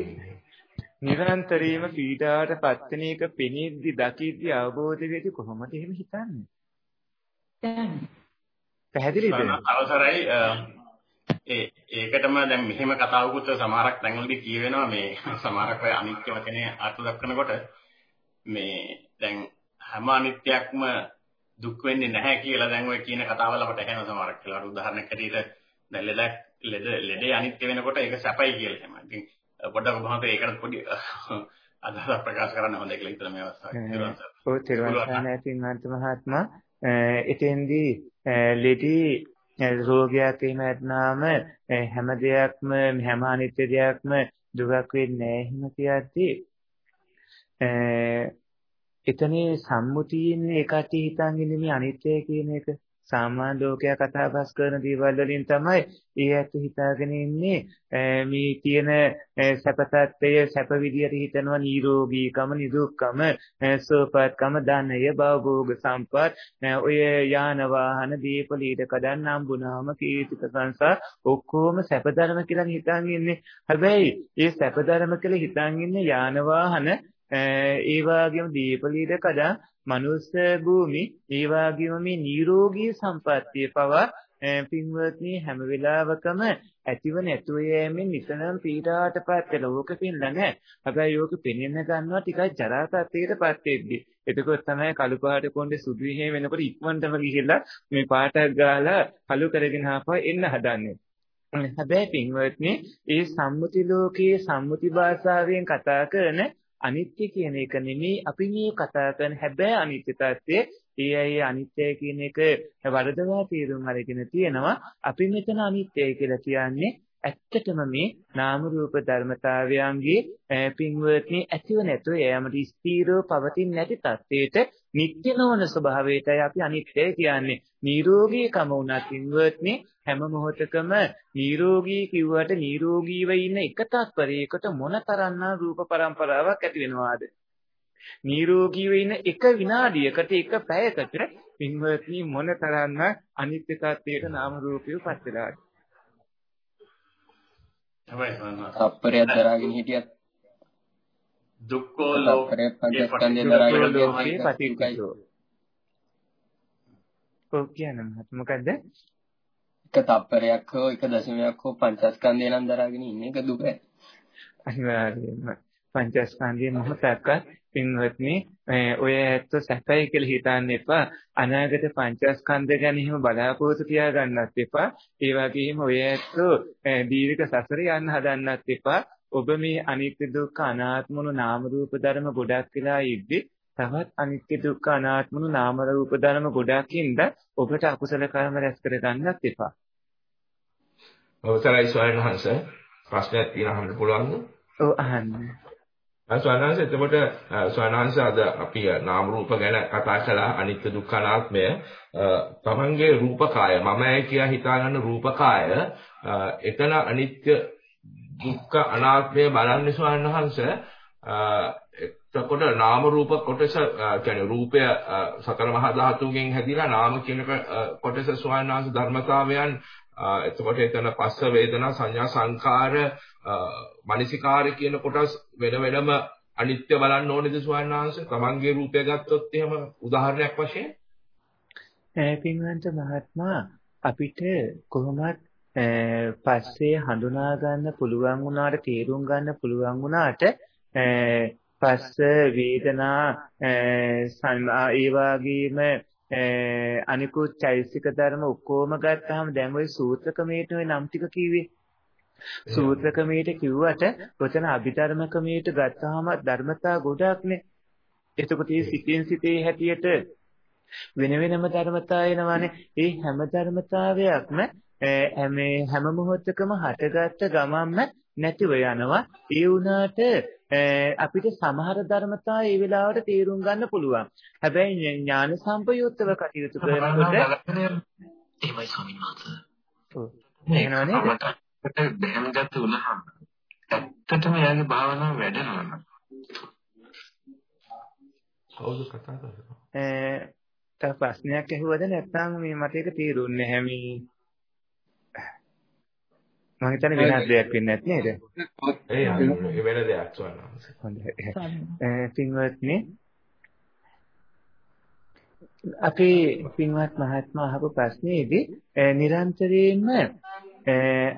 නිරන්තරයෙන්ම පීඩාවට පත්වෙන එක පෙනෙද්දි දකිද්දි අවබෝධ වෙද්දි කොහොමද එහෙම හිතන්නේ? දැන් පැහැදිලිද? අවසරයි ඒ ඒකටම දැන් මෙහෙම කතාවකුත් සමහරක් තැන්වලදී කියවෙනවා මේ සමහරක් අය අනිත්‍ය වචනේ අර්ථ දක්වනකොට මේ දැන් හැම අනිත්‍යයක්ම දුක් වෙන්නේ නැහැ කියලා දැන් ඔය කියන කතාවල අපට ඇහෙන සමහරක් කියලා. උදාහරණයක් ඇටියට දැන් ලෙඩක් ලෙඩ ලෙඩේ අනිත්‍ය වෙනකොට ඒක සැපයි කියලා එහෙම. ඉතින් පොඩ්ඩක් ඔබ මහත්තයා ඒකට පොඩි අදහසක් ප්‍රකාශ කරන්න හොඳයි කියලා හිතන මේ අවස්ථාවේ. ඔව් තිරුවන් සරණයි මහත්මයා. එතෙන්දී ලෙඩි රෝගයක් එහෙම නැත්නම් හැම දෙයක්ම හැම අනිත්‍ය දෙයක්ම දුකක් වෙන්නේ නැහැ කියද්දී එතනේ සම්මුතියින් එකට හිතන් ඉන්නේ මේ අනිත්‍ය කියන එක. සාමාන්‍ය ලෝකයා කතා බස් කරන දේවල් වලින් තමයි ඒ ඇත්ත හිතාගෙන ඉන්නේ. මේ තියෙන සැප tattය සැප විදියට හිතනවා නිරෝගීකම නිදුක්කම සෝපත්කම ධනය භවෝග සම්පත්. ඔය යාන වාහන දීපල ඊට කඩන් හම්බුනාම කීර්තික සංසාර ඔක්කොම සැප ධර්ම කියලා හිතන් ඉන්නේ. හැබැයි ඒ සැප ධර්ම කියලා හිතන් ඉන්නේ යාන වාහන ඒ වගේම දීපලීඩ කඩා මනුස්ස භූමි ඒ වගේම මේ නිරෝගී සම්පත්තිය පවා පින්වත්නි හැම වෙලාවකම ඇතිව නැතුව යෑමෙන් නිතරම පීඩාවටපත් වෙලා ඕක පින්න නැහැ. හැබැයි ඕක පෙනෙන්න ගන්නවා ටිකක් ජරා තත්ත්වයකටපත් වෙද්දී. එතකොට තමයි කළු පාට කොණ්ඩේ සුදු විහේ වෙනකොට ඉක්මනටම ගිහිල්ලා මේ පාටක් ගාලා කළු කරගෙන ආපහු එන්න හදන්නේ. හැබැයි පින්වත්නි ඒ සම්මුති ලෝකයේ සම්මුති භාෂාවෙන් කතා කරන අනිත්‍ය කියන එක නෙමෙයි අපි මේ කතා කරන හැබැයි අනිත්‍ය tattve ඒ අය අනිත්‍ය කියන එක වරදවා තේරුම් අරගෙන තියෙනවා අපි මෙතන අනිත්‍යයි කියලා කියන්නේ ඇත්තටම මේ නාම රූප ධර්මතාවයන්ගේ පින්වත්නි ඇතිව නැතුව යෑමට ස්ථීරව පවතින නැති තත්ත්වයට නිත්‍ය නොවන ස්වභාවයටයි අපි අනිත්‍ය කියන්නේ. නිරෝගීකම උනත් පින්වත්නි හැම මොහොතකම නිරෝගී කිව්වට නිරෝගීව ඉන්න එක තත්පරයකට මොනතරම්නම් රූප પરම්පරාවක් ඇති වෙනවාද? නිරෝගීව ඉන්න එක විනාඩියකට එක පැයකට පින්වත්නි මොනතරම්නම් අනිත්‍ය tattයට නාම රූපයපත් වෙලාද? තමයි තප්පරයක් දරාගෙන හිටියත් දුක්ඛෝ ලෝකේ පංචස්කන්ධය දරාගෙන හිටියත් ඔව් කියන්නේ මොකද්ද? එක තප්පරයක් හෝ එක දශමයක් හෝ පංචස්කන්ධය නම් දරාගෙන ඉන්න එක දුකයි. අනිවාර්යයෙන්ම පංචස්කන්ධයේ මොහොතක්වත් පින්වත්නි ඔය ඇත්ත සැපයි කියලා හිතන්න එපා. අනාගත පංචස්කන්ධ ගැන එහෙම බලාපොරොත්තු තියාගන්නත් එපා. ඒ වගේම ඔය ඇත්ත දීර්ඝ සසර යන්න හදන්නත් එපා. ඔබ මේ අනිත්‍ය දුක්ඛ අනාත්මණු නාම රූප ධර්ම ගොඩක් කියලා ඉද්දි තවත් අනිත්‍ය දුක්ඛ අනාත්මණු නාම රූප ධර්ම ගොඩක් ඉඳ ඔබට අකුසල කර්ම රැස් කර ගන්නත් එපා. අවසරයි ස්වාමීන් වහන්සේ ප්‍රශ්නයක් තියෙනවා අහන්න පුළුවන්ද? ඔව් අහන්න. ස්වාමීන් එතකොට ස්වාමීන් අද අපි නාම රූප ගැන කතා කළා අනිත්‍ය දුක්ඛ අනාත්මය තමන්ගේ රූපකාය මමයි කියලා හිතාගන්න රූපකාය එතන අනිත්‍ය දුක්ඛ අනාත්මය බලන්නේ ස්වාමීන් වහන්සේ එතකොට නාම රූප කොටස කියන්නේ රූපය සතර මහා ධාතුගෙන් හැදිලා නාම කියන කොටස ස්වාමීන් වහන්සේ ධර්මතාවයන් එතකොට එතන පස්ස වේදනා සංඥා සංකාර මනසිකාර කියන කොටස් වෙන වෙනම අනිත්‍ය බලන්න ඕනේද ස්වාමීන් වහන්සේ? තමන්ගේ රූපය ගත්තොත් එහෙම උදාහරණයක් වශයෙන් පින්වන්ත මහත්මයා අපිට කොහොමත් පස්සේ හඳුනා ගන්න පුළුවන් වුණාට තේරුම් ගන්න පුළුවන් වුණාට පස්ස වේදනා ඒ වගේම අනිකුත් චෛසික ධර්ම ඔක්කොම ගත්තාම දැන් ওই සූත්‍ර ක්‍රමයට ওই නම් ටික කිව්වේ සූත්‍ර ක්‍රමයට කිව්වට ඔතන අභිධර්ම ක්‍රමයට ගත්තාම ධර්මතා ගොඩක්නේ එතකොට මේ සිතින් සිතේ හැටියට වෙන වෙනම ධර්මතා එනවානේ ඒ හැම ධර්මතාවයක්ම මේ හැම මොහොතකම හටගත්ත ගමන්ම නැතිව යනවා ඒ වුණාට අපිට සමහර ධර්මතා ඒ වෙලාවට තේරුම් ගන්න පුළුවන්. හැබැයි ඥාන සම්පයුක්තව කටයුතු කරනකොට එහෙමයි ස්වාමීන් වහන්සේ. ඔව්. එහෙනව නේද? දැනගත වුණාම ඇත්තටම එයාගේ භාවනාව වැඩෙනවා නේද? කවුද කතා කරන්නේ? ප්‍රශ්නයක් ඇහුවද නැත්නම් මේ මට ඒක තේරුන්නේ නැහැ මේ මම හිතන්නේ වෙනස් දෙයක් වෙන්නේ නැත් නේද? ඒ වෙන දෙයක් සවන්නස. හොඳයි. පින්වත්නි අපේ පින්වත් මහත්මයා අහපු ප්‍රශ්නේදී නිරන්තරයෙන්ම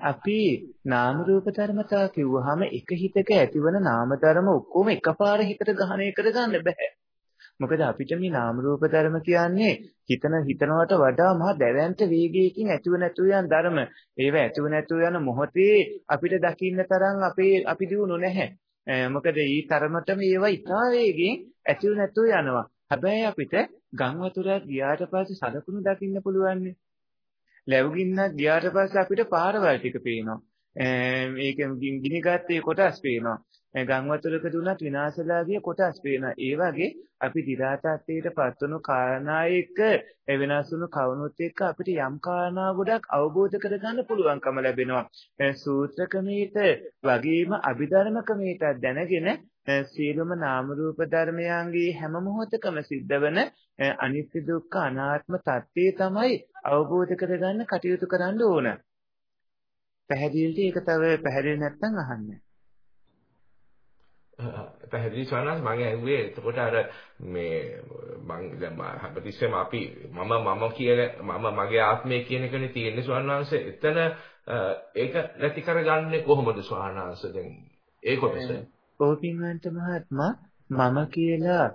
අපි නාම රූප ධර්මතා කිව්වහම එක හිතක ඇතිවන නාම ධර්ම ඔක්කොම එකපාර හිතට ගහණය කරගන්න බෑ. මොකද අපිට මේ නාම රූප ධර්ම කියන්නේ හිතන හිතනවට වඩා මහා දැවැන්ත වේගයකින් ඇතිව නැතුව යන ධර්ම. ඒව ඇතිව නැතුව යන මොහොතේ අපිට දකින්න තරම් අපේ අපි දිනු නැහැ. මොකද ඊ තරමටම ඒවා ඉතා වේගෙන් ඇතිව නැතුව යනවා. හැබැයි අපිට ගම් වතුරක් ගියාට පස්සේ සලකුණු දකින්න පුළුවන්. ලැබුගින්නක් ගියාට පස්සේ අපිට පාරවල් ටික පේනවා. මේක ගිනි ගත්තේ කොටස් පේනවා. ගම් වතුරක දුනත් විනාශලා ගිය කොටස් පේනවා. ඒ වගේ අපි දි รา තත්ත්වයට පත්වන කාරණා එක්ක වෙනස් වුණු කවුණුත් එක්ක අපිට යම් කාරණා ගොඩක් අවබෝධ කරගන්න පුළුවන්කම ලැබෙනවා. සූත්‍ර ක්‍රමයට වගේම අභිධර්ම ක්‍රමයට දැනගෙන සියලුම නාම රූප ධර්මයන්ගේ හැම මොහොතකම සිද්ධවන අනිත්‍ය දුක්ඛ අනාත්ම தත්ත්වය තමයි අවබෝධ කරගන්න කටයුතු කරන්න ඕන. පැහැදිලිද? ඒක තව පැහැදිලි නැත්නම් අහන්න. පැහැදිලි සවනස් මම ඇහුවේ එතකොට අර මේ මං දැන් හැමතිස්සෙම අපි මම මම කියන මම මගේ ආත්මය කියන එකනේ තියෙන්නේ සවනස් එතන ඒක නැති කරගන්නේ කොහොමද සවනස් දැන්? ඒ කොටස. ඕපින්වන්ත මහත්මයා මම කියලා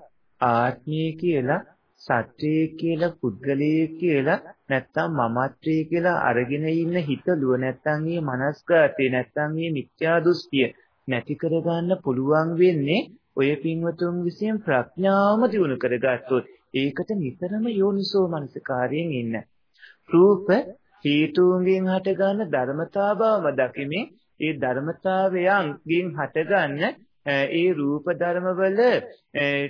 ආත්මය කියලා සත්‍යය කියලා පුද්ගලයෙක් කියලා නැත්තම් මමත්වයේ කියලා අරගෙන ඉන්න හිතලුව නැත්තම් මේ මනස්ගතේ නැත්තම් මේ මිත්‍යා දෘෂ්ටිය නැති කරගන්න පුළුවන් වෙන්නේ ඔය පින්වතුන් විසින් ප්‍රඥාවම දිනු කරගත්තොත් ඒකට නිතරම යෝනිසෝ මනසිකාරයෙන් ඉන්න. රූප හේතුන්ගෙන් හටගන්න ධර්මතා බවම දකිමින් ඒ ධර්මතාවයන්ගෙන් හටගන්න ඒ රූප ධර්මවල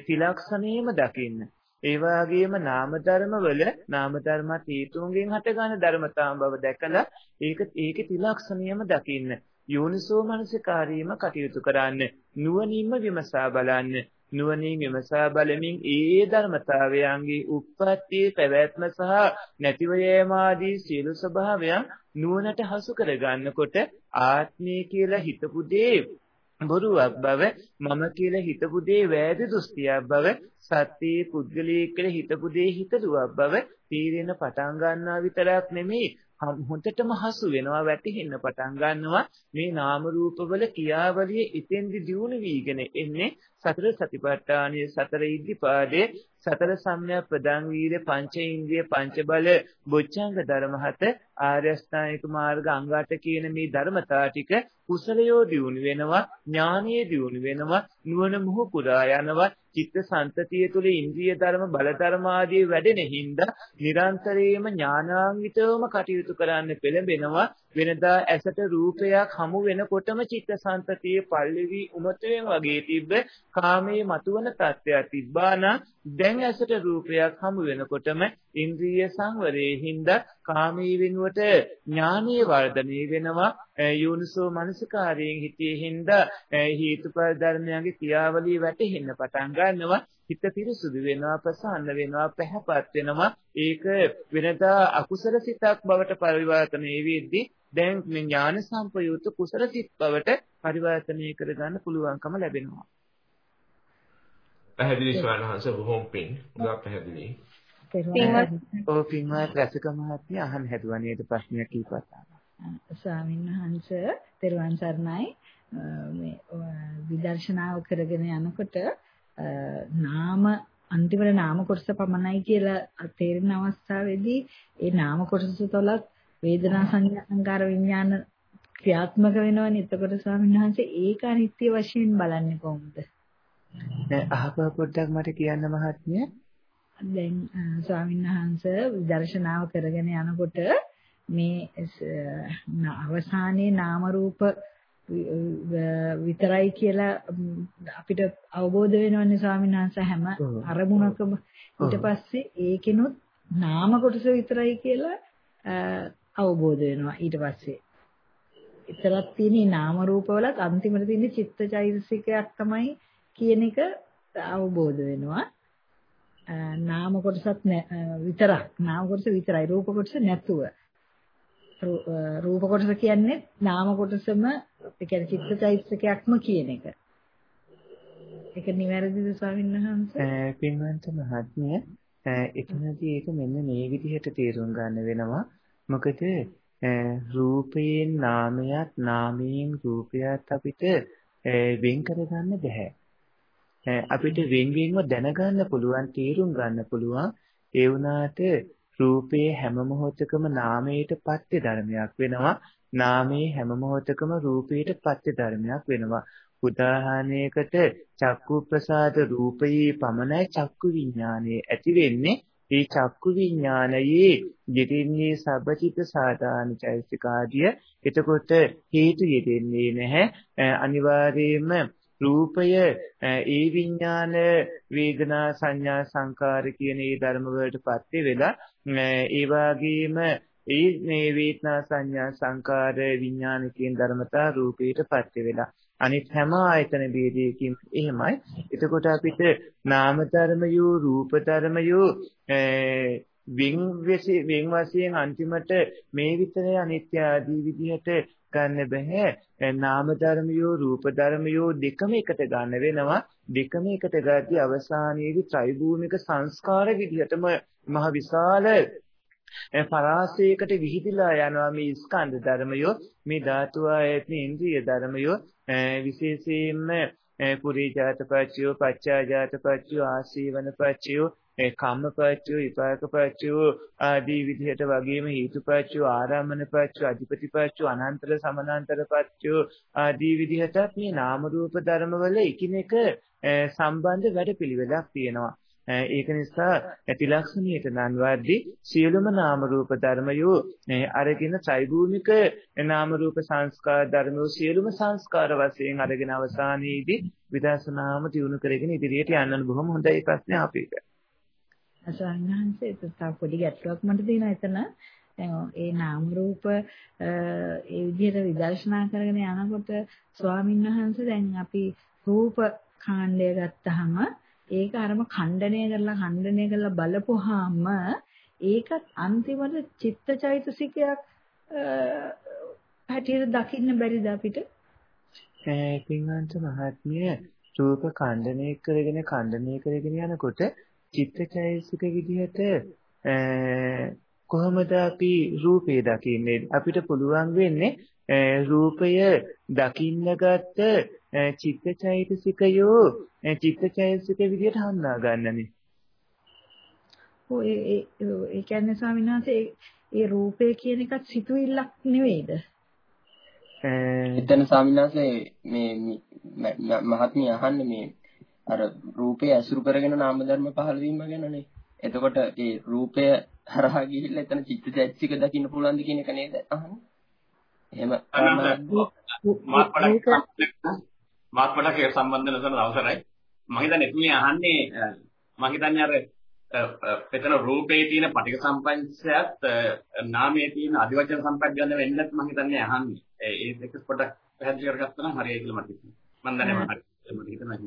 තිලක්ෂණයම දකින්න. ඒ වගේම නාම ධර්මවල නාම ධර්මත් හේතුන්ගෙන් හටගන්න ධර්මතාවම බව දැකලා ඒක ඒකේ තිලක්ෂණයම දකින්න. යෝනිසෝ මනසිකාරීම කටයුතු කරන්න නුවණින්ම විමසා බලන්න. නුවණින් විමසා බලමින් ඒ ධර්මතාවයන්ගේ උත්පත්ති පැවැත්ම සහ නැතිව යෑම ආදී සියලු ස්වභාවයන් නුවණට හසු කරගන්නකොට ආත්මය කියලා හිතපු දේ බොරුවක් බව මම කියලා හිතපු දේ වෑද දෘෂ්ටියක් බව සත්‍යයේ පුද්ගලයෙක් කියලා හිතපු දේ හිතලුවක් බව තීරෙන පටන් ගන්නවා විතරක් නෙමෙයි. හොඳටම හසු වෙනවා වැටෙන්න පටන් ගන්නවා. මේ නාම රූපවල ක්‍රියාවලිය ඉතින්දි දියුණු වීගෙන එන්නේ සතර සතිපට්ඨානයේ සතර ඉද්ධිපාදයේ සතර සම්‍යක් ප්‍රදාන් වීර්ය පංච ඉන්ද්‍රිය පංච බල බොච්චංග ධර්ම හත ආර්ය අෂ්ටාංගික මාර්ග අංගාට කියන මේ ධර්මතා ටික කුසලයෝ දියුණු වෙනවා ඥානීය දියුණු වෙනවා නුවණ මොහු පුරා යනවා. චිත්ත සන්තතිය තුළ ඉන්ද්‍රිය ධර්ම බල ධර්ම ආදී වැඩෙන හින්දා නිරන්තරයෙන්ම ඥානාන්විතවම කටයුතු කරන්න පෙළඹෙනවා. වෙනදා ඇසට රූපයක් හමු වෙනකොටම චිත්ත සන්තතියේ පල්ලෙවි උමතුයෙන් වගේ තිබ්බ කාමයේ මතුවන තත්ත්වයක් තිබ්බානම් දැන් ඇසට රූපයක් හමු වෙනකොටම ඉන්ද්‍රිය සංවරයේ හින්දා කාමයේ වෙනුවට ඥානීය වර්ධනය වෙනවා. යෝනිසෝ මනසිකාරයෙන් හිතේ හින්දා හේතුඵල ධර්මයන්ගේ ක්‍රියාවලිය වැටහෙන්න පටන් ගන්නවා. හිත පිරිසුදු වෙනවා ප්‍රසන්න වෙනවා පැහැපත් වෙනවා. ඒක වෙනදා අකුසල සිතක් බවට පරිවර්තනය වෙද්දී දැන් මේ ඥාන සම්පයුත් කුසල සිත් බවට පරිවර්තනය කරගන්න පුළුවන්කම ලැබෙනවා. පැහැදිලි ස්වාමීන් බොහොම පිං. උගා පැහැදිලි. ඔව් පින්වත් රසික මහත්මිය අහන්න හැදුවා නේද ප්‍රශ්නයක් කීපයක්. ස්වාමීන් වහන්සේ තෙරුවන් සරණයි මේ විදර්ශනාව කරගෙන යනකොට නාම අන්තිමට නාම කොටස පමණයි කියලා තේරෙන අවස්ථාවේදී ඒ නාම කොටස තුළත් වේදනා සංඥා සංකාර විඥාන ක්‍රියාත්මක වෙනවනේ. එතකොට ස්වාමීන් වහන්සේ ඒක අනිත්‍ය වශයෙන් බලන්නේ කොහොමද? අහප පොඩ්ඩක් මට කියන්න මහත්මිය. දැන් ස්වාමීන් වහන්සේ විදර්ශනාව කරගෙන යනකොට මේ අවසානයේ නාම රූප විතරයි කියලා අපිට අවබෝධ වෙනවනේ ස්වාමීන් වහන්සේ හැම අරමුණකම ඊට පස්සේ ඒකිනුත් නාම කොටස විතරයි කියලා අවබෝධ වෙනවා ඊට පස්සේ. එතරම් තියෙන නාම රූපවලත් අන්තිමට තියෙන චිත්තචෛතසිකයක් තමයි කියන එක අවබෝධ වෙනවා. නාම කොටසත් විතරක් නාම කොටස විතරයි රූප කොටස නැතුව රූප කොටස කියන්නේ නාම කොටසම ඒ කියන්නේ චිත්තචෛතසිකයක්ම කියන එක. ඒක නිවැරදිද ස්වාමීන් වහන්සේ? පින්වන්ත මහත්මිය එතනදී ඒක මෙන්න මේ විදිහට තේරුම් ගන්න වෙනවා. මොකද රූපයෙන් නාමයක් නාමයෙන් රූපයක් අපිට වෙන් කරගන්න බෑ. අපිට වෙන් වෙන්ව දැනගන්න පුළුවන් තේරුම් ගන්න පුළුවන් ඒ වුණාට රූපයේ හැම මොහොතකම නාමයට පත්‍ය ධර්මයක් වෙනවා. නාමයේ හැම මොහොතකම රූපයට පත්‍ය ධර්මයක් වෙනවා. උදාහරණයකට චක්කු ප්‍රසාද රූපයේ පමණයි චක්කු විඥානයේ ඇති වෙන්නේ. ඒ චක්කු විඥානයේ යෙදෙන්නේ සබචිත සාධාන චෛතසිකාදිය එතකොට හේතු යෙදෙන්නේ නැහැ. අනිවාර්යයෙන්ම රූපය ඒ විඥාන වේදනා සංඥා සංකාර කියන ඒ ධර්ම වලට පත්‍ය වෙලා ඒ වගේම ඒ මේ වේදනා සංඥා සංකාර විඥාන කියන ධර්මතා රූපයට පත්‍ය වෙලා. අනිත් හැම ආයතන ભેදයකින් එහෙමයි. එතකොට අපිට නාම ධර්මයෝ රූප ධර්මයෝ වෙන් වශයෙන් අන්තිමට මේ විතරේ අනිත්‍ය ආදී විදිහට ගන්න බෑ. නාම ධර්මයෝ රූප ධර්මයෝ දෙකම එකට ගන්න වෙනවා. දෙකම එකට ගද්දී අවසානයේදී ත්‍රිභූමික සංස්කාර විදිහටම මහ විශාල පරාසයකට විහිදිලා යනවා මේ ස්කන්ධ ධර්මයෝ මේ ධාතු ආයතන ඉන්ද්‍රිය ධර්මයෝ විශේෂයෙන්ම පුරී ජාතපච්චයෝ පච්චා ජාතපච්චයෝ ආසීවන පච්චයෝ කම්මපච්චයෝ විපාකපච්චයෝ ආදී විදිහට වගේම හේතුපච්චයෝ ආරම්මනපච්චයෝ අධිපතිපච්චයෝ අනන්තර සමානන්තර පච්චයෝ ආදී විදිහටත් මේ නාම රූප ධර්මවල එකිනෙක සම්බන්ධ වැඩපිළිවෙලක් තියෙනවා. ඒක නිසා ඇතිලක්ෂණයට නන්වද්දී සියලුම නාම රූප ධර්මයෝ අරගෙන ත්‍රිභූමික නාම රූප සංස්කාර ධර්මයෝ සියලුම සංස්කාර වශයෙන් අරගෙන අවසානයේදී විදර්ශනාම දිනු කරගෙන ඉදිරියට යන්න බොහොම හොඳයි ප්‍රශ්නේ අපේක. අසංහන්සේ තව පොඩි ගැටලුවක් මට තියෙනවා එතන. දැන් ඒ නාම රූප ඒ විදිහට විදර්ශනා කරගෙන යනකොට ස්වාමීන් වහන්සේ දැන් අපි රූප කාණ්ඩය ගත්තාම ඒක අරම ඛණ්ඩණය කරලා ඛණ්ඩණය කරලා බලපුවාම ඒකත් අන්තිමට චිත්තචෛතසිකයක් හැටියට දකින්න බැරිද අපිට? පින්වන්ත මහත්මිය රූප ඛණ්ඩණය කරගෙන ඛණ්ඩණය කරගෙන යනකොට චිත්තචෛතසික විදිහට කොහොමද අපි රූපේ දකින්නේ? අපිට පුළුවන් වෙන්නේ රූපය දකින්නගත්ත චිත්තචෛතසිකයෝ චිත්තචෛතසික විදිහට හඳුනා ගන්නනේ. ඔය ඒ ඒ කියන්නේ ස්වාමීන් වහන්සේ ඒ රූපය කියන එකත් සිතුවිල්ලක් නෙවෙයිද? එතන ස්වාමීන් වහන්සේ මේ මහත්මිය අහන්නේ මේ අර රූපය ඇසුරු කරගෙන නාම ධර්ම පහළ වීම ගැනනේ. එතකොට ඒ රූපය හරහා ගිහිල්ලා එතන චිත්තචෛතසික දකින්න පුළුවන්ද කියන එක නේද අහන්නේ? එහෙම මාත් පොඩක් ඒක සම්බන්ධ වෙන අවසරයි. මම හිතන්නේ එතුමිය අහන්නේ මම හිතන්නේ අර එතන රූපේ තියෙන පටික සම්පංශයත් නාමයේ තියෙන අධිවචන සම්පජ්ජන වෙන්නත් මම හිතන්නේ අහන්නේ. ඒ දෙක පොඩක් පැහැදිලි කරගත්තා නම් හරියයි කියලා මට හිතෙනවා. මම දන්නේ මට හිතනවා.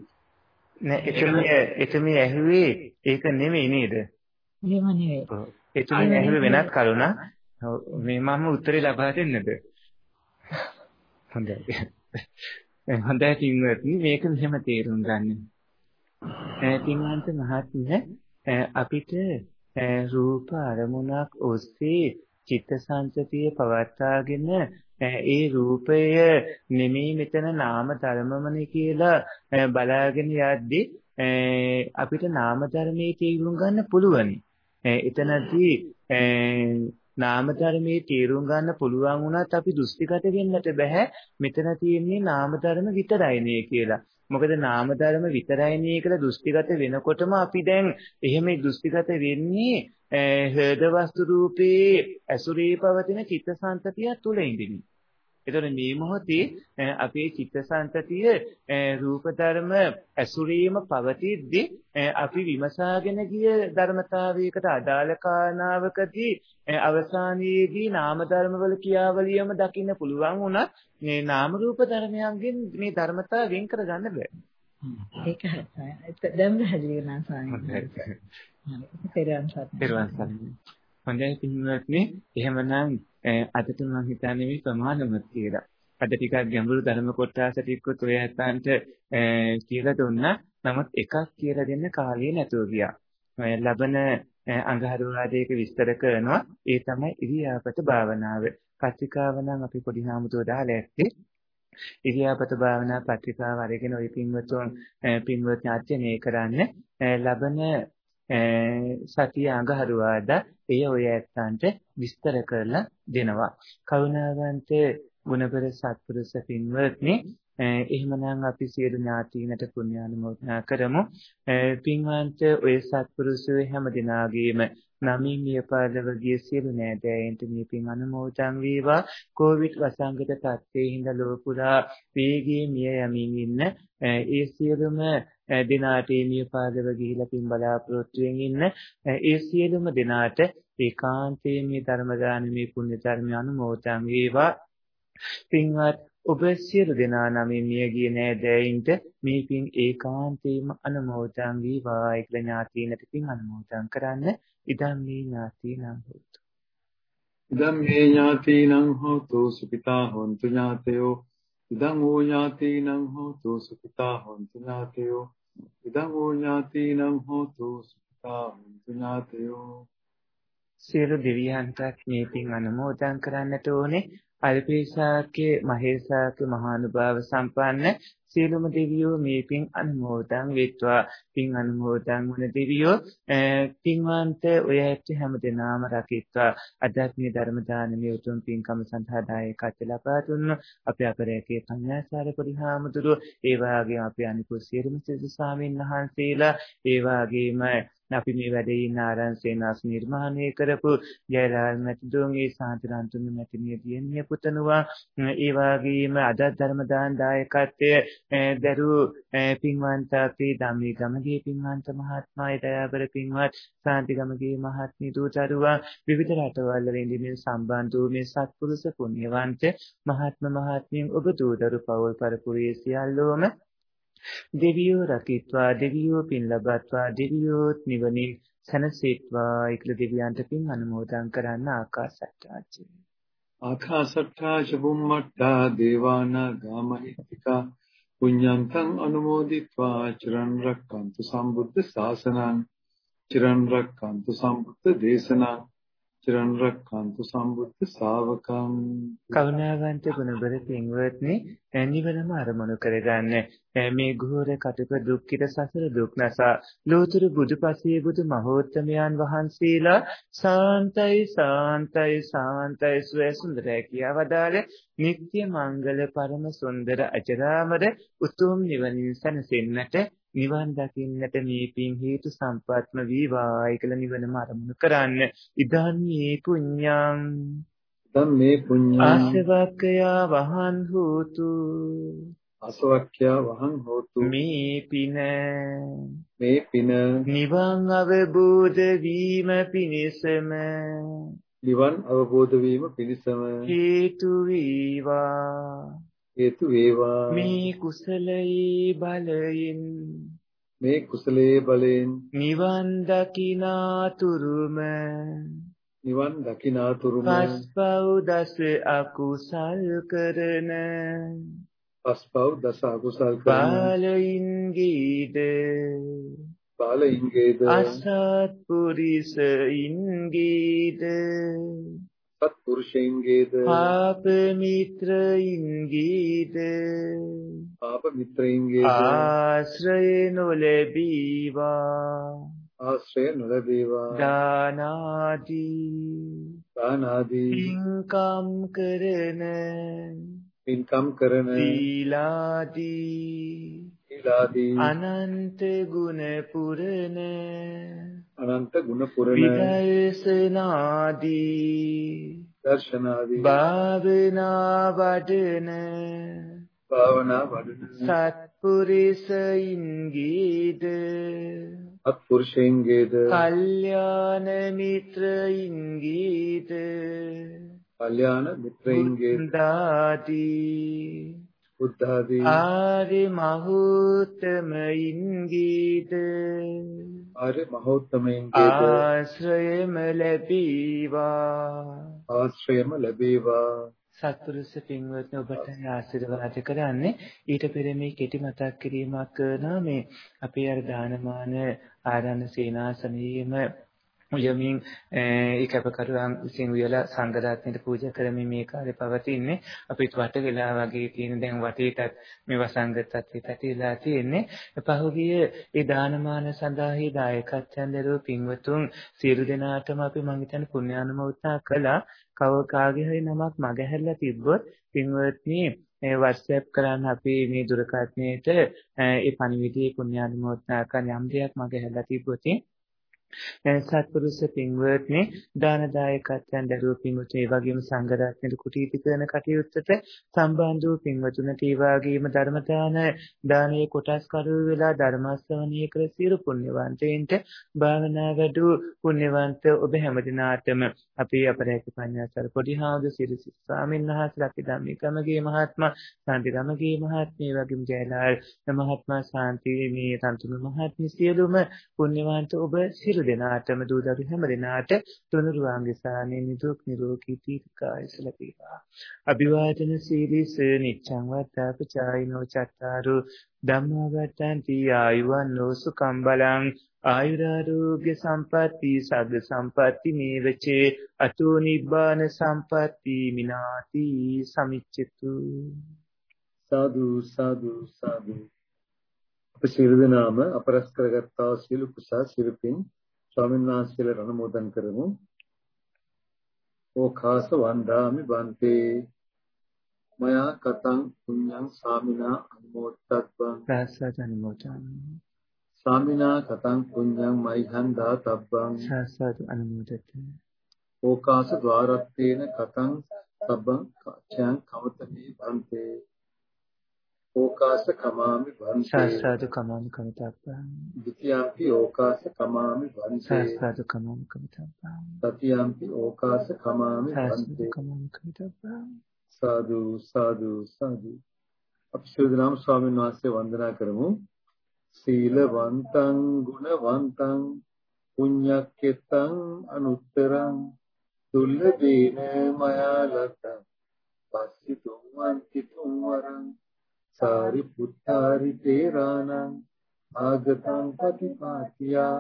නෑ එතුමිය එතුමිය ඇහුවේ ඒක නෙමෙයි නේද? එහෙම නෙවෙයි. එතුමිය ඇහුවේ වෙනත් කරුණා. මේ මම උත්තරේ ලබා දෙන්නද? හොඳයි. හොඳයි පින්වත්නි මේක මෙහෙම තේරුම් ගන්න. පින්වන්ත මහත්මිය අපිට රූප අරමුණක් ඔස්සේ චිත්තසංසතිය පවත්වාගෙන ඒ රූපය නෙමෙයි මෙතන නාම ධර්මමනේ කියලා බලාගෙන යද්දී අපිට නාම ධර්මයේ තේරුම් ගන්න පුළුවනි. එතනදී නාම ධර්මයේ තේරුම් ගන්න පුළුවන් වුණත් අපි දෘෂ්ටිගත වෙන්නට බෑ මෙතන තියෙන්නේ නාම ධර්ම විතරයිනේ කියලා. මොකද නාම ධර්ම විතරයිනේ කියලා දෘෂ්ටිගත වෙනකොටම අපි දැන් එහෙම දෘෂ්ටිගත වෙන්නේ හෘද වස්තු රූපේ ඇසුරේ පවතින චිත්තසංතතිය තුල ඉඳිනේ. එතකොට මේ මොහොතේ අපේ චිත්තසංතතිය රූප ධර්ම ඇසුරීම පවතිද්දී අපි විමසාගෙන ගිය ධර්මතාවයකට අදාළ කාරණාවකදී අවසානයේදී නාම ධර්මවල ක්‍රියාවලියම දකින්න පුළුවන් වුණත් මේ නාම රූප ධර්මයන්ගෙන් මේ ධර්මතාව වෙන් කරගන්න බෑ. ඒක හරි. දැන් පැහැදිලි වෙනවා ස්වාමීන් වහන්සේ. හරි. හොඳයි පින්වත්නි එහෙමනම් අදට මම හිතන්නේ මේ ප්‍රමාණවත් කියලා. අද ටිකක් ගැඹුරු ධර්ම කොටස ටිකකුත් ඔය ඇත්තන්ට කියලා දුන්නා. නමුත් එකක් කියලා දෙන්න කාලය නැතුව ගියා. ලබන අඟහරුවාදයක විස්තර කරනවා. ඒ තමයි ඉරියාපත භාවනාව. පත්‍රිකාව නම් අපි පොඩි හාමුදුරුවෝ දාලා ඇත්තේ. ඉරියාපත භාවනා පත්‍රිකාව අරගෙන ওই පින්වතුන් පින්වත් ඥාත්‍යනේ කරන්න ලබන සතිය අඟහරුවාදා එය ඔය ඇත්තන්ට විස්තර කරලා දෙනවා. කරුණාවන්ත ගුණපර සත්පුරුෂ පින්වත්නි එහෙමනම් අපි සියලු ඥාතීනට පුණ්‍යානුමෝදනා කරමු. පින්වන්ත ඔය සත්පුරුෂයෝ හැම දිනාගේම නමින් මියපාදව ගිය සියලු නෑදෑයන්ට මේ පින් අනුමෝදන් වේවා. කොවිඩ් වසංගත තත්ත්වයේ හිඳ ලෝපුරා වේගී මිය යමින් ඉන්න ඒ සියලුම දිනාට මියපාදව ගිහිලා පින් බලාපොරොත්තුෙන් ඉන්න ඒ සියලුම දිනාට ඒකාන්තයෙන් මේ ධර්ම දානමේ පුණ්‍ය ධර්ම අනුමෝදන් වේවා. පින්වත් ඔබ සියලු දෙනා නමින් මියගිය නෑදෑයින්ට මේ පින් ඒකාන්තයෙන්ම අනුමෝදන් වේවා කියලා ඥාතීනට පින් අනුමෝදන් කරන්න ඉදම් මේ ඥාතීනම් හොතු. ඉදම් මේ ඥාතීනම් හොතු සුඛිතා හොන්තු ඥාතයෝ. ඉදං ඕ ඥාතීනම් හෝතු සුඛිතා හොන්තු ඥාතයෝ. ඉදං ඕ ඥාතීනම් හෝතු සුඛිතා හොන්තු ඥාතයෝ. සියලු දෙවියන්ටත් මේ පින් අනුමෝදන් කරන්නට ඕනේ. අල්පේශාක්‍ය මහේශාක්‍ය මහානුභාව සම්පන්න සියලුම දෙවියෝ මේ පින් අනුමෝදන් වෙත්වා. පින් අනුමෝදන් වන දෙවියෝ පින්වන්ත ඔය ඇත්ත හැම දිනාම රකිත්වා. අධ්‍යාත්මික ධර්ම දානමේ උතුම් පින්කම සඳහා දායකත්ව ලබා දුන්නු. අපේ අපරේකේ පඤ්ඤාසාර පරිහාමුදුරුව ඒ වගේම අපේ අනිකුත් සියලුම සිසු ස්වාමීන් වහන්සේලා ඒ වගේම අපි මේ වැඩේ ඉන්න ආරංසේනාස් නිර්මාණය කරපු ජයලාල් මැතිතුන් ඒ සාන්තිරන්තුන් මැතිණිය දියණිය පුතණුවා ඒ වගේම අද ධර්ම දාන දායකත්වයේ දරු පින්වන්ත අපේ ධම්මී ගමගේ පින්වන්ත මහත්මයා දයාබර පින්වත් සාන්තිගමගේ මහත්මිය දූතරුවා විවිධ රටවල් වල ඉඳිමින් සම්බන්ධ වූ මේ සත්පුරුෂ පුණ්‍යවන්ත මහත්ම මහත්මියන් ඔබ දූතරු පවුල් පරපුරේ සියල්ලෝම දෙවියෝ රකිත්වා දෙවියෝ පින් ලබත්වා දෙවියෝත් නිවනින් සැනසෙත්වා ඒකල දෙවියන්ට පින් අනුමෝදන් කරන්න ආකාශට්ටාචි ආකාශට්ටා චුම්මට්ටා දේවානාගා මහිත්‍තිකා පුඤ්ඤන්තං අනුමෝදිත්වා චිරන් රක්칸තු සම්බුද්ධ ශාසනං චිරන් රක්칸තු සම්බුද්ධ දේශනං. චිරන් රක්칸තු සම්බුද්ධ ශාවකං කරුණාවන්ත ගුණබර පින්වත්නි නිවනම අරමුණු කරගන්න. මේ ගුහර කටක දුක්ඛිත සසර දුක් නැසා. ලෝතර බුදුපසේ බුදු මහෝත්තමයන් වහන්සේලා සාන්තයි සාන්තයි සාන්තයි සුවය සුන්දරයි කියවදාල නිත්‍ය මංගල පරම සුන්දර අජරාමර උතුම් නිවනින් සැනසෙන්නට නිවන් දකින්නට මේ පින් හේතු සම්පත්ම වේවායි කියලා නිවනම අරමුණු කරන්න. ඉදන් මේ පුඤ්ඤං. ඉදන් මේ පුඤ්ඤං. ආසවක්ඛයා වහන් හෝතු. අසවක්ඛ්‍යා වහන් හෝතු. මේ පින. මේ පින. නිවන් අවබෝධ වීම පිණිසම. නිවන් අවබෝධ වීම පිණිසම. හේතු වේවා හේතු වේවා. මේ කුසලයේ බලයෙන් මේ කුසලයේ බලයෙන් නිවන් දකිනාතුරුම නිවන් දකිනාතුරුම පස්පව් දස අකුසල් කරන පස්පව් දස අකුසල් කරන බාලයින්ගේද බාලයින්ගේද අසත්පුරිසයින්ගේද සත්පුරුෂයින්ගේද? පාප මිත්‍රයින්ගේද පාප මිත්‍රයින්ගේද ආශ්‍රය නොලැබීවා. ආශ්‍රය නොලැබේවා. දානාදී. දානාදී. පින්කම් කරන. පින්කම් කරන. සීලාදී. සීලාදී. අනන්ත ගුණ පුරන අනන්ත ගුණ පුරන විදර්ශනාදී දර්ශනාදී භාවනා වඩන භාවනා වඩන සත්පුරිසයින්ගේද අත්පුරුෂයන්ගේද කල්යාණ මිත්‍රයින්ගේද කල්යාණ මිත්‍රයින්ගේද දාදී බුද්ධාදී. ආරි මහෝත්තමයින්ගේද ආර්ය මහෝත්තමයන්ගේද? ආශ්‍රයම ලැබීවා. ආශ්‍රයම ලැබේවා. සත්පුරුෂ පින්වත්නි ඔබට ආශිර්වාද කරන්නේ. ඊට පෙර මේ කෙටි මතක් කිරීමක් කරනවා. මේ අපේ අර දානමාන ආරණ සේනාසනයේම යමින් ඒ කැපකරුවන් විසින් උයලා සංඝරත්නයට පූජා කරමින් මේ කාර්ය පවතින්නේ. අපිට වට වෙලා වගේ තියෙන දැන් වටේටත් මේ වසංගත තත්ත්වයට ඇතිලා තියෙන්නේ. පහුගිය ඒ දානමාන සඳහා දායකත්වයෙන් දරූ පින්වතුන් සියලු දෙනාටම අපි මං හිතන්නේ පුණ්‍යානුමෝදනා කළා. කව කාගේ හරි නමක් මගහැරලා තිබ්බොත් පින්වත්නි මේ WhatsApp කරන්න අපි මේ දුරකථනයේට ඒ පණිවිඩයේ පුණ්‍යානුමෝදනා කරන යම් දෙයක් මගහැරලා තිබ්බොත් සත්පුරුෂ පින්වත්නි දාන දායකත්වයන් දරුව පින්වතුන් ඒ වගේම සංඝ රත්නයේ කුටීති කරන කටයුත්තට සම්බන්ධ වූ පින්වතුන්ට ඒ වගේම ධර්ම දාන දානයේ කොටස් කරු වෙලා ධර්ම ශ්‍රවණය කර සියලු පුණ්‍යවන්තයින්ට භාවනා වැඩු පුණ්‍යවන්ත ඔබ හැමදිනාටම අපි අපරේක පඤ්ඤාසර පොඩි හාමුදුරු සිරිසි ස්වාමීන් වහන්සේලා අපි ධම්මිකමගේ මහත්මයා ශාන්තිගමගේ මහත්මිය වගේම ජයලාල් මහත්මයා ශාන්ති මේ තන්තුම මහත්මිය සියලුම පුණ්‍යවන්ත ඔබ සියලු දෙනාටම දූ දරු හැම දෙනාට තුනුරුවන්ගේ සානේ නිදුක් නිරෝගී දීර්ඝායුෂ ලැබේවා. අභිවාදන සීලිස නිච්ඡං වත්තාපචායිනෝ චත්තාරු ධම්මවත්තන්ති ආයුවන්නෝ සුකම් බලං. ආයුරාෝග්‍ය සම්පatti සග්ග සම්පatti මේවචේ අතෝ නිබ්බාන සම්පatti මිනාති සමිච්ඡතු. සාදු සාදු සාදු. අප සියලු දෙනාම අපරස් කරගත්තා සියලු කුසල් සිරුපින් ස්වාමීන් වහන්සේලා අනුමෝදන් කරමු. ඕකාස වන්දාමි බන්තේ. මයා කතං පුඤ්ඤං සාමිනා අනුමෝදත්වං. සාසත අනුමෝදන්. සාමිනා කතං පුඤ්ඤං මයිහං දාතබ්බං. සාසත අනුමෝදත. ඕකාස ద్వාරත්තේන කතං සබ්බං කච්ඡං කමතමේ බන්තේ ඕකාස කමාමි වන්සේ සාසාදු කමාමි කමිතප්පං. ဒ ුතියම්පි ඕකාස කමාමි වන්සේ සාසාදු කමාමි කමිතප්පං. තතියම්පි ඕකාස කමාමි සාසාදු වන්සේ කමාමි කමිතප්පං. සාදු සාදු සාදු. අපි සියලු දෙනාම ස්වාමීන් වහන්සේ වන්දනා කරමු. සීලවන්තං ගුණවන්තං පුඤ්ඤක්කෙතං අනුත්තරං දුල්ලදීන මයාලතං. පස්සිතුම් වන්ති තුම්වරං සාරිපුත්තාරි තේරාණං ආගතං පටිපාටියා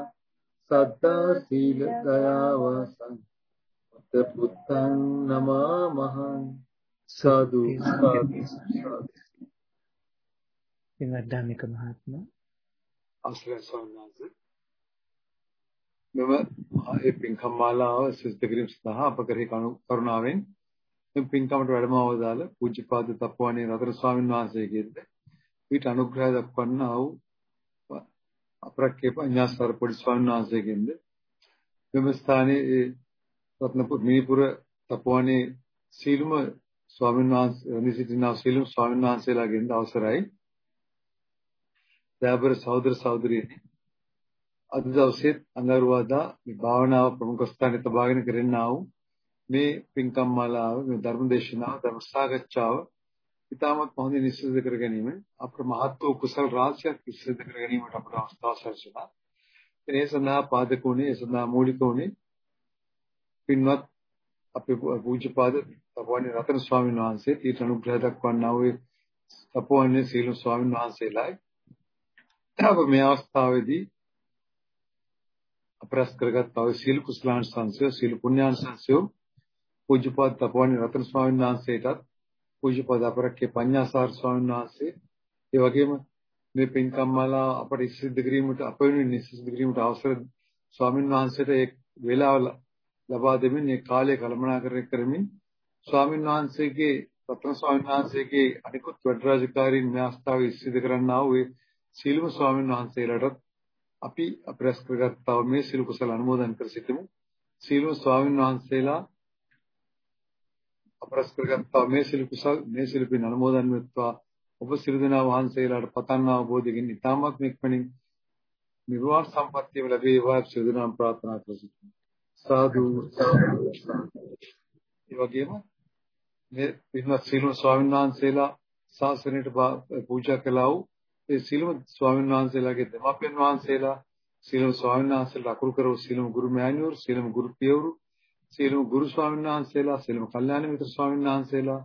සද්දා සීල දයා වාසං උත පුත්තං නමාමහං සාදු සාදු පින්වත්නික මහත්මයා අවසරයි ස්වාමීන් වහන්සේ මම ඒ පින්කම් මාලාව සිද්ධ කිරීම සඳහා අප කරේ කරුණාවෙන් මේ පින්කමට වැඩම අවදාල පූජ්‍යපාද තප්පවණේ රතන ස්වාමීන් වහන්සේගෙන්ද ඊට අනුග්‍රහය දක්වන්නා වූ අපරක්කේ පඤ්ඤාසාර පොඩි ස්වාමීන් වහන්සේගෙන්ද මෙම ස්ථානයේ රත්නපුර මිනිපුර තප්පවණේ සීලුම ස්වාමීන් වහන්සේ වඳි සිටිනා සීලුම ස්වාමීන් වහන්සේලාගෙන්ද අවසරයි. දයාබර සහෝදර සහෝදරියනි අද දවසේ අඟහරුවාදා මේ භාවනාව ප්‍රමුඛ ස්ථානයේ තබාගෙන කරන්නා වූ මේ පින්කම් මාලාව මේ ධර්ම දේශනාව ධර්ම සාකච්ඡාව ඉතාමත් හොඳින් නිශ්චිත කර ගැනීම අපේ මහත් වූ කුසල රාශියක් නිශ්චිත කර ගැනීමට අපට අවස්ථාව සැලසුණා. ඒ සඳහා පාදක වුණේ ඒ සඳහා මූලික වුණේ පින්වත් අපේ පූජ්‍යපාද තපෝවන්නේ රතන ස්වාමීන් වහන්සේ ඊට අනුග්‍රහ දක්වන්නා වූ තපෝවන්නේ සීල ස්වාමීන් වහන්සේලායි. අප මේ අවස්ථාවේදී අපරස් කරගත් තව සීල කුසලාන් සංසය සීල පුණ්‍යාන් සංසය පූජ්‍යපාද තපෝවන්නේ රතන ස්වාමීන් වහන්සේටත් පූජ්‍යපාද අපරක්කේ පඤ්ඤාසාර ස්වාමීන් වහන්සේ ඒ වගේම මේ පින්කම් මාලා අපට සිද්ධ කිරීමට අප වෙනුවෙන් සිද්ධ කිරීමට අවසර ස්වාමීන් වහන්සේට ඒ වේලාව ලබා දෙමින් මේ කාලය කළමනාකරණය කරමින් ස්වාමීන් වහන්සේගේ රත්න ස්වාමීන් වහන්සේගේ අනිකුත් වැඩ රාජකාරීන් මේ අවස්ථාවේ සිද්ධ කරන්නා වූ සීලම ස්වාමීන් වහන්සේලාටත් අපි අපරස් කරගත්තා මේ සීල කුසල අනුමෝදන් කර සිටිමු. සීලම ස්වාමීන් වහන්සේලා අපරස් කරගත්තා. මේ සිල් කුසල් මේ සිල් පින් අනුමෝදන් වෙත්වා. ඔබ සිල් දෙනා වහන්සේලාට පතන් අවබෝධයෙන් ඉතාමත් මෙක්මනින් නිර්වාණ සම්පත්තිය ලැබේවා සිල් දෙනා ප්‍රාර්ථනා කරසිටිනවා සාදු ඒ වගේම මේ පින්වත් සීලම ස්වාමීන් වහන්සේලා ශාසනයට පූජා කළා වූ ඒ සීලම ස්වාමීන් වහන්සේලාගේ දෙමාපියන් වහන්සේලා සීලම ස්වාමීන් වහන්සේලා අකුරු කරව සීලම ගුරු මෑණිවරු සීලම ගුරු පියවරු සීලම ගුරු ස්වාමීන් වහන්සේලා සීලම කල්යාණ මිත්‍ර ස්වාමීන් වහන්සේලා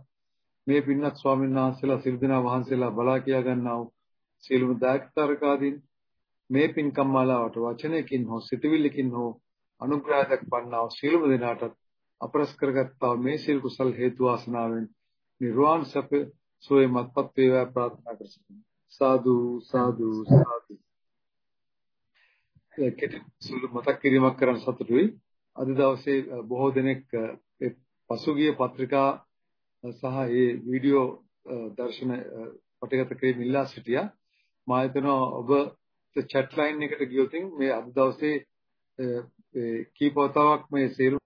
මේ පින්වත් ස්වාමීන් වහන්සේලා සිල් දෙනා වහන්සේලා බලා කියා ගන්නා වූ සීලම දායකතරකාදීන් මේ පින්කම් මාලාවට වචනයකින් හෝ සිතවිල්ලකින් හෝ අනුග්‍රහයක් පන්නා වූ සීලම දෙනාට අපරස් කරගත්තා මේ සීල කුසල් හේතු වාසනාවෙන් නිර්වාණ සප සෝය මත්පත් වේවා ප්‍රාර්ථනා කරසිටිමු සාදු සාදු සාදු. කෙටි සුළු මතක් කිරීමක් කරන්න සතුටුයි. අද දවසේ බොහෝ දෙනෙක් පසුගිය පත්‍රිකා සහ ඒ වීඩියෝ දර්ශන පටගත කිරීම ඉල්ලා සිටියා. මා හිතනවා ඔබ chat line එකට ගියොත් මේ අද දවසේ කීප වතාවක් මේ සේරු